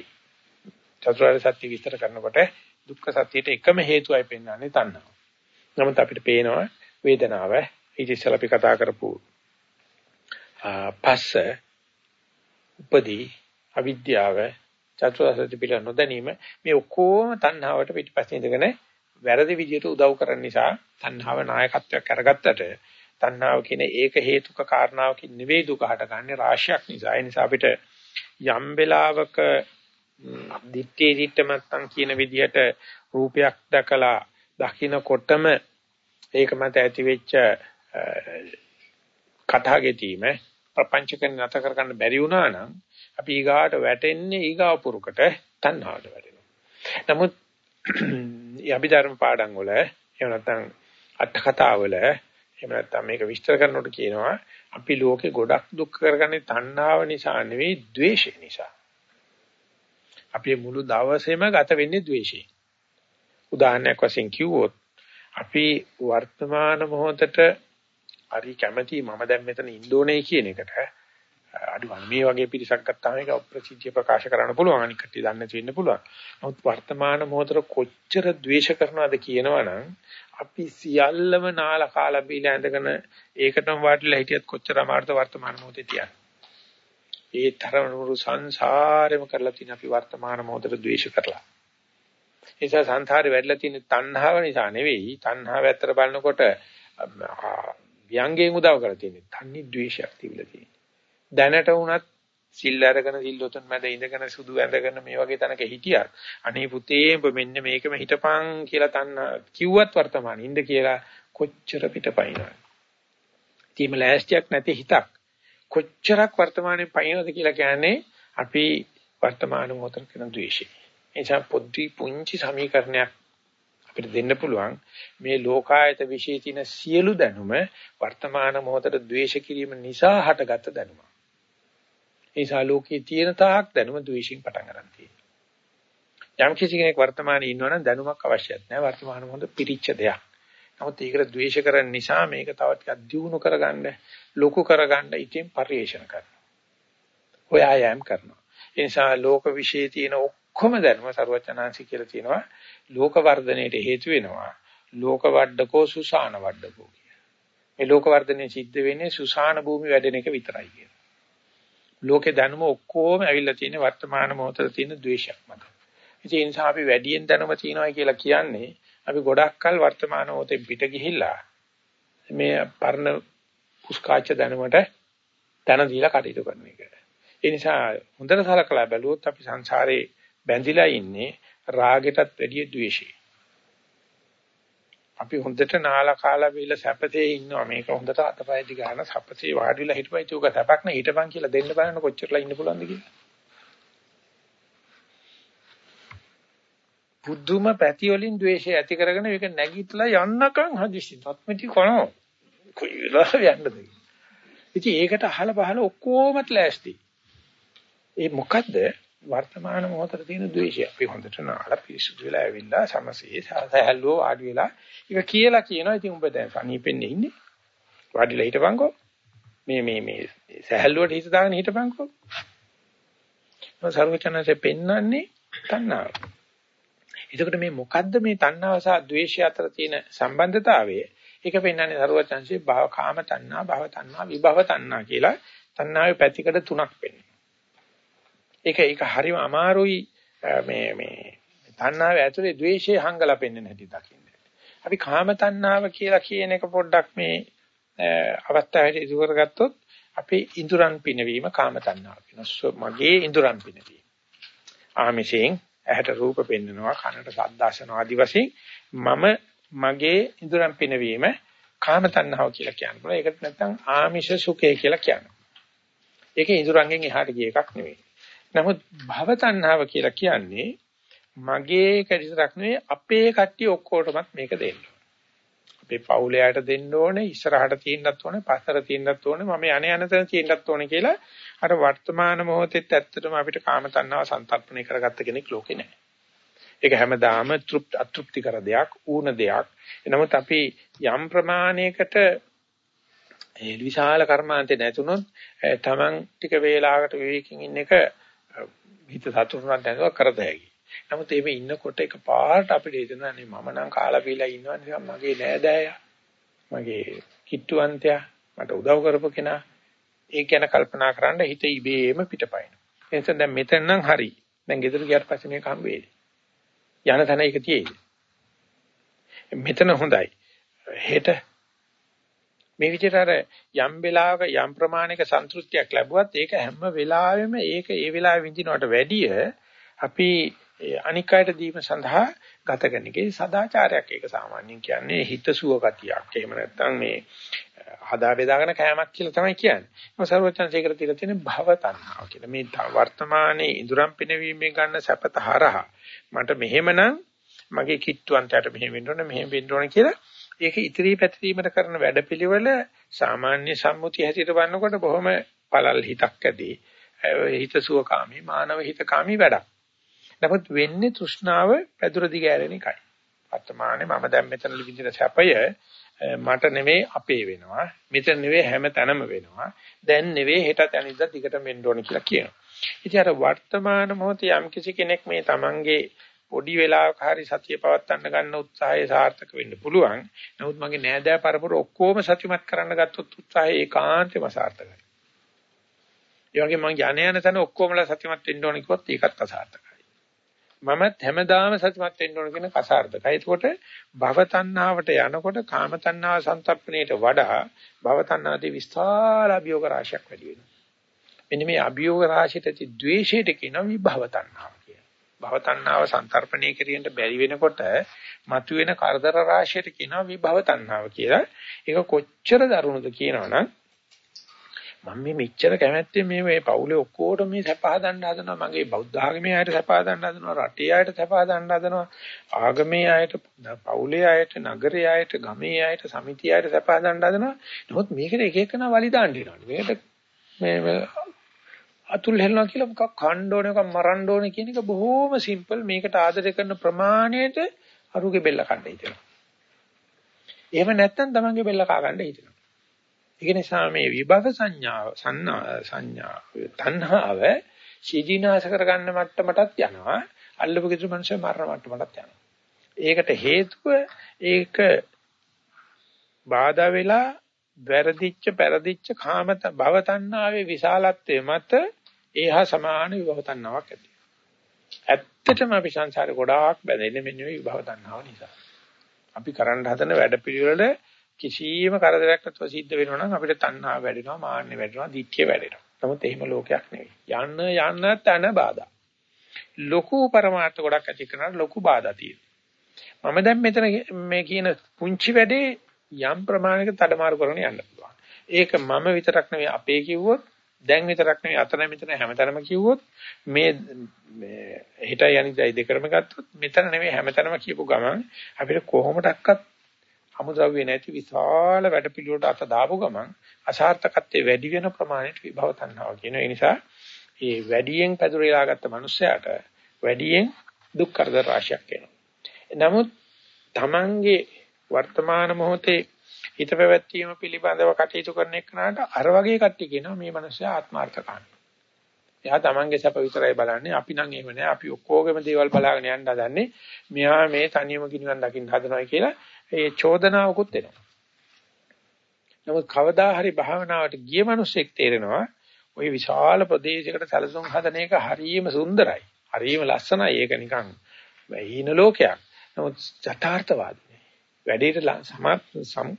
චතුරාර්ය සත්‍ය විස්තර කරනකොට දුක්ඛ සත්‍යයට එකම හේතුවයි පෙන්වන්නේ තණ්හාව. නමුත් අපිට පේනවා වේදනාව ඊට ඉස්සෙල්ලා අපි කතා කරපු පස්ස උපදී අවිද්‍යාව චතුරාර්ය සත්‍ය පිළ නොදැනීම මේ ඔක්කොම තණ්හාවට පිටිපස්සේ ඉඳගෙන වැරදි විදිහට උදව් කරන නිසා තණ්හාව නායකත්වයක් අරගත්තට තණ්හාව කියන ඒක හේතුක කාරණාවකින් නෙවෙයි දුක හටගන්නේ රාශියක් නිසා. ඒ නිසා අපිට යම් වෙලාවක දිත්තේ දිට්ඨමත්තන් කියන විදිහට රූපයක් දැකලා දකින්නකොටම ඒක මත ඇති වෙච්ච කතා ගෙතීම ප්‍රපංචකෙන් නැත කර ගන්න බැරි වුණා නම් අපි ඊගාට වැටෙන්නේ ඊගාව පුරුකට තණ්හාවට වැටෙනවා. නමුත් අභිධර්ම පාඩම් වල එහෙම නැත්නම් අට කතා වල එහෙම නැත්නම් මේක විස්තර කරනකොට කියනවා අපි ලෝකේ ගොඩක් දුක් කරගන්නේ තණ්හාව නිසා නෙවෙයි ද්වේෂය නිසා. අපි මුළු දවසේම ගත වෙන්නේ ද්වේෂයෙන්. උදාහරණයක් වශයෙන් කිව්වොත් අපි වර්තමාන මොහොතට හරි කැමැති මම දැන් මෙතන ඉන්න ඕනේ කියන එකට අඩුවන මේ වගේ පිරිසක් ගත්තාම ඒක ප්‍රසිද්ධිය ප්‍රකාශ කරන්න පුළුවන් අනික කට්ටිය දන්නේ නැති වෙන්න පුළුවන්. නමුත් වර්තමාන මොහොතට කොච්චර ද්වේෂ කරනවද කියනවනම් අපි සියල්ලම නාලා කාලා බීලා ඇඳගෙන ඒකටම වාඩිලා හිටියත් කොච්චර අමාරුද වර්තමාන මොහොතේ තියන්නේ. ඒ තරමරු සංසාරෙම කරලා තියෙන අපි වර්තමාන මොහොතට ද්වේෂ කරලා. ඒ නිසා සංසාරේ වැඩිලා තියෙන තණ්හාව නිසා නෙවෙයි තණ්හාව ඇත්තට බලනකොට ව්‍යංගයෙන් උදව් කරලා තියෙන්නේ. තන්නේ ද්වේෂයක් තිබිලා තියෙන්නේ. දැනට වුණත් සිල් අරගෙන සිල්ලොතන් මැද ඉඳගෙන සුදු ඇඳගෙන මේ වගේ තැනක හිටියත් අනේ පුතේ ඔබ මෙන්න මේකම හිටපන් කියලා තන්න කිව්වත් වර්තමාන ඉඳ කියලා කොච්චර පිටපයින්වද. තීම ලෑස්තියක් නැති හිතක් කොච්චරක් වර්තමානයේ පයින්නද කියලා කියන්නේ අපි වර්තමාන මොහොතේ කරන ද්වේෂය. එනිසා පොඩි පුංචි සමීකරණයක් අපිට දෙන්න පුළුවන් මේ ලෝකායත විශ්ේ තියෙන සියලු දැනුම වර්තමාන මොහොතේ ද්වේෂ කිරීම නිසා හටගත් දැනුම. ඒ නිසා ලෝකයේ තියෙන තාක් දැනුම ද්වේෂයෙන් පටන් ගන්න තියෙනවා. යම් කිසි කෙනෙක් වර්තමානයේ ඉන්නවනම් දැනුමක් අවශ්‍යත් නැහැ. වර්තමාන මොහොත පිරිච්ච දෙයක්. නමුත් ඒකට ද්වේෂ කරන නිසා මේක තව ටිකක් දියුණු කරගන්න, ලොකු කරගන්න ඉතින් පරිේශන කරනවා. හොයා යෑම කරනවා. ඒ නිසා ලෝක විශ්ේ තියෙන ඔක්කොම දැනුම ਸਰවචනාංශි කියලා තියෙනවා. ලෝක වර්ධනයට හේතු වෙනවා. ලෝක වඩඩකෝ සුසාන වඩඩකෝ කිය. මේ ලෝක වර්ධනය සිද්ධ වෙන්නේ සුසාන භූමි වැඩෙන එක විතරයි කියන. ලෝකේ දැනුම ඔක්කොම ඇවිල්ලා තියෙන වර්තමාන මොහොතේ තියෙන ද්වේෂයක් මත. ඒ නිසා අපි වැඩියෙන් දැනුම තියනවා කියලා කියන්නේ අපි ගොඩක් කල් වර්තමාන මොහොතෙන් පිට ගිහිල්ලා මේ පරණ පුස්කාච්ච දැනුමට තන දීලා කටයුතු කරන එක. ඒ නිසා හොඳට සලකලා බැලුවොත් අපි සංසාරේ බැඳිලා ඉන්නේ රාගෙටත් වැඩිය ද්වේෂේ. අපි හොඳට නාලා කාලා බීලා සැපතේ ඉන්නවා. මේක හොඳට අතපය දි ගන්න සැපතේ වාඩිලා හිටපයි. තුක සැපක් නෑ. හිටපන් කියලා දෙන්න බලන්න කොච්චරලා ඉන්න පුළුවන්ද කියලා. බුද්ධුම පැති වලින් ද්වේෂය ඇති කරගෙන මේක නැගිටලා යන්නකම් හදිස්සි තත්මිටි කනවා කොයි වෙලාවෙ යන්නද ඉතින් ඒකට අහලා පහල ඔක්කොමත් ලෑස්ති. ඒ මොකද්ද? වර්තමාන මොහොතේ තියෙන ද්වේෂය. අපි හොඳට නාලා පිරිසුදු වෙලා ඇවිල්ලා සමසේ සහැල්ලුව වාඩි වෙලා ඒක කියලා කියනවා. ඉතින් උඹ දැන් සනීපෙන්නේ ඉන්නේ. වාඩිලා හිටපන්කෝ. මේ මේ මේ සහැල්ලුවට හිත දාගෙන හිටපන්කෝ. මම සර්වචනanse පෙන්වන්නේ තණ්හාව. එතකොට මේ මොකද්ද මේ තණ්හාව සහ ද්වේෂය අතර තියෙන සම්බන්ධතාවය? ඒක පෙන්වන්නේ සර්වචනanse භව කාම තණ්හා, භව තණ්හා, විභව තණ්හා කියලා තණ්හාවේ පැතිකඩ තුනක් වෙන්නේ. ඒක ඒක හරිම අමාරුයි මේ මේ තණ්හාව ඇතුලේ ද්වේෂය හංගලා පෙන්වන්න හැටි දකින්න. අපි කාම තණ්හාව කියලා කියන එක පොඩ්ඩක් මේ අවස්ථාවේ ඉදු කරගත්තොත් අපේ ඉඳුරන් පිනවීම කාම තණ්හාව කියනවා. මගේ ඉඳුරන් පිනවීම. ආමිෂයෙන් ඇහැට රූප පෙන්වනවා, කනට ශබ්ද අසනවා ආදි වශයෙන් මම මගේ ඉඳුරන් පිනවීම කාම තණ්හාව කියලා කියනවා. ඒකට නැත්නම් ආමිෂ සුඛය කියලා කියනවා. ඒකේ ඉඳුරංගෙන් එහාට ගිය එකක් නෙවෙයි. නමුත් භව තණ්හාව කියලා කියන්නේ මගේ කැඩිතරක් නෙවෙයි අපේ කට්ටිය ඔක්කොටමත් මේක දෙන්න. අපේ පවුලයට දෙන්න ඕනේ ඉස්සරහට තියෙන්නත් ඕනේ පස්සට තියෙන්නත් ඕනේ මම යණ යන තැන තියෙන්නත් ඕනේ කියලා අර වර්තමාන මොහොතෙත් ඇත්තටම අපිට කාම තණ්හාව සන්තරපණය කරගත්ත කෙනෙක් ලෝකේ නැහැ. ඒක හැමදාම තෘප්ත අතෘප්තිකර දෙයක් ඌන දෙයක්. එනමුත් අපි යම් ප්‍රමාණයකට ඒ විශාල කර්මාන්තේ නැතුනොත් තමන් ටික වේලාවකට විවේකයෙන් ඉන්න එක හිත සතුටුනක් දැනව කරත හැකියි. නමුත් එහෙම ඉන්නකොට එක පාට අපිට හිතෙනවා නේ මම නම් කාලා පීලා ඉන්නවා නිකන් මගේ නෑදෑයා. මගේ කිට්ටුවන්තයා මට උදව් කරපු කෙනා. ඒක ගැන කල්පනා කරන්න හිත ඉබේම පිටපයින්. එනිසා දැන් මෙතන නම් හරි. දැන් ගෙදර ගියාට පස්සේ මේක හම්බ වෙයි. යන තැන ඒක තියෙයි. මෙතන හොඳයි. හෙට මේ විදිහට අර යම් වෙලාවක යම් ප්‍රමාණයක සන්තුෂ්ටියක් ලැබුවත් ඒක හැම වෙලාවෙම ඒක ඒ වෙලාවෙ විඳිනවට වැඩිය අපි අනික් අයට දීම සඳහා ගත කරන එකේ සදාචාරයක් ඒක සාමාන්‍යයෙන් කියන්නේ හිතසුව ගතියක්. එහෙම නැත්නම් මේ හදා බෙදාගෙන කෑමක් කියලා තමයි කියන්නේ. ඒක සර්වචන්සේකර තියලා තියෙන භව තණ්හාව කියලා. මේ වර්තමානයේ ඉඳුරම් පිනවීමෙන් ගන්න සැපත හරහා මට මෙහෙමනම් මගේ කිට්ටුවන්තයට මෙහෙම වෙන්න ඕනේ මෙහෙම වෙන්න ඕනේ කියලා ඒක ඉදිරි පැතිරීමට කරන වැඩපිළිවෙල සාමාන්‍ය සම්මුතිය හැටියට වන්නකොට බොහොම පළල් හිතක් ඇති හිතසුවකාමී මානව හිතකාමී වැඩක්. නමුත් වෙන්නේ තෘෂ්ණාව පැදුර දිගෑරෙන එකයි. වර්තමානයේ මම දැන් මෙතන විඳින සැපය මට නෙවෙයි අපේ වෙනවා. මෙතන නෙවෙයි හැම තැනම වෙනවා. දැන් නෙවෙයි හෙටත් අනිද්දා දිගටම වෙන්න ඕන කියලා කියනවා. ඉතින් අර වර්තමාන මොහොතේ යම් කිසි කෙනෙක් මේ Tamange පොඩි වෙලාවක හරි සතිය පවත්වන්න ගන්න උත්සාහය සාර්ථක වෙන්න පුළුවන්. නමුත් මගේ නෑදෑ පරපුර ඔක්කොම සතිමත් කරන්න ගත්තොත් උත්සාහය ඒකාන්තෙම සාර්ථකයි. ඒ වගේම මං යانے යන තැන ඔක්කොමලා සතිමත් වෙන්න ඕන කිව්වොත් ඒකත් අසාර්ථකයි. මමත් හැමදාම සතිමත් වෙන්න ඕන කියන කසාර්ථකයි. ඒකෝට භව තණ්හාවට යනකොට කාම තණ්හාව සන්තප්පණයට වඩා භව තණ්හාදී විස්තර අභියෝග රාශියක් වැඩි වෙනවා. මෙන්න මේ අභියෝග රාශියට ති ද්වේෂයට කියන විභව තණ්හාව. භව තණ්හාව සංතරපණය කිරීමට බැරි වෙනකොට මතුවෙන කරදර රාශියට කියනවා විභව තණ්හාව කියලා. ඒක කොච්චර දරුණුද කියනවනම් මම මේ මෙච්චර කැමැත්තෙන් මේ මේ පවුලේ ඔක්කොටම මේ සැප හදන්න හදනවා. මගේ බෞද්ධ ආගමේ අයට සැප හදන්න හදනවා. රටේ අයට සැප හදන්න හදනවා. ආගමේ අයට පවුලේ අයට නගරේ අයට ගමේ අයට සමිතිය අයට සැප හදන්න හදනවා. නමුත් මේකට එක එකනා වලි දාන්න වෙනවා මේකට මේ අතුල් හෙලනවා කියලා මොකක් කණ්ඩ ඕන එකක් මරන්න ඕන කියන එක බොහොම සිම්පල් මේකට ආදරය කරන ප්‍රමාණයට අරුගේ බෙල්ල කන්න හිතෙනවා. එහෙම නැත්නම් තමන්ගේ බෙල්ල කා ගන්න හිතෙනවා. ඒක නිසා මේ විභව සංඥාව සංඥා තණ්හාව සීදීනාශ කරගන්න මට්ටමටත් යනවා. අල්ලපු කිසි මනුස්සය මරණ මට්ටමටත් යනවා. ඒකට හේතුව ඒක බාධා වෙලා වැරදිච්ච පෙරදිච්ච කාම භව තණ්හාවේ විශාලත්වයේ මත ඒහා සමාන විභව තණ්හාවක් ඇති. ඇත්තටම අපි සංසාරේ ගොඩාක් බැඳෙන්නේ මෙන්න මේ විභව තණ්හාව නිසා. අපි කරන්න හදන වැඩපිළිවෙල කිසියම් කරදරයක් නැතුව සිද්ධ වෙනවා නම් අපිට තණ්හාව වැඩෙනවා, මාන්නය වැඩෙනවා, දික්කිය වැඩෙනවා. නමුත් එහෙම ලෝකයක් නෙවෙයි. යන්න යන්න තන බාධා. ලොකු પરමාර්ථ ගොඩක් ඇති කරන ලොකු බාධා තියෙනවා. මම දැන් මෙතන මේ කියන පුංචි වැඩේ යම් ප්‍රමාණයකට තඩමාරු කරගෙන යන්න පුළුවන්. ඒක මම විතරක් නෙවෙයි අපේ කිව්වොත් දැන් විතරක් නෙවෙයි අතන මෙතන හැමතැනම කිව්වොත් මේ මේ හිතයි අනිදයි දෙකම ගත්තොත් මෙතන නෙවෙයි හැමතැනම කියපු ගමන් අපිට කොහොමඩක්වත් අමුද්‍රව්‍ය නැති විශාල වැඩපිළිවෙලට අත දාපු ගමන් අසාර්ථකත්වයේ වැඩි වෙන ප්‍රමාණයට විභව තණ්හාව කියන ඒ නිසා මේ වැඩියෙන් පැදුරේලා ගත්ත මනුස්සයාට වැඩියෙන් දුක් කරදර රාශියක් එනවා. නමුත් Tamange වර්තමාන මොහොතේ හිත පැවැත්වීම පිළිබඳව කටයුතු කරන එක්කනට අර වගේ කට්ටිය කියනවා මේ මිනිස්සයා ආත්මార్థකාමී. එයා තමන්ගේ සැප විතරයි බලන්නේ. අපි නම් එහෙම නෑ. අපි ඔක්කොගෙම දේවල් බලාගෙන යන්න හදන්නේ. මෙයා මේ තනියම ගිනිවන් දකින්න හදනවා කියලා ඒ චෝදනාවකුත් එනවා. නමුත් කවදා හරි භාවනාවට ගිය මිනිස්සෙක් තේරෙනවා ওই විශාල ප්‍රදේශයකට සැලසුම් හදන එක හරිම සුන්දරයි. හරිම ලස්සනයි. ඒක නිකන් හීන ලෝකයක්. නමුත් යථාර්ථවාදී. වැඩේට සමත් සම්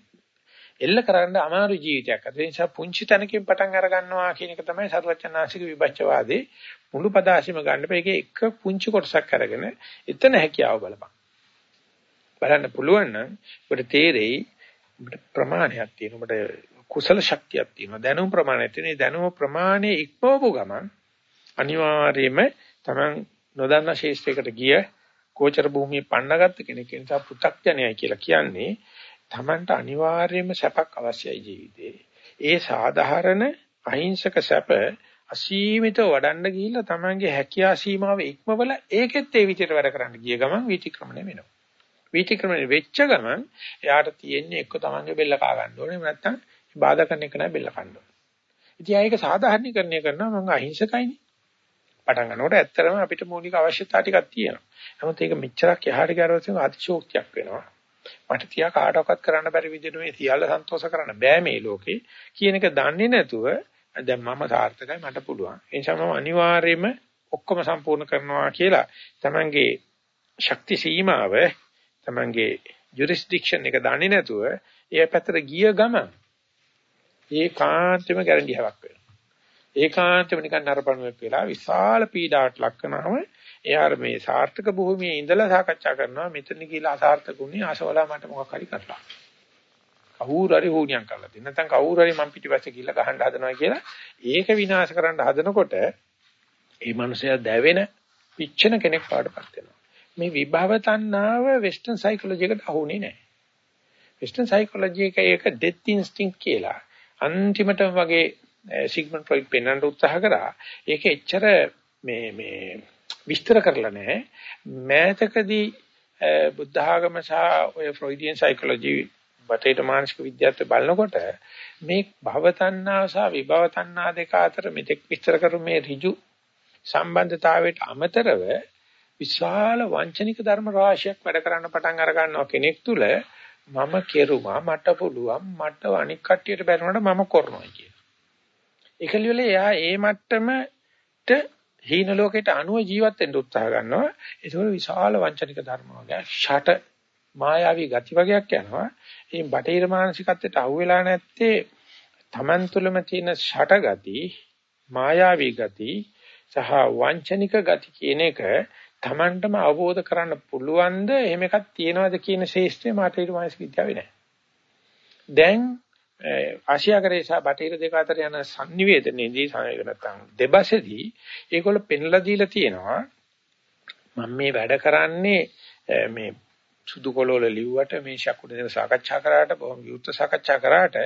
එල්ල කරන්න අමාරු ජීවිතයක්. ඒ නිසා පුංචි තැනකින් පටන් අර ගන්නවා කියන එක තමයි සරුවචනාංශික විභජ්‍යවාදී මුළු පදාසිම ගන්න බෑ. ඒකේ එක පුංචි කොටසක් අරගෙන එතන හැකියාව බලපන්. බලන්න පුළුවන් නම් ඔබට තේරෙයි ඔබට ප්‍රමාණයක් තියෙනවා. ඔබට කුසල ශක්තියක් තියෙනවා. දැනුම් ප්‍රමාණයක් තියෙනවා. දැනුම ප්‍රමාණය ඉක්මවපු ගමන් අනිවාර්යයෙන්ම Taman නොදන්න ශේෂ්ත්‍රයකට ගිය කෝචර භූමියේ පන්නගත්ත කෙනෙක් නිසා පෘ탁ජනයයි කියලා කියන්නේ Tamanට අනිවාර්යයෙන්ම සැපක් අවශ්‍යයි ජීවිතේ. ඒ සාධාරණ අහිංසක සැප අසීමිතව වඩන්න ගිහිල්ලා Tamanගේ හැකියා සීමාව ඉක්මවල ඒකෙත් ඒ විදිහට වැඩ කරන්න ගිය ගමන් වීතික්‍රමණය වෙනවා. වීතික්‍රමණය වෙච්ච ගමන් එයාට තියෙන්නේ එක්ක Tamanගේ බෙල්ල කා ගන්න ඕනේ නැත්නම් බාධා කරන එක නෑ බෙල්ල කන්න ඕනේ. ඉතින් ඒක සාධාරණීකරණය කරනවා මම අහිංසකයිනේ. පටන් ගන්නකොට ඇත්තටම අපිට මූලික අවශ්‍යතා ටිකක් තියෙනවා. නමුත් ඒක මෙච්චරක් යහට ගියරොත් අතිශෝක්තියක් වෙනවා. මට තියා කාටවත් කරන්න බැරි විදිහට මේ සියල්ල සන්තෝෂ කරන්න බෑ මේ ලෝකේ කියන එක දන්නේ නැතුව දැන් මම සාර්ථකයි මට පුළුවන්. ඒ නිසා මම අනිවාර්යයෙන්ම ඔක්කොම සම්පූර්ණ කරනවා කියලා තමන්ගේ ශක්ති සීමාව තමන්ගේ ජුරිස්ඩික්ෂන් එක දන්නේ නැතුව ඒ පැත්තට ගිය ගමන් ඒකාන්තෙම ගැරන්ටි හවක් වෙනවා. ඒකාන්තෙම නිකන් නරපණුවෙක් වෙලා විශාල පීඩාවට ලක් කරනවම එයාර මේ සාර්ථක භූමියේ ඉඳලා සාකච්ඡා කරනවා මෙතන කියලා අසාර්ථකුනේ ආසවලා මට මොකක් හරි කරලා. කවුරු හරි හුණියම් කරලා තියෙන. නැත්නම් කවුරු හරි මං පිටිපස්සේ ගිහිල්ලා ගහන්න හදනවා කියලා ඒක විනාශ කරන්න හදනකොට ඒ මනුස්සයා දැවෙන පිච්චෙන කෙනෙක් පාඩපත් වෙනවා. මේ විභව තණ්හාව වෙස්ටර්න් සයිකොලොජි එකට අහුනේ නැහැ. වෙස්ටර්න් සයිකොලොජි එක ඒක ඩෙත් ඉන්ස්ටින්ක්ට් කියලා. අන්තිමටම වගේ eh, සිග්මන්ඩ් ෆ්‍රොයිඩ් පෙන්වන්න උත්සාහ කරා. ඒක එච්චර මේ මේ විස්තර කරලා නැහැ. මෑතකදී බුද්ධ ආගම සහ ඔය ෆ්‍රොයිඩියන් සයිකොලොජි බටේට මානසික විද්‍යාවත් බලනකොට මේ භව තණ්හා සහ විභව තණ්හා දෙක අතර මෙතෙක් විස්තර කරු මේ ඍජු සම්බන්ධතාවයට අමතරව විශාල වංචනික ධර්ම රාශියක් වැඩ කරන්න පටන් අර ගන්නවා කෙනෙක් තුල මම කෙරුවා මට පුළුවන් මට අනික් කට්ටියට බැරිුණාට මම කරනවා කියන. ඒකලිවල එයා ඒ මට්ටමට හීන ලෝකයට අනුව ජීවත් වෙන්න උත්සාහ ගන්නවා. ඒක විශාල වංචනික ධර්ම වගේ ෂට මායාවී ගති වගේක් යනවා. මේ බටහිර මානසිකත්වයට අහුවෙලා නැත්තේ Taman තුලම තියෙන ෂට ගති, මායාවී ගති සහ වංචනික ගති කියන එක Tamanටම අවබෝධ කරන්න පුළුවන්ද එහෙම එකක් තියනවාද කියන ශේෂ්ත්‍රය බටහිර මානසික විද්‍යාවේ නැහැ. දැන් ආසියාකරේ සහ බටහිර දෙක අතර යන sannivedanයේදී නැත්නම් දෙබසෙදී ඒගොල්ල පෙන්ලා දීලා තියෙනවා මම මේ වැඩ කරන්නේ මේ සුදු කොළවල ලිව්වට මේ ශකුණ දෙන සාකච්ඡා කරාට බොහොම විවෘත සාකච්ඡා කරාට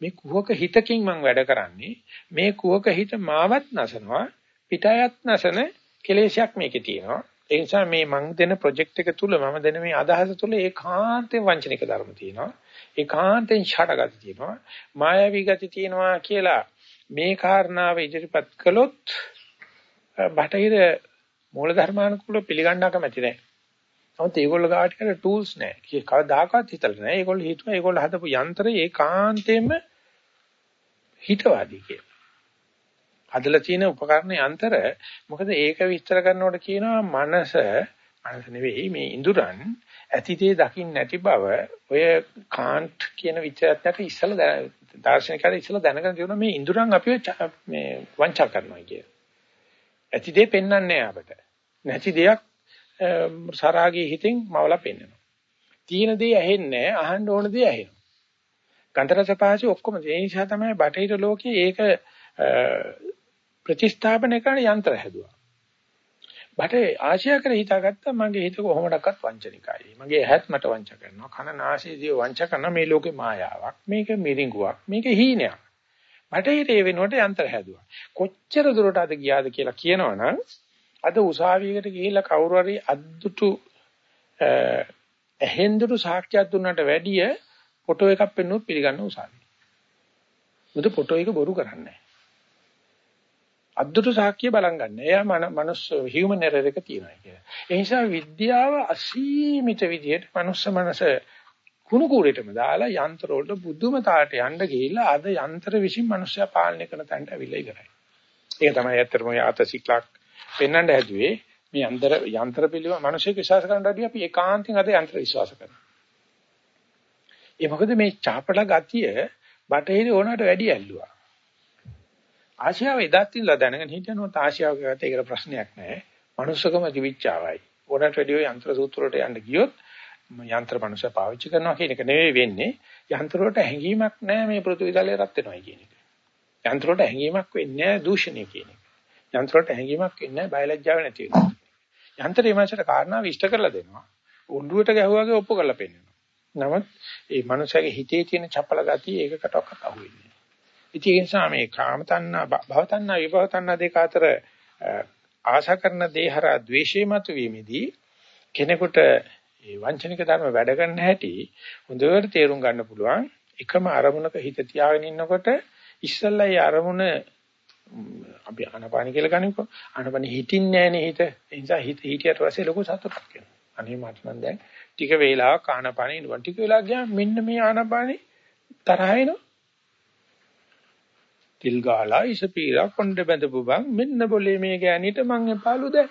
මේ කුහක හිතකින් මම වැඩ කරන්නේ මේ කුහක හිත මාවත් නැසනවා පිටයත් නැසන කෙලෙසයක් මේකේ තියෙනවා. ඒ නිසා මේ මං දෙන ප්‍රොජෙක්ට් එක තුල මම දෙන මේ අදහස තුල ඒකාන්තයෙන් වංචනික ධර්ම තියෙනවා. ඒකාන්තයෙන් ෂඩගති තියෙනවා මායාවී ගති තියෙනවා කියලා මේ කාරණාව ඉදිරිපත් කළොත් බටහිර මූලධර්මානුකූල පිළිගන්නක මැති නැහැ නමුත් ඒගොල්ලෝ ගාවට කියලා ටූල්ස් නැහැ. කවදාකවත් හිතලා නැහැ. ඒගොල්ලෝ හිතුවා ඒගොල්ලෝ හදපු යන්ත්‍රය ඒකාන්තයෙන්ම හිතවාදී කියලා. හදලා තියෙන උපකරණ යන්ත්‍ර මොකද ඒක විස්තර කරනකොට කියනවා මනස මනස නෙවෙයි මේ ඉඳුරන් ඇතිතේ දකින්න නැති බව ඔය කාන්ට් කියන විචාරයට ඉස්සලා දාර්ශනිකයලා ඉස්සලා දැනගෙන තියෙනවා මේ ඉඳුරන් අපිව මේ වංචා කරනවා කිය. ඇතිතේ පෙන්වන්නේ අපට. නැති දෙයක් සරාගී හිතෙන් මවලා පෙන්නනවා. තියෙන දේ ඇහෙන්නේ අහන්න ඕන දේ ඇහෙනවා. ගන්තරස පහසු ඔක්කොම ඒ නිසා තමයි බටහිර ලෝකයේ ඒක ප්‍රතිස්ථාපනය කරන යන්ත්‍ර හැදුවා. බටේ ආශියා කර හිතාගත්තා මගේ හිත කොහොමඩක්වත් වංචනිකයි. මගේ ඇහත් මට වංච කරනවා. කන නාසය දිව වංච කරන මේ ලෝකේ මායාවක්. මේක මිරිඟුවක්. මේක හීනයක්. බටහිර ඒ වෙනුවට යන්ත්‍ර හැදුවා. කොච්චර දුරට අද ගියාද කියලා කියනවනම් අද උසාවියකට ගිහිල්ලා කවුරු හරි අද්දුටු ඇහෙන්දුටු සාක්ෂියක් දුන්නට වැඩිය ෆොටෝ එකක් පෙන්නුවොත් පිළිගන්න උසාවිය. මුද ෆොටෝ එක බොරු කරන්නේ අද්දුටු සාක්ෂිය බලන් ගන්න. එයා මනුස්ස හියුමන් එරර් එක තියෙනවා කියලා. ඒ නිසා විද්‍යාව අසීමිත විදියට මනුස්ස මනස කුණු කූරේටම දාලා යන්ත්‍ර වලට බුදුම තාලට යන්න ගිහිල්ලා අද යන්ත්‍ර විසින් මනුස්සයා පාලනය කරන තැනට අවිල්ලා ඉවරයි. ඒක තමයි ඇත්තටම ආතසික්ලක් පෙන්වන්න හැදුවේ මේ යන්ත්‍ර යන්ත්‍ර පිළිවෙල මිනිස්සුක විශ්වාස කරන්න වැඩිය අපි ඒකාන්තයෙන් අද යන්ත්‍ර විශ්වාස කරනවා. ඒ මොකද මේ චාපල ගතිය බටහිර ඕනකට වැඩි ඇල්ලුවා. ආසියාව එදත් ඉඳලා දැනගෙන හිටියනොත් ආසියාව ගත ඒකට ප්‍රශ්නයක් නැහැ. මනුස්සකම දිවිච්චාවයි. ඕනකට වැඩිය යන්ත්‍ර සූත්‍ර වලට යන්න ගියොත් යන්ත්‍ර මනුෂ්‍ය පාවිච්චි කරනවා කියන එක නෙවෙයි වෙන්නේ. යන්ත්‍ර වලට හැංගීමක් නැහැ මේ පෘථිවි තලයේ රත් වෙනවා කියන එක. යන්ත්‍ර වලට හැංගීමක් වෙන්නේ නැහැ දූෂණය කියන එක. යන්ත්‍රවලට හැංගීමක් ඉන්නේ බයලජ්ජාව නැති වෙනවා. යන්ත්‍රය මාසට කාරණා විශ්ත කරලා දෙනවා. උණ්ඩුවට ගැහුවාගේ ඔප්පු කරලා පෙන්නනවා. නමුත් ඒ මනුස්සයාගේ හිතේ තියෙන චපල ගතිය ඒකකටවත් අහුවෙන්නේ නැහැ. ඒ නිසා මේ කාම තණ්හා භව තණ්හා විභව තණ්හා දෙක අතර ආශා කරන දේ හරහා ද්වේෂය මත වීමේදී කෙනෙකුට මේ වංචනික ධර්ම වැඩ ගන්න හැටි හොඳට තේරුම් ගන්න පුළුවන්. එකම අරමුණක හිත තියාගෙන ඉන්නකොට ඉස්සල්ලා ඒ අරමුණ අපි ආනපාන කියලා ගනිමු. ආනපාන හිතින්නේ නැහනේ හිත. ඒ නිසා හිත හිටියට පස්සේ ලොකු සතුටක් එනවා. අනේ මට නම් දැන් ටික වේලාවක් ආනපාන ඉන්නවා. ටික වෙලාවක් ගියාම මෙන්න මේ ආනපානේ තරහ එනවා. තිල් ගාලා ඉසපීලා කොණ්ඩ බැඳපු බං මෙන්න બોලේ මේ ගෑණිට මං එපාලු දැන්.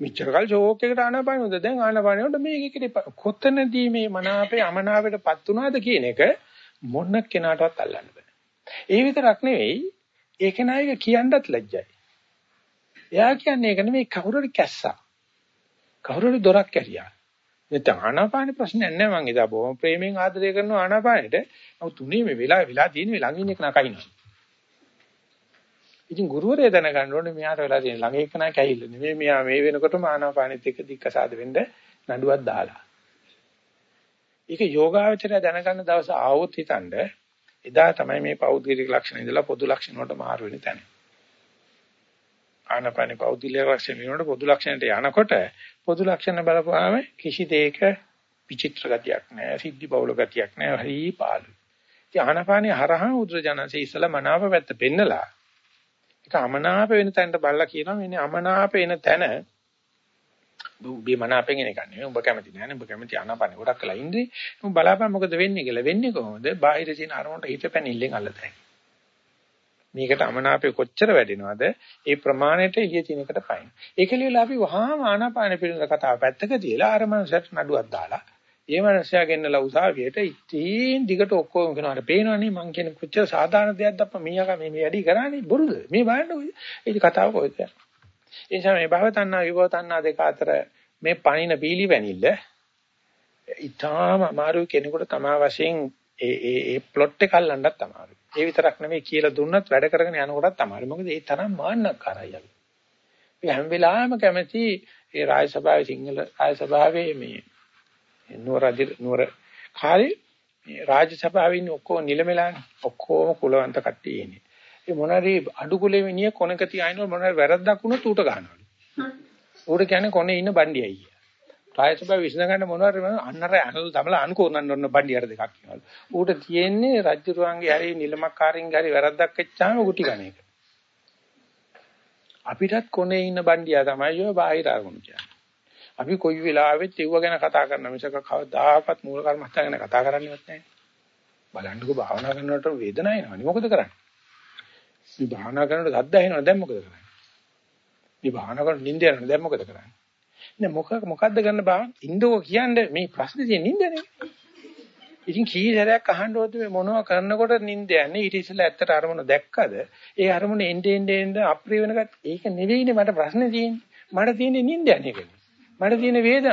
මෙච්චර කල් ෂෝක් එකට ආනපාන හොඳ දැන් ආනපාන වලට මේකෙකට කොතනදී මේ මනාපේ අමනාපයටපත් වුණාද කියන එක මොන කෙනාටවත් අල්ලන්න බෑ. ඒ විතරක් නෙවෙයි ඒක නෑයක කියන්නත් ලැජ්ජයි. එයා කියන්නේ ඒක නෙමෙයි කවුරුරි කැස්සා. කවුරුරි දොරක් කැරියා. නැත්නම් ආනාපාන ප්‍රශ්නයක් නෑ මං එදා බොහොම ප්‍රේමයෙන් ආදරය කරන ආනාපානෙට. නමුත් තුනේ මේ වෙලාව වෙලා තියෙන ළඟ ඉන්න එක නකයිනවා. ඉතින් ගුරුවරයා දැනගන්න ඕනේ මෙයාට වෙලා තියෙන ළඟ එක නෑ කැහිල්ල නෙමෙයි මෙයා මේ වෙනකොටම ආනාපානෙත් එක්ක දික්කසාද වෙන්න නඩුවක් දාලා. ඒක යෝගාවචරය දැනගන්න දවස ආවොත් හිතන්නේ එදා තමයි මේ පෞද්ගලික ලක්ෂණ ඉඳලා පොදු ලක්ෂණ වලට මාරු වෙන්නේ තැන. ආනපනේ පෞද්ගලික ලක්ෂණ වෙනකොට පොදු ලක්ෂණයට යනකොට පොදු ලක්ෂණ බලපුවාම කිසි දෙයක විචිත්‍ර ගතියක් නැහැ, සිද්ධි බහුල ගතියක් නැහැ, හරි පාළු. ඉතින් ආනපනේ හරහා උද්‍රජනසේ ඉස්සලා මනාව පැත්ත පෙන්නලා ඒක අමනාප වෙන තැනට බලලා කියනවා මෙන්න අමනාප වෙන තැන. උඹේ මනාපෙන් එන එක නෙවෙයි. උඹ කැමති නෑනේ. උඹ කැමති ආනාපානෙ ගොඩක් කළා ඉන්නේ. උඹ බලාපන් මොකද වෙන්නේ කියලා. වෙන්නේ කොහොමද? බාහිර තියෙන අරමුණට හිත පැනිල්ලෙන් අල්ලතයි. මේකට අමනාපය කොච්චර වැඩෙනවද? ඒ ප්‍රමාණයට එළිය තියෙන එකට පයින් ඒකලියලා අපි වහාම ආනාපානෙ පිළිබඳ කතාව පැත්තක තියලා අර මනසට නඩුවක් දාලා ඒ මනසයා ගෙන්නලා උසාවියට ඉතින් දිගට ඔක්කොම කරනවාට පේනවනේ මං කියන කොච්චර සාධාරණ දෙයක්ද අප්පා මීයා මේ වැඩි කරන්නේ බොරුද මේ බලන්න ඒ කතාව කොහෙද යන්නේ ඒ නිසා මේ භව තණ්හා විභව තණ්හා දෙක අතර මේ පණින බීලි වැනිල්ල ඊටාම අමාරු කෙනෙකුට තමා වශයෙන් ඒ ඒ ඒ ප්ලොට් එක අල්ලන්නත් අමාරුයි. ඒ විතරක් නෙමෙයි කියලා දුන්නත් වැඩ කරගෙන යනකොටත් අමාරුයි. මොකද ඒ තරම් මාන්නකාරයි අපි. මේ හැම වෙලාවෙම කැමති ඒ රාජ සභාවේ සිංහල රාජ සභාවේ මේ නුවර නුවර කාලේ මේ රාජ සභාවේ ඉන්නේ ඔක්කොම නිලමෙලානේ. ඔක්කොම කුලවන්ත කට්ටිය ඉන්නේ. ඒ මොනරි අඩු කුලෙ මිනිහ කොනක තියාිනවල මොනරි වැරද්දක් වුණොත් ඌට ගහනවලු. ඌට කියන්නේ කොනේ ඉන්න බණ්ඩියයි කියලා. රායසභාව විසඳ ගන්න මොනවාරි අන්නර අනල් තමලා අනුකෝරන්න ඕන බණ්ඩියට දෙකක් කියනවලු. ඌට තියෙන්නේ රජ්ජුරුවන්ගේ හරි නිලමක්කාරින්ගේ හරි වැරද්දක් වෙච්චාම ගුටි ගන්න එක. අපිටත් කොනේ ඉන්න බණ්ඩියා තමයි ඔය බාහිර අරමුණු කියන්නේ. අපි කොයි වෙලාවෙත් ඒව ගැන කතා කරන මිසක කවදාකවත් මූල කර්මස්ථාන ගැන කතා කරන්නේවත් නැහැ. බලන්නකෝ භාවනා කරනකොට වේදනාව එනවනේ මොකද කරන්නේ? මේ භාවනා කරනකොට සද්ද ඇහෙනවා දැන් මොකද කරන්නේ? මේ භාවනා කරනකොට නිින්ද යනවා දැන් මොකද කරන්නේ? නේ මොකක් මොකද්ද ගන්න බෑ ඉන්නකෝ කියන්නේ මේ ප්‍රශ්නේ තියෙන නිින්දනේ. ඉතින් කී සැරයක් අහන්න ඕද මේ මොනවා කරනකොට නිින්ද යන්නේ ඊට ඉස්සෙල්ලා ඇත්තට අරමුණ දැක්කද? ඒ අරමුණ එnde end end අප්‍රිය වෙනකත් ඒක නෙවෙයිනේ මට ප්‍රශ්නේ තියෙන්නේ. මට තියෙන්නේ නිින්ද යන එකනේ. මට තියෙන වේදන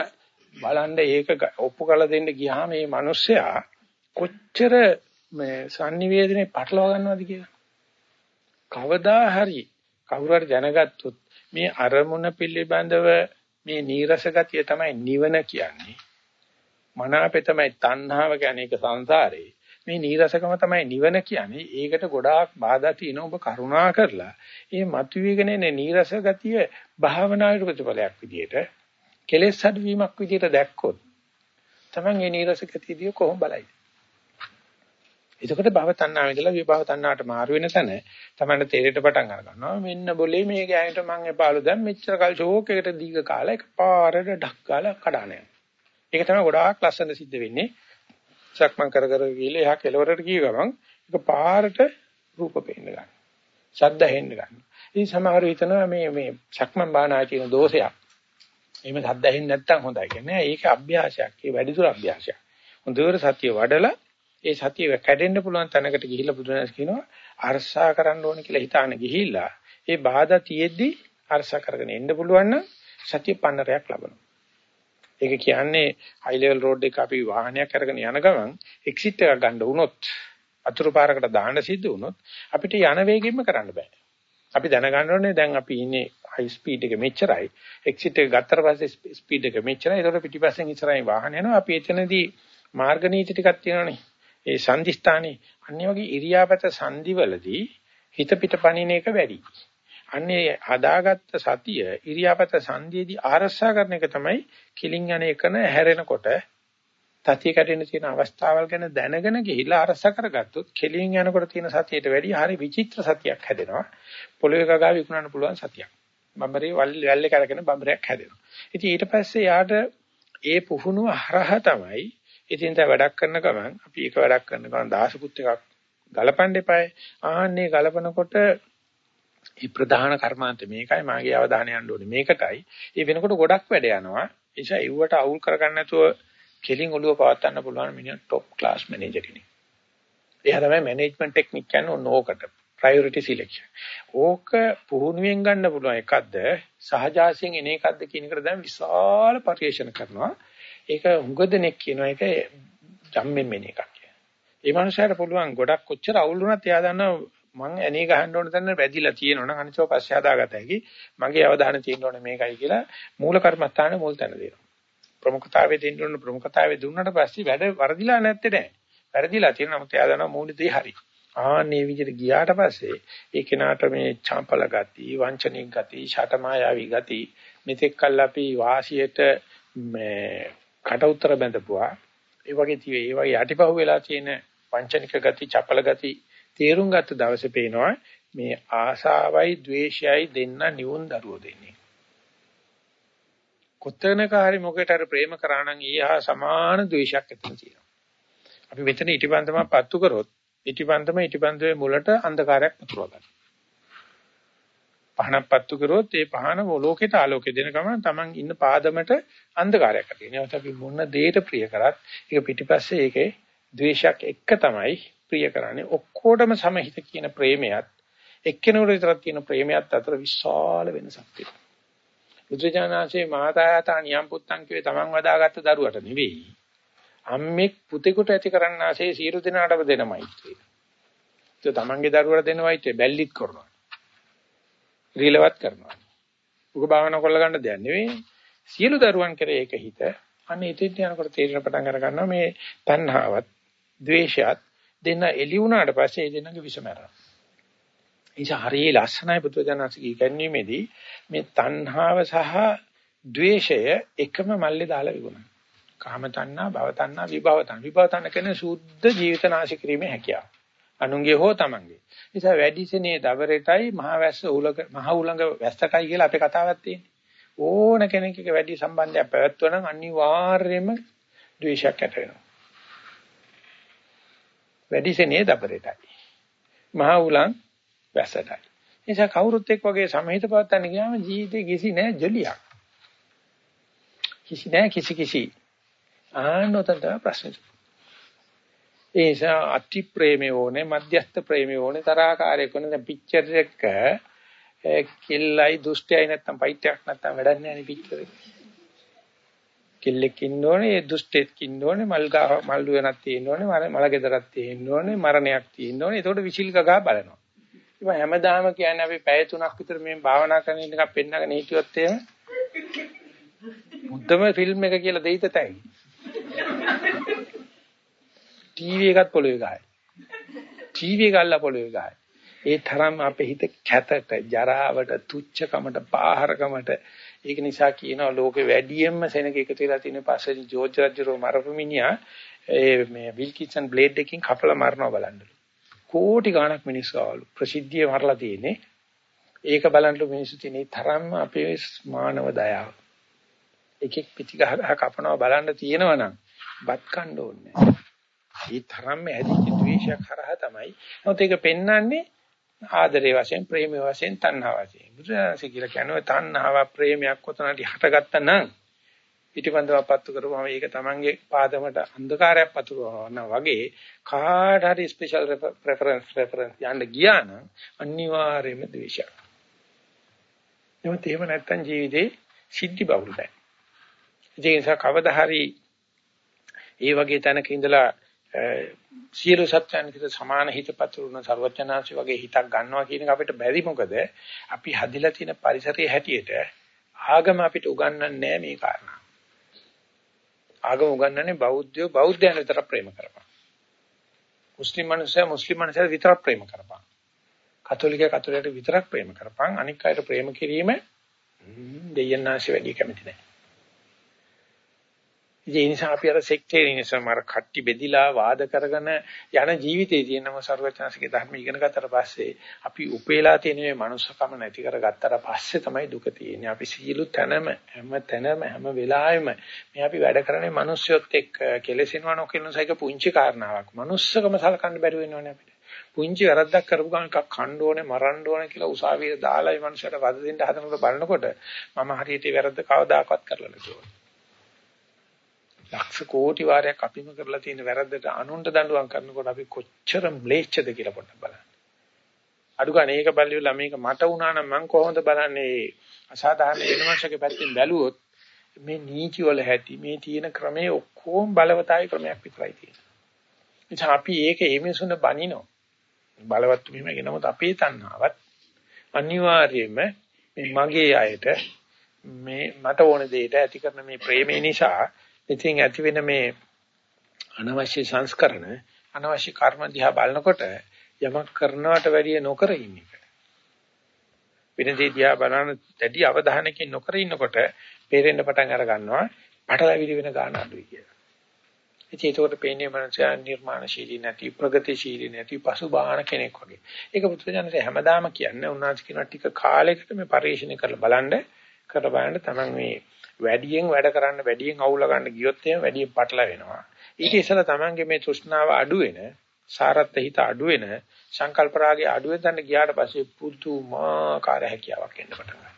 බලන්න ඒක ඔප්පු කරලා දෙන්න ගියාම මේ මිනිස්සයා කොච්චර මේ sannivedanaye පටලවා ගන්නවද කියලා. කවදා හරි කවුරු හරි දැනගත්තොත් මේ අරමුණ පිළිබඳව මේ නීරස ගතිය තමයි නිවන කියන්නේ. මනාපේ තමයි තණ්හාව කියන්නේ ඒක සංසාරේ. මේ නීරසකම තමයි නිවන කියන්නේ. ඒකට ගොඩාක් බාධා තියෙන ඔබ කරුණා කරලා මේ මතුවේගෙන එන නීරස ගතිය භාවනාවේ ප්‍රතිඵලයක් විදියට කෙලෙස් අඩුවීමක් විදියට දැක්කොත් තමයි මේ නීරස ගතියදී කොහොම බලයිද? එතකොට භව තණ්හාව ඉඳලා විභව තණ්හාවට මාරු වෙන තැන තමයි තේරෙට පටන් අර ගන්නවා. මෙන්න બોලේ මේ ගෑනිට මං එපාලු දැන් මෙච්චර කල් ෂෝක් එකට දීග කාලා එකපාරට ඩක් ගාලා කඩාන යනවා. ඒක තමයි ගොඩාක් ලස්සන සිද්ධ වෙන්නේ. සක්මන් කර කර ගිහලා එහා කෙලවරට ගිය ගමන් එකපාරට රූප පේන්න ගන්නවා. ශබ්ද හෙන්න ගන්නවා. ඉතින් සමහරව හිතනවා මේ මේ සක්මන් බානාවේ තියෙන දෝෂයක්. එහෙම ශබ්ද හෙන්නේ නැත්තම් හොඳයි කියන්නේ. ඒක අභ්‍යාසයක්. ඒ වැඩිදුර අභ්‍යාසයක්. හොඳට සතිය වඩලා ඒ සතිය කැඩෙන්න පුළුවන් තැනකට ගිහිල්ලා බුදුරජාණන් කියනවා අරසා කරන්න ඕන කියලා හිතාන ගිහිල්ලා ඒ බාධා තියෙද්දි අරසා කරගෙන එන්න පුළුවන් නම් සතිය පන්නරයක් ලබනවා. ඒක කියන්නේ හයි ලෙවල් රෝඩ් එක අපි වාහනයක් අරගෙන යන ගමන් එක්සිට් එකක් ගන්න වුණොත් අතුරු පාරකට දාන්න සිද්ධ වුණොත් අපිට යන වේගෙම කරන්න බෑ. අපි දැනගන්න ඕනේ දැන් අපි ඉන්නේ හයි ස්පීඩ් එක මෙච්චරයි. එක්සිට් එක ගත්තට පස්සේ ස්පීඩ් එක මෙච්චරයි. ඒතකොට පිටිපස්සෙන් ඉස්සරහින් වාහන යනවා. අපි එතනදී මාර්ග නීති ටිකක් තියෙනවනේ. ඒ සංදිස්ථානේ අන්නේ වගේ ඉරියාපත සංදිවලදී හිත පිට පණින එක වැඩි. අන්නේ හදාගත්ත සතිය ඉරියාපත සංදියේදී ආරස්සා කරන එක තමයි කිලින් යන එකන හැරෙනකොට තතිය කැඩෙන තියෙන අවස්ථාවල් ගැන දැනගෙන ගිහිල්ලා අරස කරගත්තොත් කෙලින් යනකොට තියෙන සතියට වැඩිය හරි විචිත්‍ර සතියක් හැදෙනවා. පොළවේ කගා විකුණන්න පුළුවන් සතියක්. බම්බරේ වැල්ලේ කරගෙන බම්බරයක් හැදෙනවා. ඉතින් ඊට පස්සේ යාට ඒ පුහුණුව හරහා තමයි ඉතින් දැන් වැඩක් කරන ගමන් අපි එක වැඩක් කරන ගමන් දහසකුත් එකක් ගලපන්න එපායි. ආන්නේ ගලපනකොට මේ ප්‍රධාන කර්මාන්ත මේකයි මාගේ අවධානය යන්න ඕනේ මේකටයි. ඒ වෙනකොට ගොඩක් වැඩ යනවා. ඒ නිසා ඒවට අවුල් කරගන්න නැතුව කෙලින් ඔළුව පවත්වන්න පුළුවන් මිනිහ টොප් ක්ලාස් මැනේජර් කෙනෙක්. එයා තමයි මැනේජ්මන්ට් ටෙක්නික් කියන්නේ ඕන ඕකට. Priority selection. ඕක පුහුණුවෙන් ගන්න පුළුවන් එකක්ද සහජාසයෙන් එන එකක්ද කියන එකට දැන් විශාල පරිශන කරනවා. ඒක හුඟ දෙනෙක් කියනවා ඒක ජම්මෙන් මෙන එකක් කියලා. ඒ මනුස්සයාට පුළුවන් ගොඩක් කොච්චර අවුල් වුණත් එයා දන්නවා මං ඇනේ ගහන්න ඕන තැන වැදිලා තියෙනවා නම් අනිත්ව පස්සේ හදාගත හැකි. මගේ අවධානය තියෙන්න ඕනේ මේකයි කියලා මූල කර්මස්ථානේ මුල් තැන දෙනවා. ප්‍රමුඛතාවයේ දෙන්න ඕන ප්‍රමුඛතාවයේ දුන්නට පස්සේ වැඩ වරදිලා නැත්තේ නෑ. වැරදිලා තියෙන නමුත් එයා දන්නවා මූලික දේ හරි. ආන්නේ විදිහට ගියාට පස්සේ ඒ කෙනාට මේ චාම්පල ගති, වංචනික ගති, ෂටමායාවී ගති මෙතෙක් කල් අපි වාසියට මේ කට උතර බැඳපුවා. ඒ වගේ tie ඒ වගේ යටිපහුව වෙලා තියෙන වංචනික ගති, චපල ගති තේරුම් ගත්ත දවසේ පේනවා මේ ආසාවයි, ద్వේෂයයි දෙන්න නිවුන් දරුවෝ දෙන්නේ. කොතනක හරි මොකේට හරි ප්‍රේම කරා නම් ඊහා සමාන ද්වේෂයක් එතන තියෙනවා. අපි මෙතන ඉටිපන්දම පත්තු කරොත් ඉටිපන්දම ඉටිපන්දමේ මුලට අන්ධකාරයක් පුරව ගන්න. පහනක් පත්තු කරොත් ඒ පහන ලෝකෙට ආලෝකය දෙන ගමන් Taman ඉන්න පාදමට අන්ධකාරයක් ඇති වෙනවා. ඒත් අපි මොන දෙයට ප්‍රිය කරත් ඒක පිටිපස්සේ ඒකේ ද්වේෂයක් එක්ක තමයි ප්‍රිය කරන්නේ. ඔක්කොටම සමහිත කියන ප්‍රේමයත් එක්කෙනෙකුට විතරක් තියෙන ප්‍රේමයත් අතර විශාල වෙනසක් තියෙනවා. බුදුජානනාංශේ මාතායතා නියම් පුත්තන් කිව්වේ Taman වදාගත්ත දරුවට නෙවෙයි. අම්මෙක් පුතෙකුට ඇති කරන්නාසේ සියලු දෙනාටම දෙන මෛත්‍රිය. ඒ තමන්ගේ දරුවට දෙන මෛත්‍රිය බැල්ලිත් කරනවා. රීලවත් කරනවා. උග භාවනා කරලා ගන්න දෙයක් නෙවෙයි. සියලු දරුවන් කරේ ඒක හිත. අනේ ඉතින් යනකොට තේරෙන පටන් අර ගන්නවා මේ තණ්හාවත්, ද්වේෂයත් දෙන්න එළි වුණාට පස්සේ ඒ දෙන්නගේ විසමරන. නිසා හරිය ලස්සනයි පුදුජනසිකී කැන්වීමේදී මේ තණ්හාව සහ ද්වේෂය එකම මල්ලේ දාලා විගුණන. කාම තණ්හා, භව තණ්හා, විභව තණ්හා. විභව තණ්හා කියන්නේ සුද්ධ ජීවිත නාශ කිරීමේ හැකියාව. අනුන්ගේ හෝ තමන්ගේ. නිසා වැඩිසෙනේ දවරෙටයි මහ වැස්ස උලක මහ උලඟ වැස්සටයි කියලා අපේ කතාවක් තියෙන්නේ. ඕන කෙනෙක් එක වැඩි සම්බන්ධයක් පැවැත්වුවා නම් අනිවාර්යයෙන්ම ද්වේෂයක් ඇති වෙනවා. වැඩිසෙනේ දවරෙටයි. මහ උලං වැස්සටයි. නිසා කවුරුත් එක්ක වගේ සමහිත පවත්තන්න ගියාම ජීවිතේ කිසි නෑ ජොලියක්. කිසි නෑ කිසි කිසි ආනොතන තමයි ප්‍රශ්නේ. ඒ නිසා අති ප්‍රේමය ඕනේ, මධ්‍යස්ථ ප්‍රේමය ඕනේ, තරහකාරයෙක් ඕනේ. දැන් පික්චර් එක කිල්ලයි දුෂ්ටයයි නැත්තම් පයිටයක් නැත්තම් වැඩක් නැහැ නේ පික්චර් එක. කිල්ලෙක් ඉන්න ඕනේ, ඒ දුෂ්ටෙක් ඉන්න ඕනේ, මල් ගහ මල් වෙනක් තියෙන්න ඕනේ, මල ගෙදරක් තියෙන්න ඕනේ, මරණයක් තියෙන්න ඕනේ. ඒකට විසිල් ගගා බලනවා. ඉතින් හැමදාම කියන්නේ අපි පැය තුනක් විතර මේ භාවනා කරන ඉන්න එකක් පෙන්නගෙන හිටියොත් එහෙම බුද්ධම ෆිල්ම් එක කියලා දෙයිද තැයි. ටීවී එකත් පොළවේ ගහයි. ටීවී එක අල්ල පොළවේ ගහයි. ඒ තරම් අපේ හිත කැතට, ජරාවට, තුච්චකමට, පාහරකමට ඒක නිසා කියනවා ලෝකේ වැඩියෙන්ම සෙනග එකතු වෙලා තියෙන පස්සේ ජෝර්ජ් රජුරෝ මරපු මිනිහා ඒ මේ විල්කින්සන් බ්ලේඩ් එකකින් කපලා මරනවා බලන්නලු. කෝටි ගණක් මිනිස්සු ආවලු. ප්‍රසිද්ධිය මරලා තියෙන්නේ. ඒක බලන්නලු මිනිස්සු තියෙන තරම්ම අපේ මානව දයාව. එකෙක් පිටි ගහ කපනවා බලන්න තියෙනවා නම් බත් කන්න ඕනේ නැහැ. ඒ තරම්ම ඇදිච්ච ද්වේෂයක් හරහා තමයි. මොකද ඒක පෙන්වන්නේ ආදරේ වශයෙන්, ප්‍රේමයේ වශයෙන්, තණ්හාව වශයෙන්. බුදුරජාණන්සේ කියලා කියන්නේ තණ්හාව ප්‍රේමයක් කොතනදී හටගත්තා නම් පිටිපන්දව පත්තු කරපුවම ඒක තමන්ගේ පාදමට අන්ධකාරයක් පතුරවනවා වගේ කාට හරි ස්පෙෂල් ප්‍රෙෆරන්ස් රෙෆරන්ස් යන්න ගියා නම් අනිවාර්යයෙන්ම ද්වේෂයක්. එහෙම එහෙම නැත්තම් ජීවිතේ සිද්ධි බහුලයි. ඒ නිසා කවදා හරි ඒ වගේ තැනක ඉඳලා සියලු සත්‍යයන් කිත සමාන හිතපතුරුන ਸਰවඥාන්සේ වගේ හිතක් ගන්නවා කියන එක අපිට බැරි මොකද අපි හදිලා තියෙන පරිසරයේ හැටියට ආගම අපිට උගන්වන්නේ නැහැ මේ කාරණා. ආගම උගන්වන්නේ බෞද්ධයෝ බෞද්ධයන් විතර ප්‍රේම කරපන්. මුස්ලිම් මිනිස්සයා මුස්ලිම් මිනිස්සයා විතර ප්‍රේම කරපන්. කතෝලිකයා කතෝලිකයට විතරක් ප්‍රේම කරපන්. අනික් අයට ප්‍රේම කිරීම දෙයන්නාශි වැඩි කැමති නැහැ. ඒ නිසා අපි අර සෙක්ටේරියනිසම් අර කට්ටි බෙදිලා වාද කරගෙන යන ජීවිතයේ තියෙනම ਸਰවචනසිකේ ධර්ම ඉගෙන ගත්තට පස්සේ අපි උපේලා තියෙන මේ මනුස්සකම නැති කරගත්තට පස්සේ තමයි දුක තියෙන්නේ. අපි සියලු තැනම හැම තැනම හැම වෙලාවෙම මේ අපි වැඩ කරන්නේ මිනිස්සුත් එක්ක කෙලෙසිනවා නොකියනසයික පුංචි කාරණාවක්. මනුස්සකම සලකන්න බැරි වෙනවනේ අපිට. පුංචි වැරද්දක් කරපු ගමන් එකක් කණ්ඩ ඕනේ මරන්න ඕනේ කියලා උසාවියේ දාලා මේ මනුස්සයට වද දෙන්න හදනකොට බලනකොට මම හරියට ඒ වැරද්ද කවදාකවත් කරලා නැතුව. ලක්ෂ කෝටි වාරයක් අපිම කරලා තියෙන වැරද්දට අනුන්ට දඬුවම් කරනකොට අපි කොච්චර ම්ලේච්ඡද කියලා පොඩ්ඩක් බලන්න. අඩු ගන්න ඒක බලලිවලා මේක මට වුණා නම් මම කොහොමද බලන්නේ අසාධාරණ වෙනවශක පැත්තෙන් බැලුවොත් මේ නීති වල හැටි මේ තියෙන ක්‍රමයේ ඔක්කොම බලවතායි ක්‍රමයක් විතරයි තියෙන්නේ. එතන අපි ඒක ඒ මිනිසුන් බනිනෝ. බලවත් වීම ගෙනමුත් අපේ තණ්හාවත් අනිවාර්යයෙන්ම මේ මගේ අයට මේ මට ඕන දෙයට ඇති කරන මේ ප්‍රේමය නිසා ඉතින් ඇති වෙන මේ අනවශ්‍ය සංස්කරණ අනවශ්‍ය කර්ම දිහා බලනකොට යමක් කරනවට වැඩිය නොකර ඉන්න එක. වෙනදී දිහා බලන දැඩි අවධානයකින් නොකර ඉන්නකොට පේරෙන්න පටන් අර ගන්නවා පටලැවිලි වෙන ගාන අඩුයි කියලා. ඉතින් ඒකට පේන්නේ මනසා නිර්මාණශීලී නැති ප්‍රගතිශීලී නැති පසුබාහන කෙනෙක් වගේ. ඒක පුත්‍රයන්සේ හැමදාම කියන්නේ උන්වහන්සේ කියන ටික කාලයකට මේ පරිශීලනය කරලා බලන්න කර බලන්න තමයි මේ වැඩියෙන් වැඩ කරන්න වැඩියෙන් අවුල ගන්න ගියොත් එහෙම වැඩියෙන් පටල වෙනවා. ඊට ඉස්සෙල්ලා තමන්ගේ මේ තෘෂ්ණාව අඩු වෙන, සාරත් හිත අඩු වෙන, සංකල්ප රාගය අඩු වෙන තැන ගියාට පස්සේ පුදුමාකාර හැකියාවක් එන්න පටන් ගන්නවා.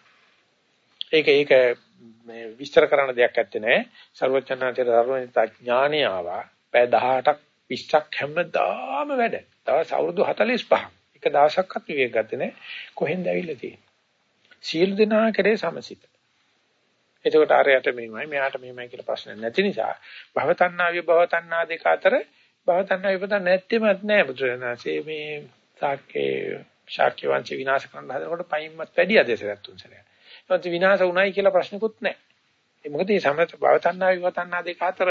ඒක ඒක මේ විස්තර කරන්න දෙයක් නැත්තේ නෑ. ਸਰවචනාචර ධර්මනිතා ඥාණය ආවා. පැය 18ක් 20ක් හැමදාම වැඩ. දවස් අවුරුදු 45ක්. එක දවසක්වත් විවේක ගත්තේ නෑ. කොහෙන්ද ඇවිල්ලා තියෙන්නේ? සීල දෙනා කරේ සමසිත. එතකොට ආරයට මෙහෙමයි මෙයාට මෙහෙමයි කියලා ප්‍රශ්න නැති නිසා භවතණ්ණා විභවතණ්ණා දෙක අතර භවතණ්ණා විභවතණ්ණා නැත්තේමත් නෑ බුදුරජාණන්සේ මේ සාක්කේ ශාක්‍ය වංශ විනාශ කරන්න හදනකොට පයින්මත් වැඩි අධේශයක් තුන් සැරයක්. ඒත් විනාශ වුණයි කියලා ප්‍රශ්නකුත් නෑ. ඒ මොකද මේ සමත භවතණ්ණා විභවතණ්ණා දෙක අතර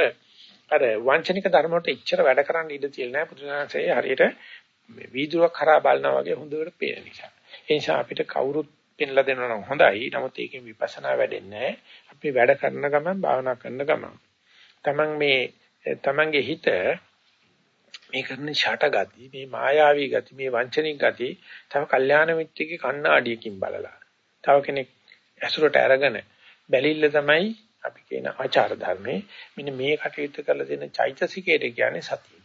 අර වංචනික ධර්ම වලට ඉච්චර වැඩ කරන්න ඉඩ තියලා නෑ බුදුරජාණන්සේ හරියට මේ වීදුරුවක් කරා බලනවා වගේ හොඳට පේන නිසා. ඒ නිසා අපිට කවුරුත් පෙන්ලා දෙනවා නම් හොඳයි. නමුත් ඒකෙන් විපස්සනා වැඩෙන්නේ අපි වැඩ කරන ගමන් භාවනා කරන ගමන්. Taman මේ Tamanගේ හිත මේ කරන ෂට ගති, මේ මායාවී ගති, මේ වංචනික ගති තව කල්යාණ මිත්‍රගේ කණ්ණාඩියකින් බලලා. තව කෙනෙක් ඇසුරට අරගෙන බැලිල්ල තමයි අපි කියන ආචාර ධර්මයේ මෙන්න මේ කටයුතු කරලා දෙන චෛතසිකයට කියන්නේ සතිය.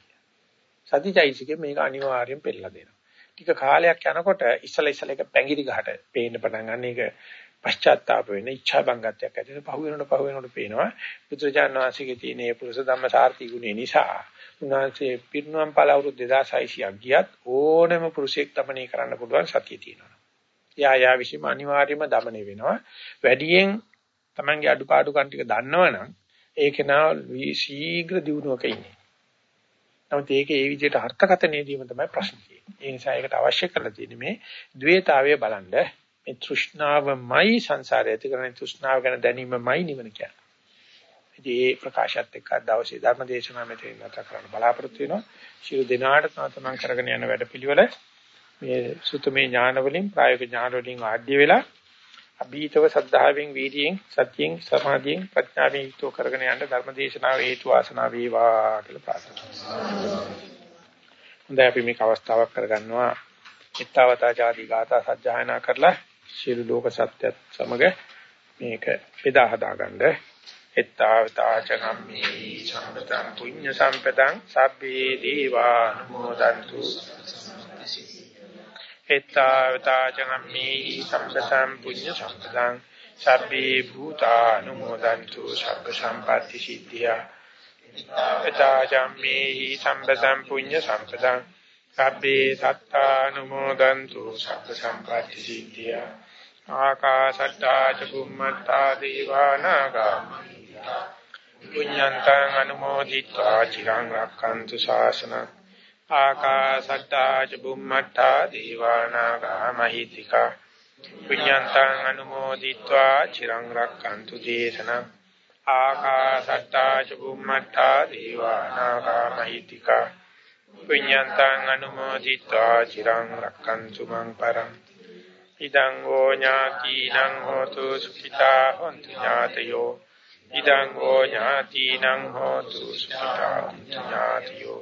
සති චෛතසිකේ මේක අනිවාර්යෙන් පෙන්නලා දෙනවා. ටික කාලයක් යනකොට ඉස්සලා ඉස්සලා එක පැංගිරි ගහට පේන්න පටන් ගන්න. එක පශ්චාත්තාප වෙන ඉච්ඡා බංගත්වයක් ඇති වෙනවා පහු වෙනකොට පහු වෙනකොට පේනවා. බුදුරජාණන් වහන්සේගේ තියෙන මේ පුරුෂ ධම්ම සාර්ථී ගුණය නිසා උන්වහන්සේ පිරිනුවම් පාල අවුරුදු 2600ක් ගියත් ඕනෑම පුරුෂයෙක් দমনය කරන්න පුළුවන් සතිය තියෙනවා. යා යා විසීම අනිවාර්යයෙන්ම দমনය වෙනවා. වැඩියෙන් Tamange අඩුපාඩු කන් ටික දන්නවනම් ඒක නා ශීඝ්‍ර දියුණුවක ඉන්නේ. නමුත් ඒක ඒ විදිහට අර්ථකථනය දීම තමයි ප්‍රශ්නේ. ඒ නිසා ඒකට අවශ්‍ය කරලා තියෙන්නේ මේ द्वේතාවය බලන්න. මේ තෘෂ්ණාවමයි සංසාරය ඇති කරන තෘෂ්ණාව ගැන දැනීමමයි නිවන කියන්නේ. ඉතින් මේ ප්‍රකාශයත් එක්ක දවසේ ධර්ම දේශනාව මෙතන නැත කරන්න බලාපොරොත්තු වෙනවා. ශිරු දිනාට තමන් කරගෙන යන වැඩපිළිවෙල මේ සුතමේ ඥාන වලින් ප්‍රායෝගික ඥාන වලින් ආඩ්‍ය වෙලා අභීතව සද්ධාවෙන් වීර්යයෙන් සත්‍යයෙන් සමාධියෙන් ප්‍රඥාවෙන් යුක්තව කරගෙන යන්න ධර්මදේශනාව හේතු වාසනා වේවා කියලා ප්‍රාර්ථනා කරනවා. හොඳයි අපි මේක අවස්ථාවක් කරගන්නවා. ඊත්තාවතා ආදී ගාථා සජ්ජායනා කරලා සියලු ලෝක සත්‍යත් සමග මේක බෙදා හදාගන්න. ඊත්තාවතා චගම්මේ සම්පතං පුඤ්ඤ සම්පතං සබ්බේ දීවා නමෝදන්තු එත්තාවතා එත්තාවතාචනම්මේ සම්පතං පුඤ්ඤ සම්පතං සබ්බේ භූතානුමෝදන්තු සබ්බ සම්පatti සිද්ධියා එත්තාචම්මේ සම්පතං පුඤ්ඤ සම්පතං සබ්බේ සත්තානුමෝදන්තු සබ්බ සම්පatti සිද්ධියා ආකාශට්ටා චුම්මත්තා දේවානාගා පුඤ්ඤන්තං අනුමෝදිත්වා චිරං රක්ඛන්තු ශාසනං ආකාසට්ටා ච බුම්මට්ටා දීවානාගා මහිත්‍තිකා පුඤ්ඤන්තං අනුමෝදිත්වා චිරං රක්칸තු දේශනං ආකාසට්ටා ච බුම්මට්ටා දීවානාගා මහිත්‍තිකා පුඤ්ඤන්තං අනුමෝදිත්වා චිරං රක්칸තු මං පරං ඉදං ඕ ඥාතිනං හෝතු සුඛිතා හොන්තු ඥාතයෝ ඉදං ඕ ඥාතිනං හෝතු සුඛිතා හොන්තු ඥාතයෝ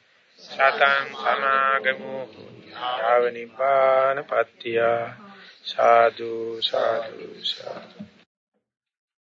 සතං සමාගමෝ. යාව නිපානපත්තිය සාදු සාදු සාදු.